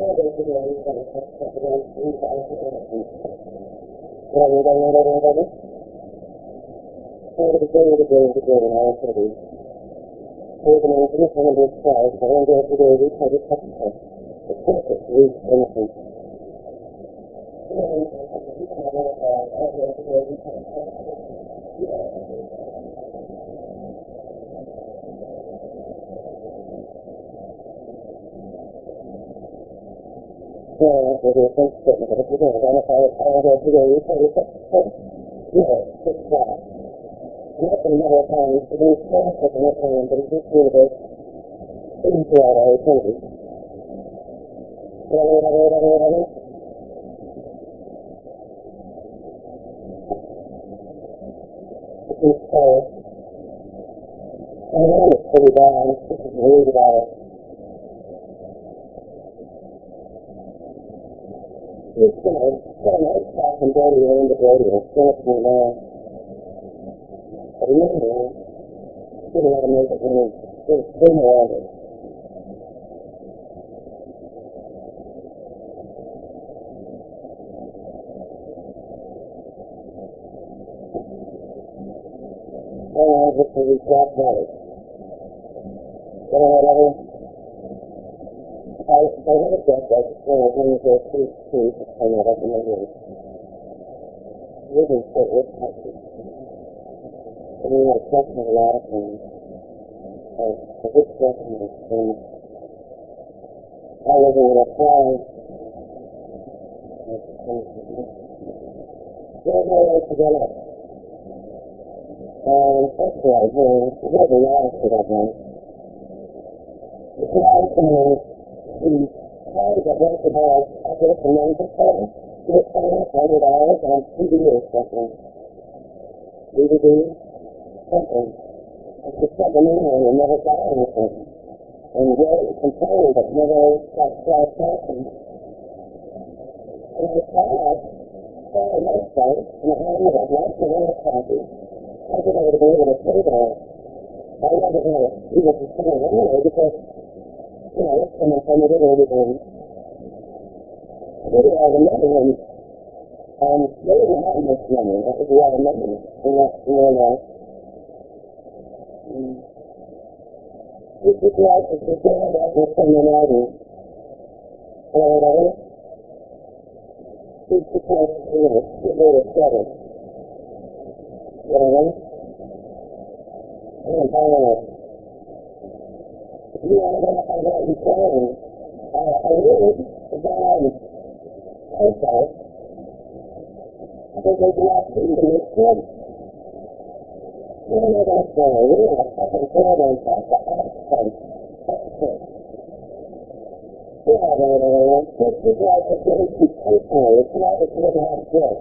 そうできるようにした、い、うこと、我我分析的那个不对，咱们还有还有个这个一块一块，一会儿就是这样。你要怎么样来看，你这个生活怎么样看，我们就是那个印出来的动力。来来来来来来来。就是，我们那里这里边就是没有一个。was similar, nice, back in radio, into radio, still from there. But remember, didn't want to make it any, it was similar. Then I was just a recap knowledge. Then I had other I, I never did that when I was in the police chief, I never in the room. Really, it was touching. I mean, I trust a lot of things. I, I did trust in this thing. I was in the fire. There's no way to get up. And that's what I do. There's a lot of shit I've. It's not the county that runs the ball, I guess, the management department, to get finance hundred dollars on TV or something. DVD, something. And she sent them in and never got anything. And we're controlled, but never got satisfaction. And I called, called a website, and I had it, I'd like to run a copy. I think I would have been able to pay that. I wasn't going to even consider it anyway because you know, someone everything. I did it all the money and um, they didn't have much money. That was a lot of money in that, in life. This is like it's a day that was coming out of and. This is like, you know, get rid of seven. Whatever. I'm going to buy it. If you want to know how that is going, uh, I really, about PayPal, because there's a lot of people that make What am I going to say? We have a fucking program called the Accent. Accent. We have it everywhere. This is like a really keep personal. It's not it's really not good.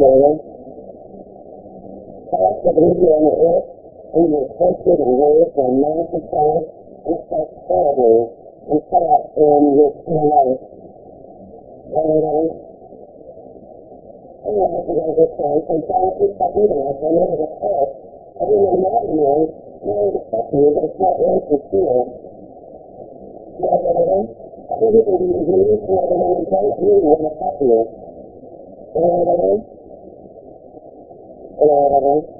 You know? I have to believe you on the earth, you're tested and raised and magnified, and such terribly, and set up in your true life. You know? And I was going to say, and so keep talking to us, I know the first, I didn't imagine you, knowing the second, but it's not really sincere. You know what I mean? I think it can be for the one who tells you when it's happier. You know what I mean? You uh, know what I mean? Uh,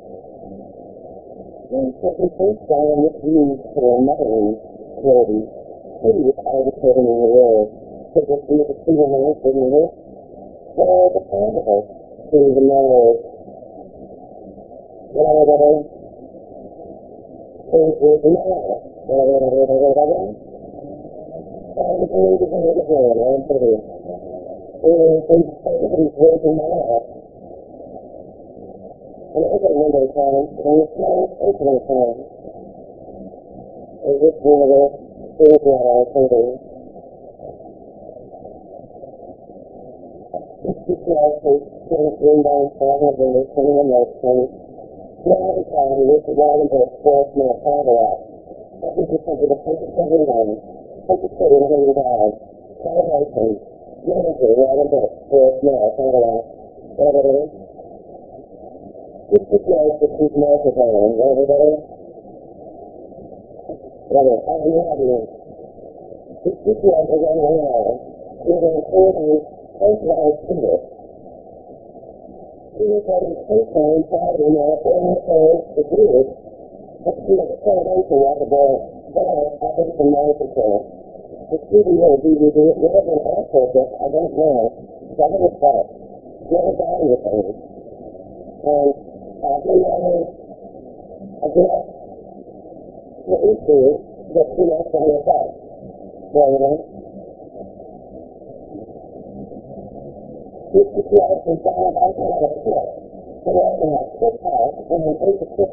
And second first time it's used for mothering ability, pretty educating in the just be the the world well, the possible to the knowledge. You know what I mean? Is with knowledge. You know what I mean? You And it's a window time, and it's not opening time. Is this one of the things that I can do? situation in down forward and we're putting in those things. Now the time is the one of the fourth minute follow up. That is because of the of your mind, focus of your mind down, celebration, unity, rather than fourth minute follow up. Whatever it is. This is like the chief microphone, whatever it is. Whatever, I'm not This is like the one we are. We're going to first of all, Peter. Peter had his first time fighting out in the Jews, but he was celebration of the boy, there, I think, from my control. The CD or DVD, whatever an book, I don't know, haven't thought, never got anything. And the issue that he actually addressed. Well, you know, this situation found out how to fit. So we have to have six house and an eight to six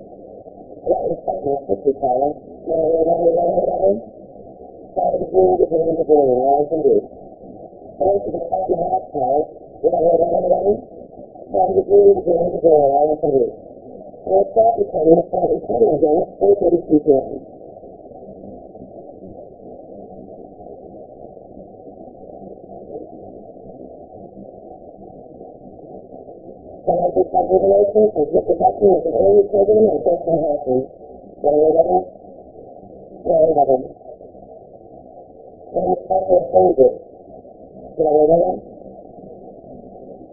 know what I mean? We teach you on the airplane, you take the band of our day, so we have a six house and eight to six food. So you know what I mean? I want to set the top house. Whatever, whatever, whatever, whatever. Trying to bring the bring the bring, right? What it is. I want to check my 50 pounds. To bring the bring the bring, right? What it is. Trying to check my 50 pounds. Whatever, whatever, whatever, whatever. Trying to bring the bring the bring, right?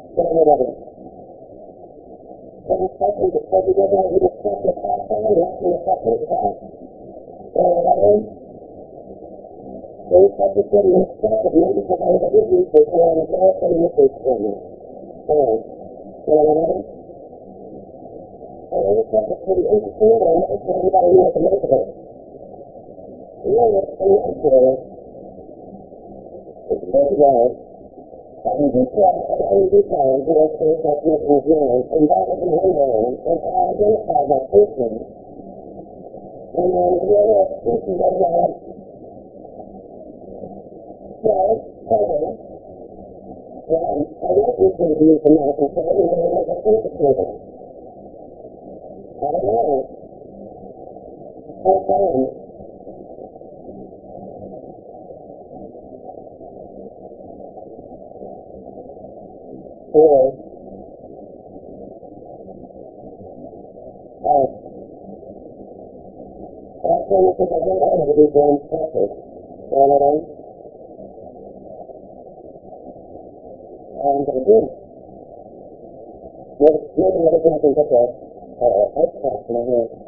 What it is. Trying to check my 50 pounds. Whatever, whatever, whatever, whatever. Trying to bring the bring the to bring the bring the bring, right? What it is. And I told him, I him again, it's 432 grams. So I think that was an open, and get the button with an early program and go for happy. Whatever, whatever. Whatever, whatever. And it's also a phone group. Whatever, whatever. Whatever, whatever. and because he doesn't have to discuss the of the second class. So, they have to put in the stuff of maybe because I was a good research for an American research program. So, you know what I mean? And I just have to not sure anybody knows the most of it. Yeah, it's pretty interesting. It's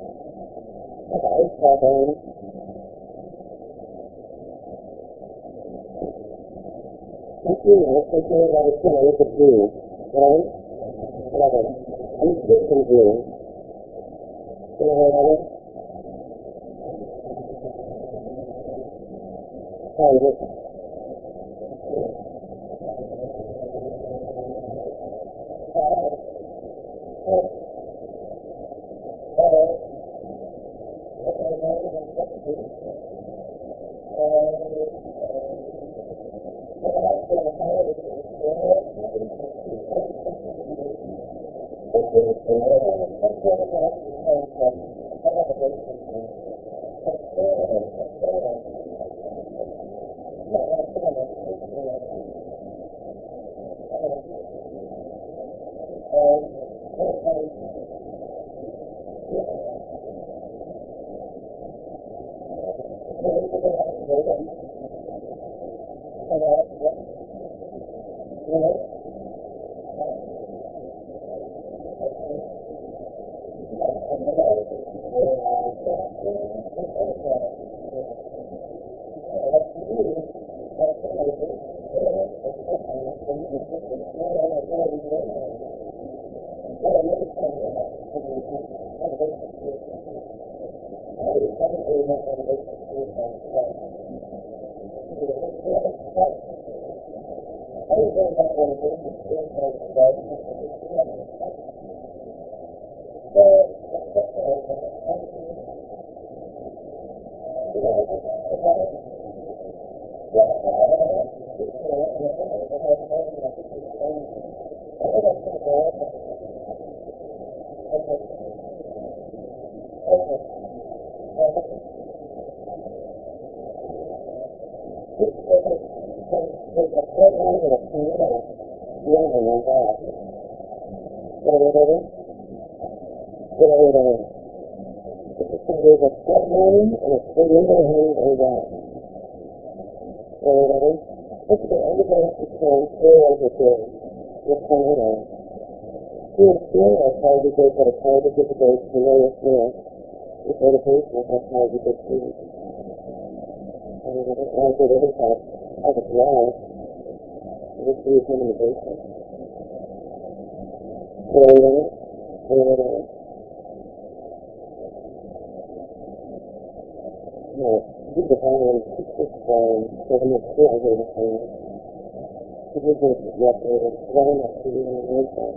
of ice covering. I'm doing it, I'm doing it out of skin, I look at blue, right? Whatever. I'm sick from blue. You know what I mean? Oh, listen. Oh. it was thrown to the universal.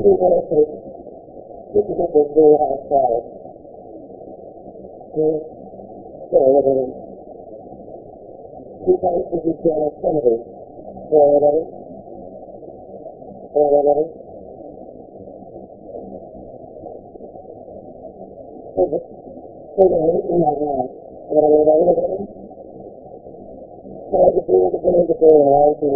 Three. This is what we're doing ourselves. Okay? So, what it is. Two verses is the infinity. So, what it is. So, what. service in my life. You I mean? So I could do what I need to do I do.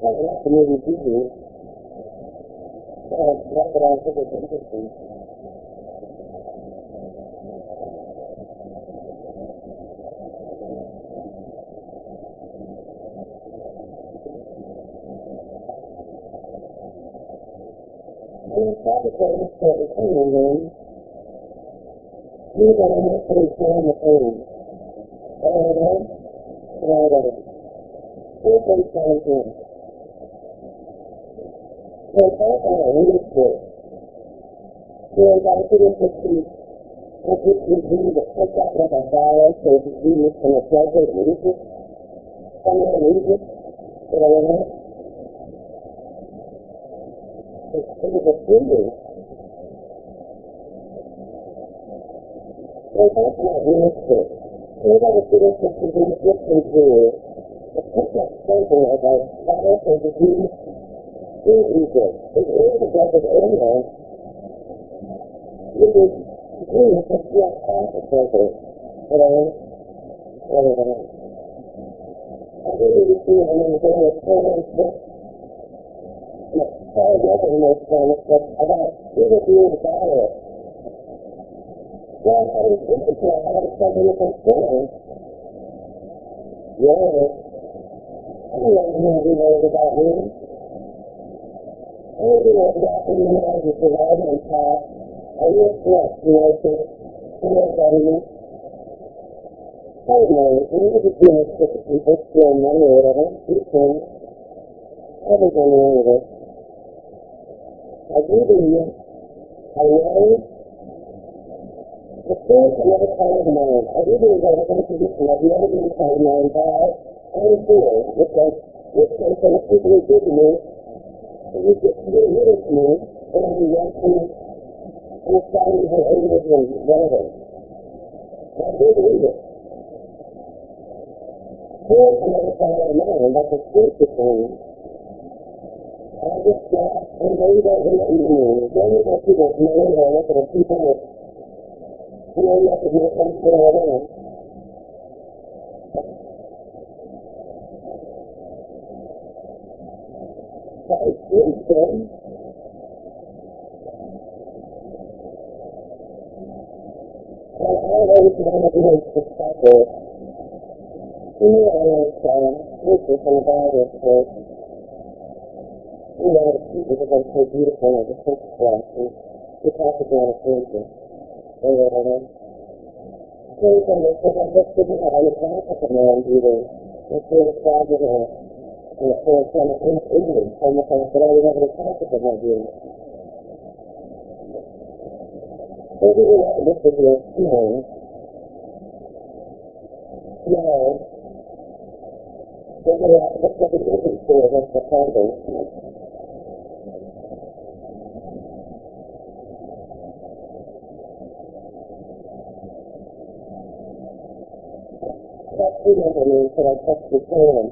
Well, that's the movie uh, one that I think is interesting. In Father James chapter 2, then, he that is pretty strong with him. All right? All right. Here's what he says here. 我刚刚来的时候，我在这个社区，我不是不是的，我家里把家里手机里面存了交费的名字，上面的名字，这个人，这是个村民。我刚刚来的时候，我在这个社区里面存了，我不想生活在家里手机里面。In Egypt. It is a desert area. It is just half a desert. You know? Anyway. I really see it in the day of parents that Paul Yevon was from it, but about even being it. Well, I was thinking to I had something to consider. Yeah. I don't know who he knows about me. I don't know about me when I was alive and taught. I was what, you know, to, to know about me. I don't know, we need to do this with people, steal money or whatever. You. I haven't done any of it. I do believe I know the spirit can never call the mind. I do believe I have a position I've never been called mind by and fear, which I which from the people who did to me, and you get really rid of me, and I want to understand her areas and whatever. Do believe it. Can never call the mind, that's a spiritual thing. I just got, and maybe that will let you know, maybe that people know or look at people that you know, have to do something or whatever. It's really I always want to know, I was, uh, Lucas in the Bible says, you know, the people are so beautiful and the six glasses. We talk about it later. Or whatever. So when they said, I just didn't have any contact with man either. They feel the of and it feels kind of ignorant from the fact that I have any contact with my being. Maybe we want this is your feeling. Now, to to look at the difference here against the finding. That's the means that I touch the phone.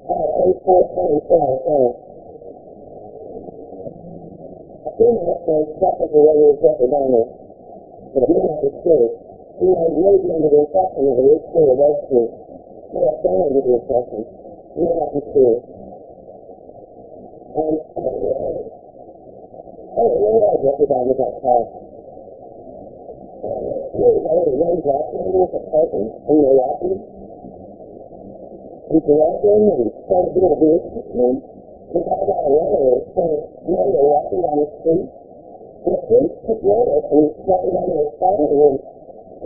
Uh, eight four seven five, uh. I think that's the second you get it. But may not be true. You maybe under the impression that it is true, it was true. But I've under the impression. It may not be true. And, oh, it down with that car? Here's how it runs out with a person in the lobby. Can walk in and start to do a and we got about a letter so you know you're walking down the street. And the police took notice and started on their phone and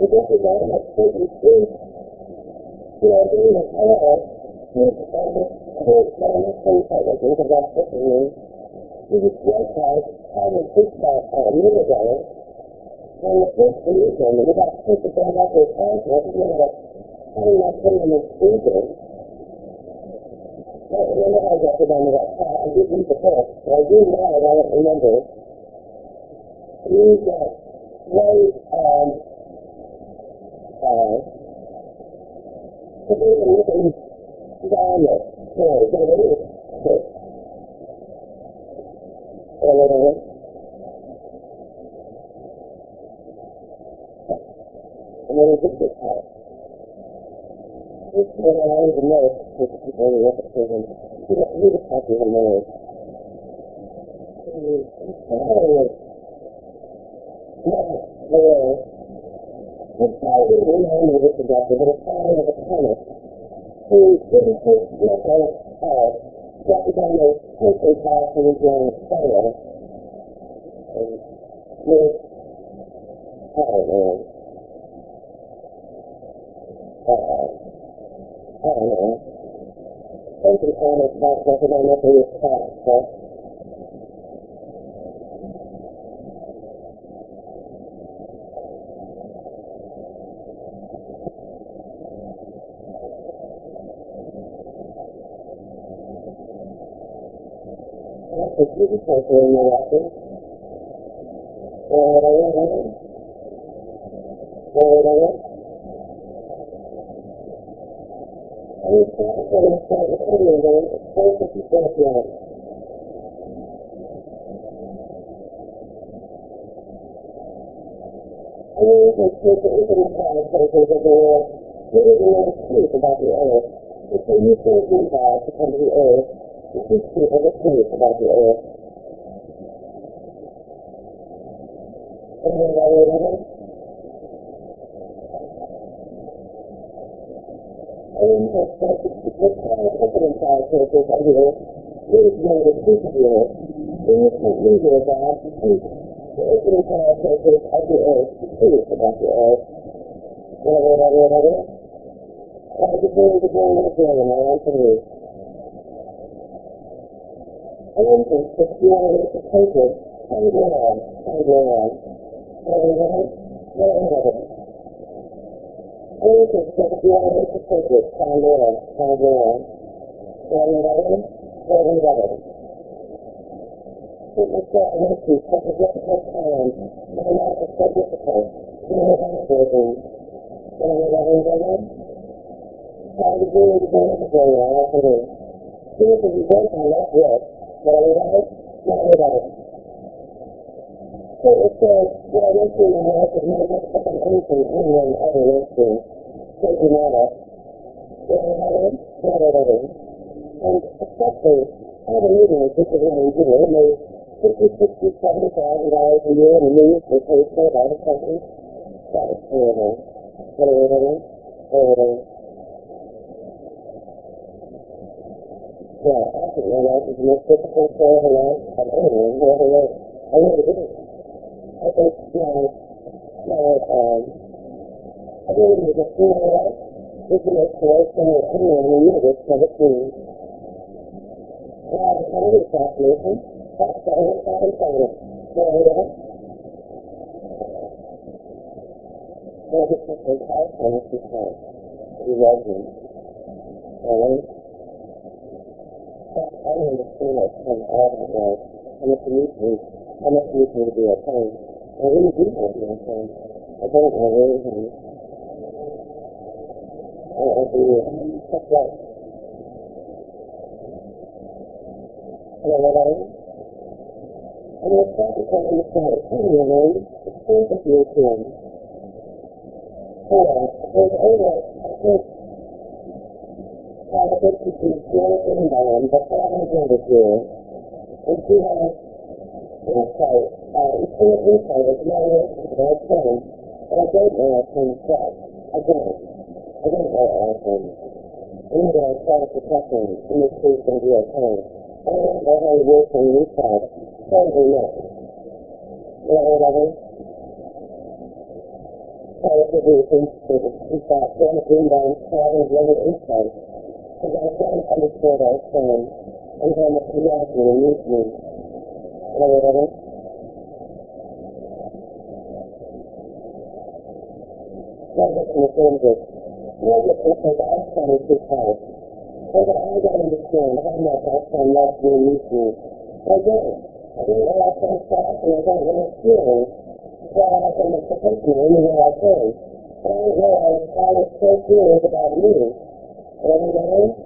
we just on the street and street. You know, doing the car, here's all the kids that are that, because that's what they mean. He was just like, how the police got a minute ago. When the first came, we got to take the gun out of his and we had a, having that thing in the speaker. Don't remember I got it on that car. I did read the book, but I do now, I don't remember. He got right, um, uh, the way that he was down there, sorry, the way it was, or whatever. And then he did this house. Even know if the people who work at prison, he was, he was happy even more. Oh, not there. This guy didn't remind me of this doctor, but it's kind of a chemist who didn't take much on his car, got the patient house and was going to fire. And was, I don't know. Uh, I don't know. Something kind of about something I never really thought, but that's a beauty culture in the office. And I went in. And you start to start with any of them, it's first if you start young. And then can take the infinite places of the world, you didn't know the truth about the earth. And so you God to come to the earth to teach people the truth about the earth. And then the power infinite power places of you didn't know the truth of the earth. And you can't leave your God to teach the infinite power places of the earth the truth about the earth. Whatever, whatever, whatever. And I begin to go and again, and I want to move. I want to just be able to take it, and go on, and go on. Whatever, whatever, whatever, whatever. I want to just be able to take it, and go on, go on. Whatever, whatever, whatever, whatever. It was that mercy, such a difficult time, and a life is so difficult, it was working. Whatever, whatever, whatever. Trying to do it again and again, and I want to do. If you work on that work, whatever, whatever, whatever, whatever. So it says, what I went through in life is not much of an anything anyone ever went through. Taking that up. Whatever, whatever, whatever. And especially, all the which is what we do, it made fifty, sixty, seventy thousand dollars a year in the news for paid for by the company. That was terrible. Whatever, whatever. Yeah, I think my life is the most difficult life of anyone who ever lived. I really do. I think, you know, my, um, I really was a life. This is the most correct that anyone in the universe has ever seen. And I kind of assassination. That's the only thing I'm saying. Whatever, whatever. And I just think the entire time because he loves me. Alright? I understand that from all that life. How much it needs me, how much it needs me to be okay. I really do to be okay. I don't, I do. I, I do. That's right. Hello, hello. And it's not because I'm not a you know. It's that you're a king. Yeah, there's over, I think, I think she can still inbound, but I haven't done it here. And she has insight, uh, it's full of insight, it's not a bad thing, but I don't know all things well. I don't. I don't know all things. And either I try to protect them, in this case, going to be okay. I don't know how it works on the inside. Probably not. You know what I mean? Try to produce insight, insight, then inbound, having greater insight. Because I don't understand all things, and how much reality it needs me. You know I mean? Not just in the terms of, because Einstein is too hard. So that I don't understand how much Einstein loves me and needs me. I don't. I don't know thoughts, and I don't know his feelings. I can make the anywhere I can. But I don't know how how his true feelings about me. You know what I mean?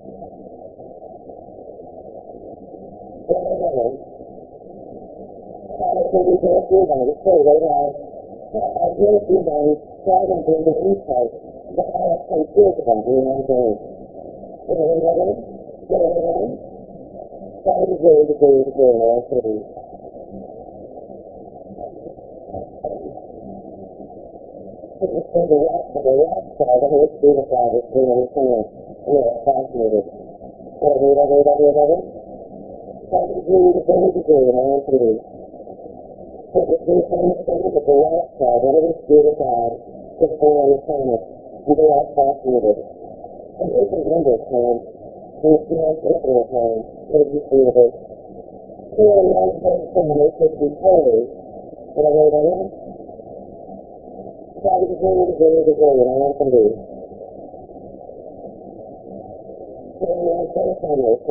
You I can go through that? It's so right now. I go through that and try to bring the insight that I have some fears about me and I'm going. You know what I mean? You know what I mean? Try to go, to go, to go, and I'm. It was from the rock to the rock side, the whole street of God doing everything else. And they're fascinated. To to go, to go, and I'm saying. It was the thing with the rock side, the whole street of God is doing on the planet. And they are fascinated. And it's a number of times. And it's not infinite times. It is the universe. So a long time from it could be holy. Whatever, whatever. Try to go, to go, and I want to do. So a long time from it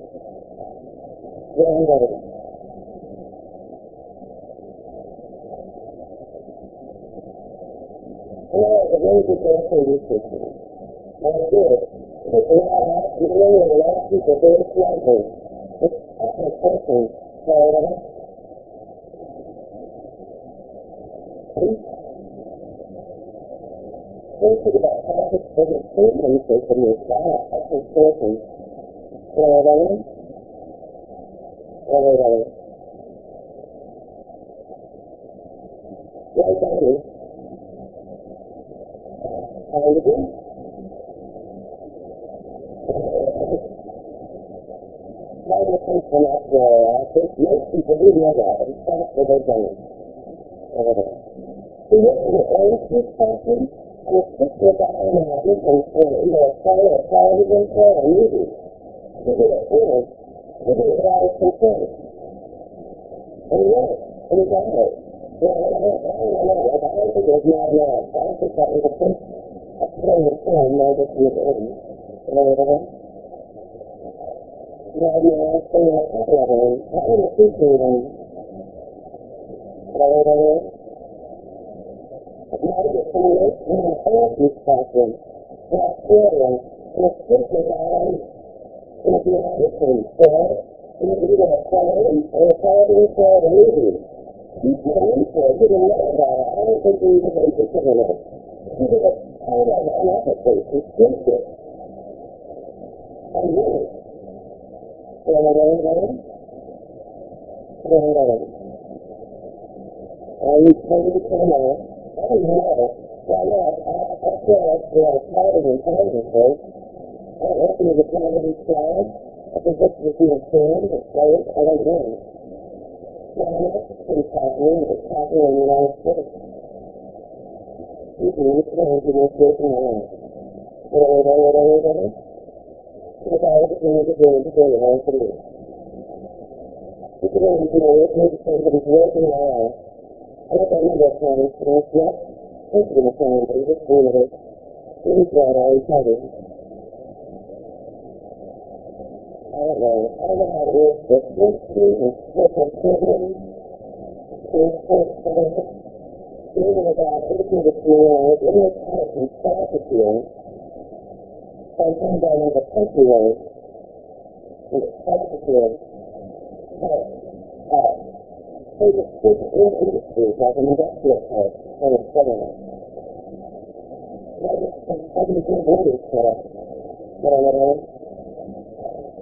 grand evidence. And I have a very good answer this And it is, because we have a lot of people very slightly. It's not an essential for them. First, about how to take a statement from your child, that's don't. Whatever. So you you do it without a concern. And yes, and you got it. Well, I don't know, I don't know, I don't think it's not now. I don't think that was a first, a play of film, no, just in the end. Whatever. Yeah, you know, so you have a couple of them. I would appreciate them. Whatever. Now to get some late in the therapy session, in Australia, in a specific island, in a beautiful store, in a beautiful play, or a television show, or a movie. You in for you didn't know about it. I don't think you even interested in it. You did it kind of unethically, you it. And really, whatever, whatever. And you told me to know, I don't know. Well, no, I, don't know. I feel like we have a television television show. I don't listen to the television show. I think this would be a film that plays. I don't know. Well, I'm not pretty popular, but it's popular in the United States. You can use it as you make it in your life. Whatever, whatever, whatever, whatever. Because I was going to do it today, and I was going to do it. You can only do it if somebody's working hard. I don't remember a time, but it's not thinking of a time, but it's just doing it. He's got all he's having. I don't know. I don't know how it works, but this too is what I'm children is for even about eighteen to three years old, in this house in Saskatoon, sometime down in the country road, in Saskatoon, but, uh, they just put in industries like an industrial park and a settlement. That is some seventy good borders set up. But I know,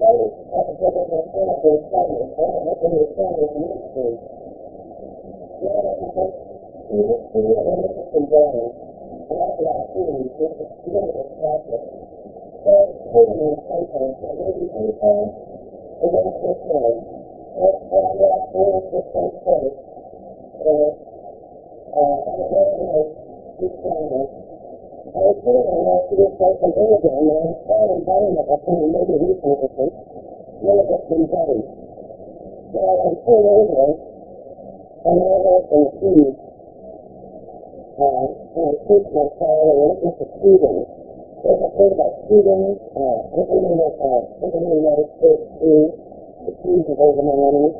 writers have a different intent of their study and what they were saying was ministry. Yeah, because ministry and ministry learning, and that's what I see, this is really a practice. So, putting in paper, so maybe paper, and then this one. That's what I'm going to do with this one first. And, uh, I'm going to do this one. I was sitting on that to yourself an image and I was trying very much I think maybe he can get it. None of it's been done. So I pulled over it and I was in see uh, and I took my car and I look at the students. There's a thing about students, uh, implementing that, uh, implementing that is so true. The keys of over my money.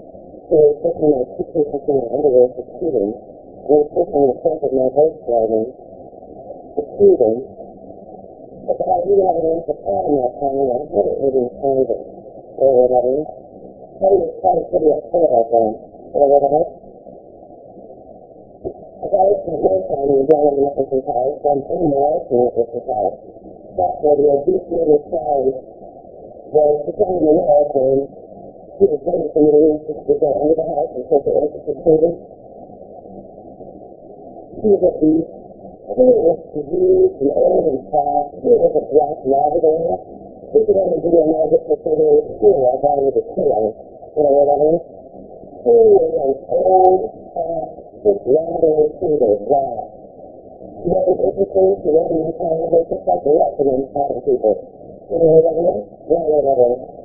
So it's just when I teach people from the underwear for students. And it's just when the front of my bike driving students. But I really haven't answered part of that time, I had it reading private or whatever. I was trying to pretty upset about them or whatever. I got it from one time in John and Nicholson's house, then in life in Nicholson's house. That's where the obesity child was to work and he was waiting for me to leave to go into the house and take the interested children. He was at the he was diseased and old and fat. He was a black labrador. He could only be a magic further school. I he was a killer. You know what I mean? He was an old, sick labrador poodle, black. He wasn't interesting. He wasn't intelligent. Just like the rest of them common people. You know what I mean? Yeah, just like, yeah,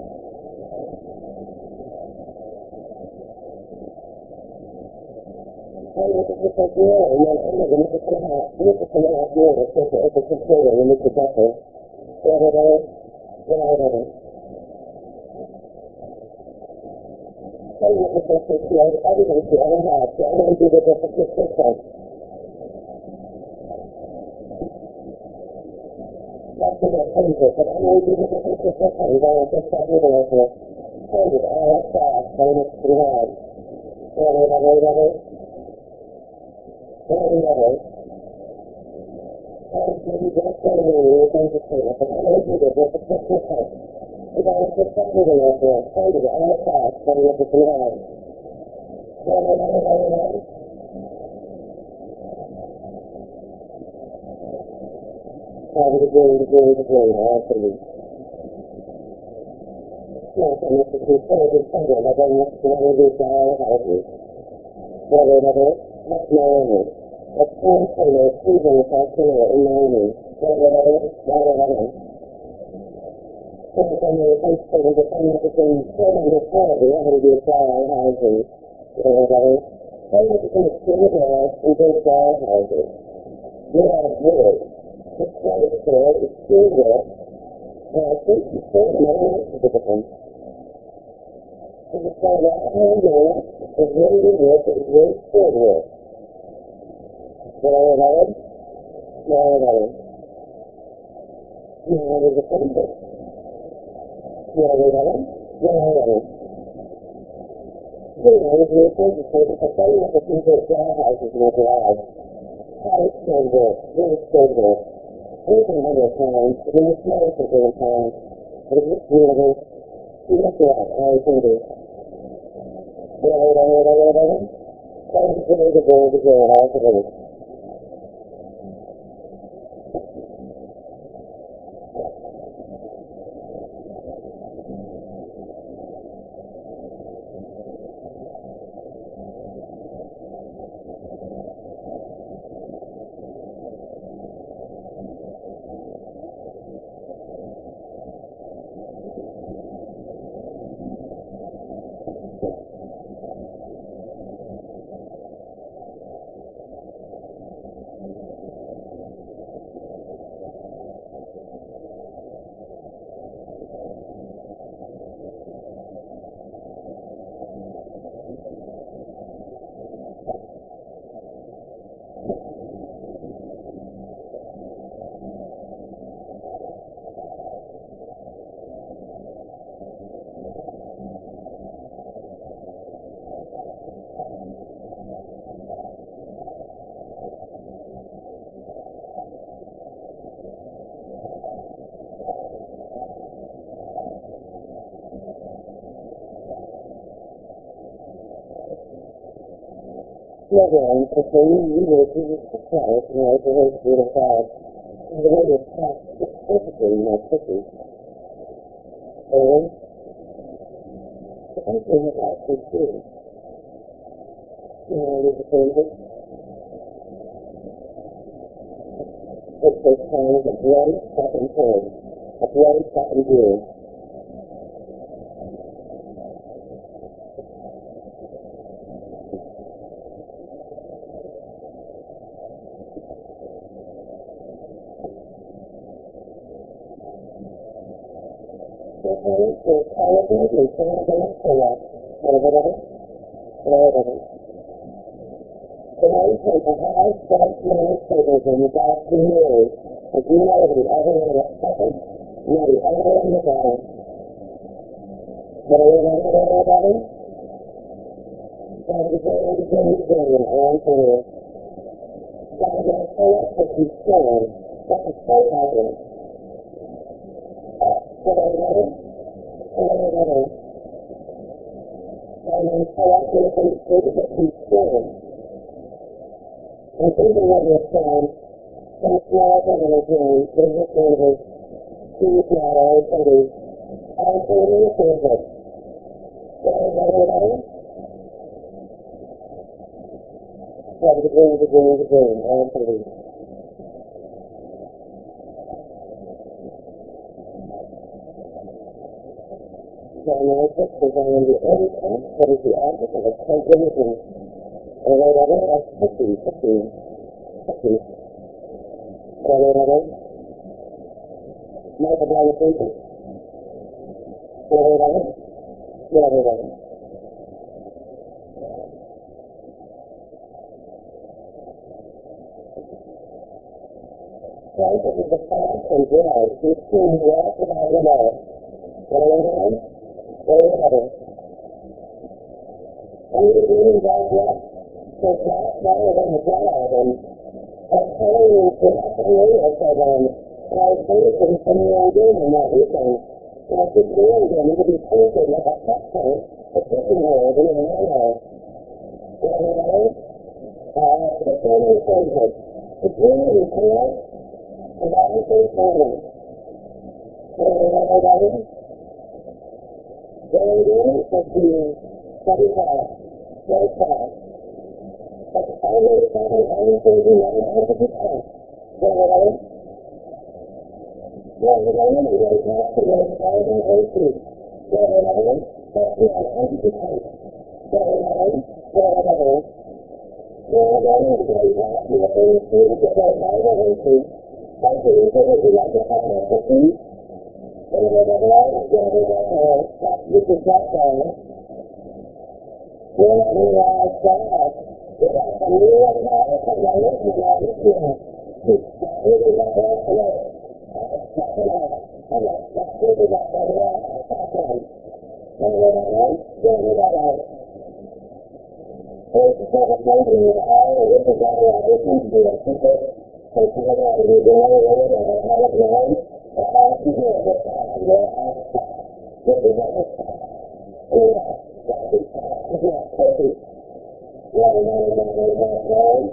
and then I'm going to look at the house. Look at the last year. It's just an open container and Mr. Becker. Yeah, whatever. Yeah, whatever. So what was this this year? Everything's the other house. So I'm going to do the different system. That's the way I it, but I'm going to the different system. I'm a. I one thing they're choosing in South in Miami. Whether or not whether or not Some of them the between children and quality, how to do trial houses. You know what I mean? Some of them civilized and do trial houses. You have wood. It's quite fair. It's still good. And I think you say the money is different. And you say that handle is really good work, it's really good work. It. You to you what the the you you to. Thank you for the going to be. Never on for me, you to the surprise, you know, to the God. And the way you talk, it's in my cookies. And the other thing about this too, you know, there's a thing that it takes time a bloody fucking thing. A bloody fucking deal. secretary for colleges and colleges for whatever, whatever. The one for the high stress administrators in the past two years, as you know, the other in the second, you know, the other in the better. But I remember everybody? God is very, very, very answer. Is so much that you said, that is so hard. Whatever, whatever. And then so often it's in the puzzle. I am thinking about the time that said. And even when you're saying, some small organization, business leaders, chief matters, and the I'm feeling the service. Whatever, Try to agree, agree, agree, and believe. diagnosis designed the evidence that is the object of a cognition. And whatever as pussy, pussy, pussy. Whatever. Multiplication. Whatever. Whatever. Christ is the fast and bread, who soon walk without remorse. Whatever. Whatever. And you really don't get to not better than the God and and telling you to not to real for them. And I was thinking from your doing in that weekend. And I keep doing them to be painted like a picture, a fishing world in a manner. Whatever. Uh, the family it. It's really clear and their family. Whatever. Very good for being very hard, very hard. But always having anything you never have to become. Whatever. Well, the woman is very hard to the way through. Whatever. But you are not to become. Whatever. Whatever. Well, the woman is very hard to get all the way through. Thank you. So would you like to have a cookie? And then the Lord is going to be like a this is that guy. We're not going to ask God. We're not going to be like that. Because I look at that. Look at that. Look at that. Look at that. Check it out. I'm like, look at that. Look at that. Check it out. And then the Lord is going to be like that. There's a set of things in your eye. This is all I listen to. I think that take it out of your door. Whatever. I have it now. And I have to do it. This is what it's Yeah. That is not perfect. What am I going to do now?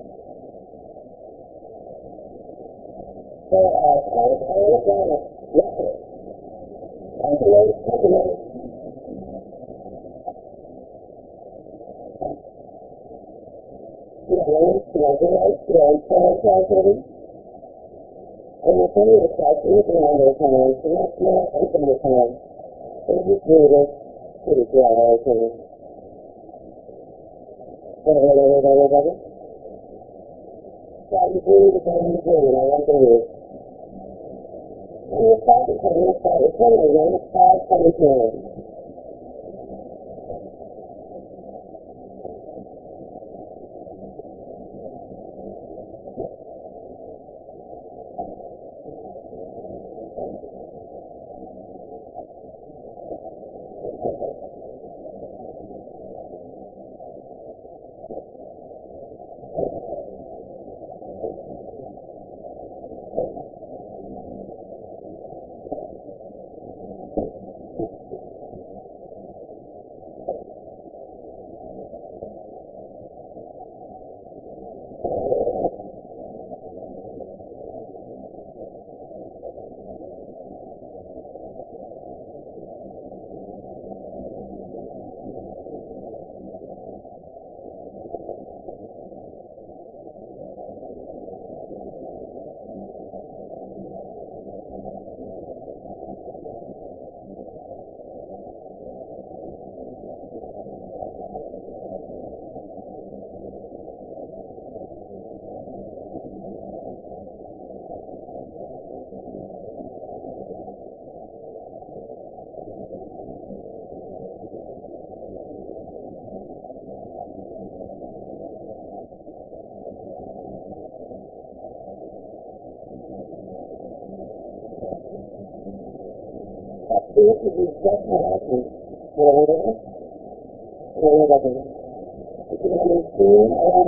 So, uh, I was I was on a record. And the Lord took it out. You know, you know, you know, feelings, your regrets, your internal tragedy. And your failure to to even number of times, that's not open the time. It is rooted to the generation. Wait, wait, wait, wait, wait, wait. You really began to do I want to hear. And your thought became your thought, eternally, and it's 517.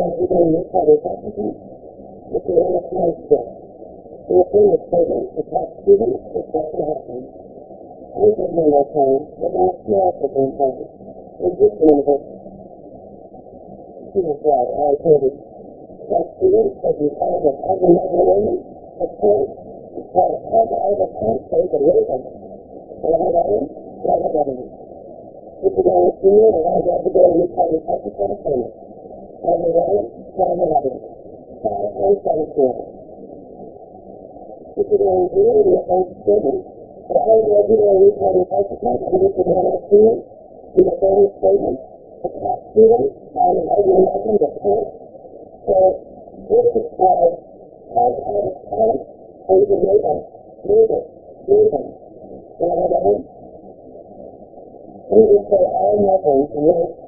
Understand, I want to give you this other. If you want to play stuff. The famous statement, the top student, is what happened. We could know that time, but not small them time. In this universe, he was right, I told you. That student, as you call them, as another woman, of course, I the that is, that is. If you don't see it, and I got to go and at I to it. Whatever that is, that is. Five and four. If you don't do it, you're going overall vulnerability. Unsanctioned. This is a really old student. The whole regular reporting participant in this enrollment student in the following statement. The top student on an argument making the point. So this is why part of the time is a rhythm, rhythm, rhythm. You know what I mean? We just say all nothing to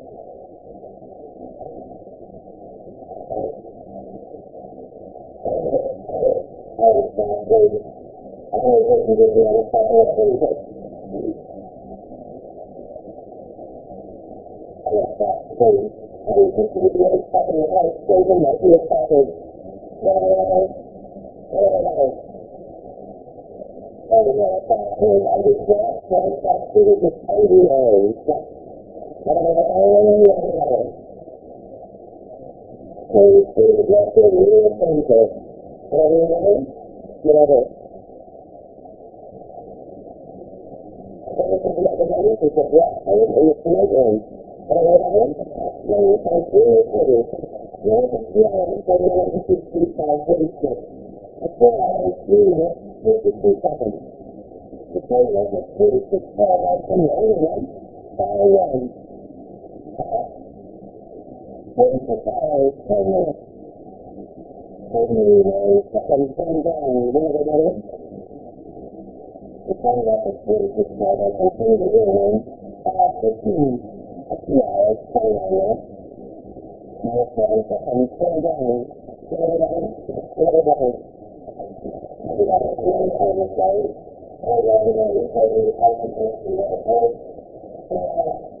truth of if the idea of measures and. But inside of now, whatever. Whatever is. Now, shooting can the and and. And it's not it. I was not good. I was looking to the other side of I was not good. I was looking to the other side the house, saving my ear pocket. Whatever that is. Whatever that is. I was not a fat. I was to see it with angry eyes. Whatever that is. Whatever that is. So you see the blessed real center. Whatever that is. Whatever. Everything that the money is a black hole in the snake end. Whatever that is. Now you can see to how it's going to be 55, 46. A four hours, three minutes, 52 seconds. The total of the 46 fell out from the only one by one. 46 hours, 10 minutes. 39 seconds going down, whatever that is. The total of the 46 fell out from the only one by 15. A few hours, 29 minutes. 27 seconds going down, whatever that is. Whatever that is. We got it one time a day. I got it on the table. I can just see that at home. That's what I have whatever, whatever.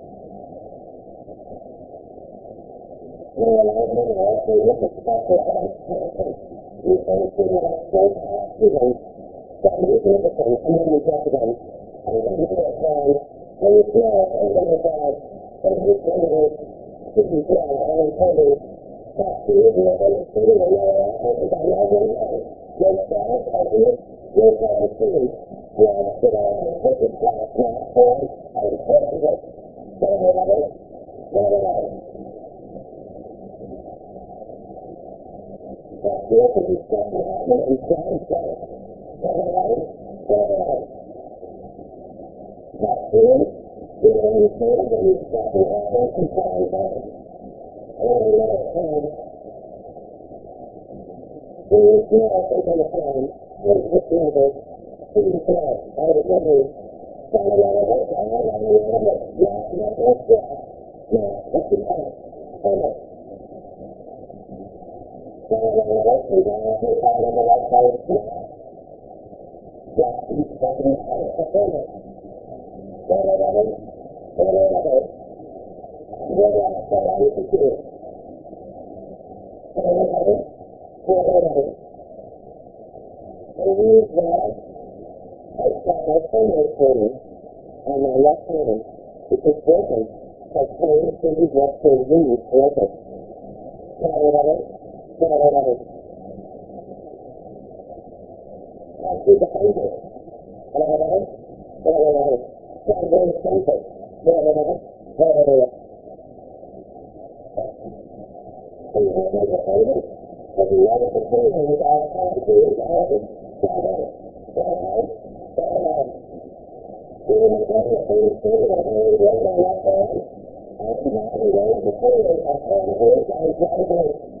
เวลาที่เราคือรู้สึกว่าเกิดอะไรขึ้นมีความคิดอะไรเกิดขึ้นจากนี้เป็นประสบการณ์มีการกันอันนี้เป็นการเป็นเพื่อนเป็นการเป็นผู้คนที่ดีกว่าอะไรก็ได้จากชีวิตเราเป็นชีวิตเราเป็นการเราเป็นเราเป็นการเอาชีวิตเราเป็นชีวิตเราเป็นเราเป็นการเราเป็นอะไรก็ได้แต่เราเป็นเราเป็น that vehicle is going to happen and try to set it. Alright? Alright. Not good. They don't understand that it's got to happen and try to happen. And on the other hand, there is no effort on the phone. What is this number? Who is that? I remember. Now, what's the matter? Hold on. Now when we work, we don't have to have on the right side of the system. Just each company has a performance. One or another, one or another, one or another, one or another, one or another, one or another. And we use that. I've got my primary training and my left hand, which is broken. So training fingers left to leave broken. One or another, person. Whatever. Whatever. As I was, first, first. And I have a guy who has a Facebook. Yeah, he got one Sunday and he's going to look. And I see that I. And you're going to see. You have to put it out yet. It's all right. One of them, and then it's not open the you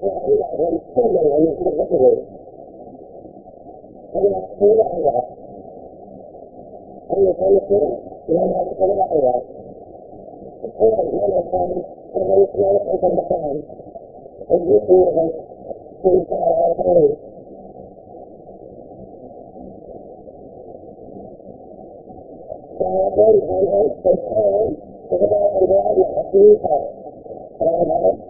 I know, you know, you see it. And if I know, it's about I know it. It's the call. And it's another time. And it's not a good time.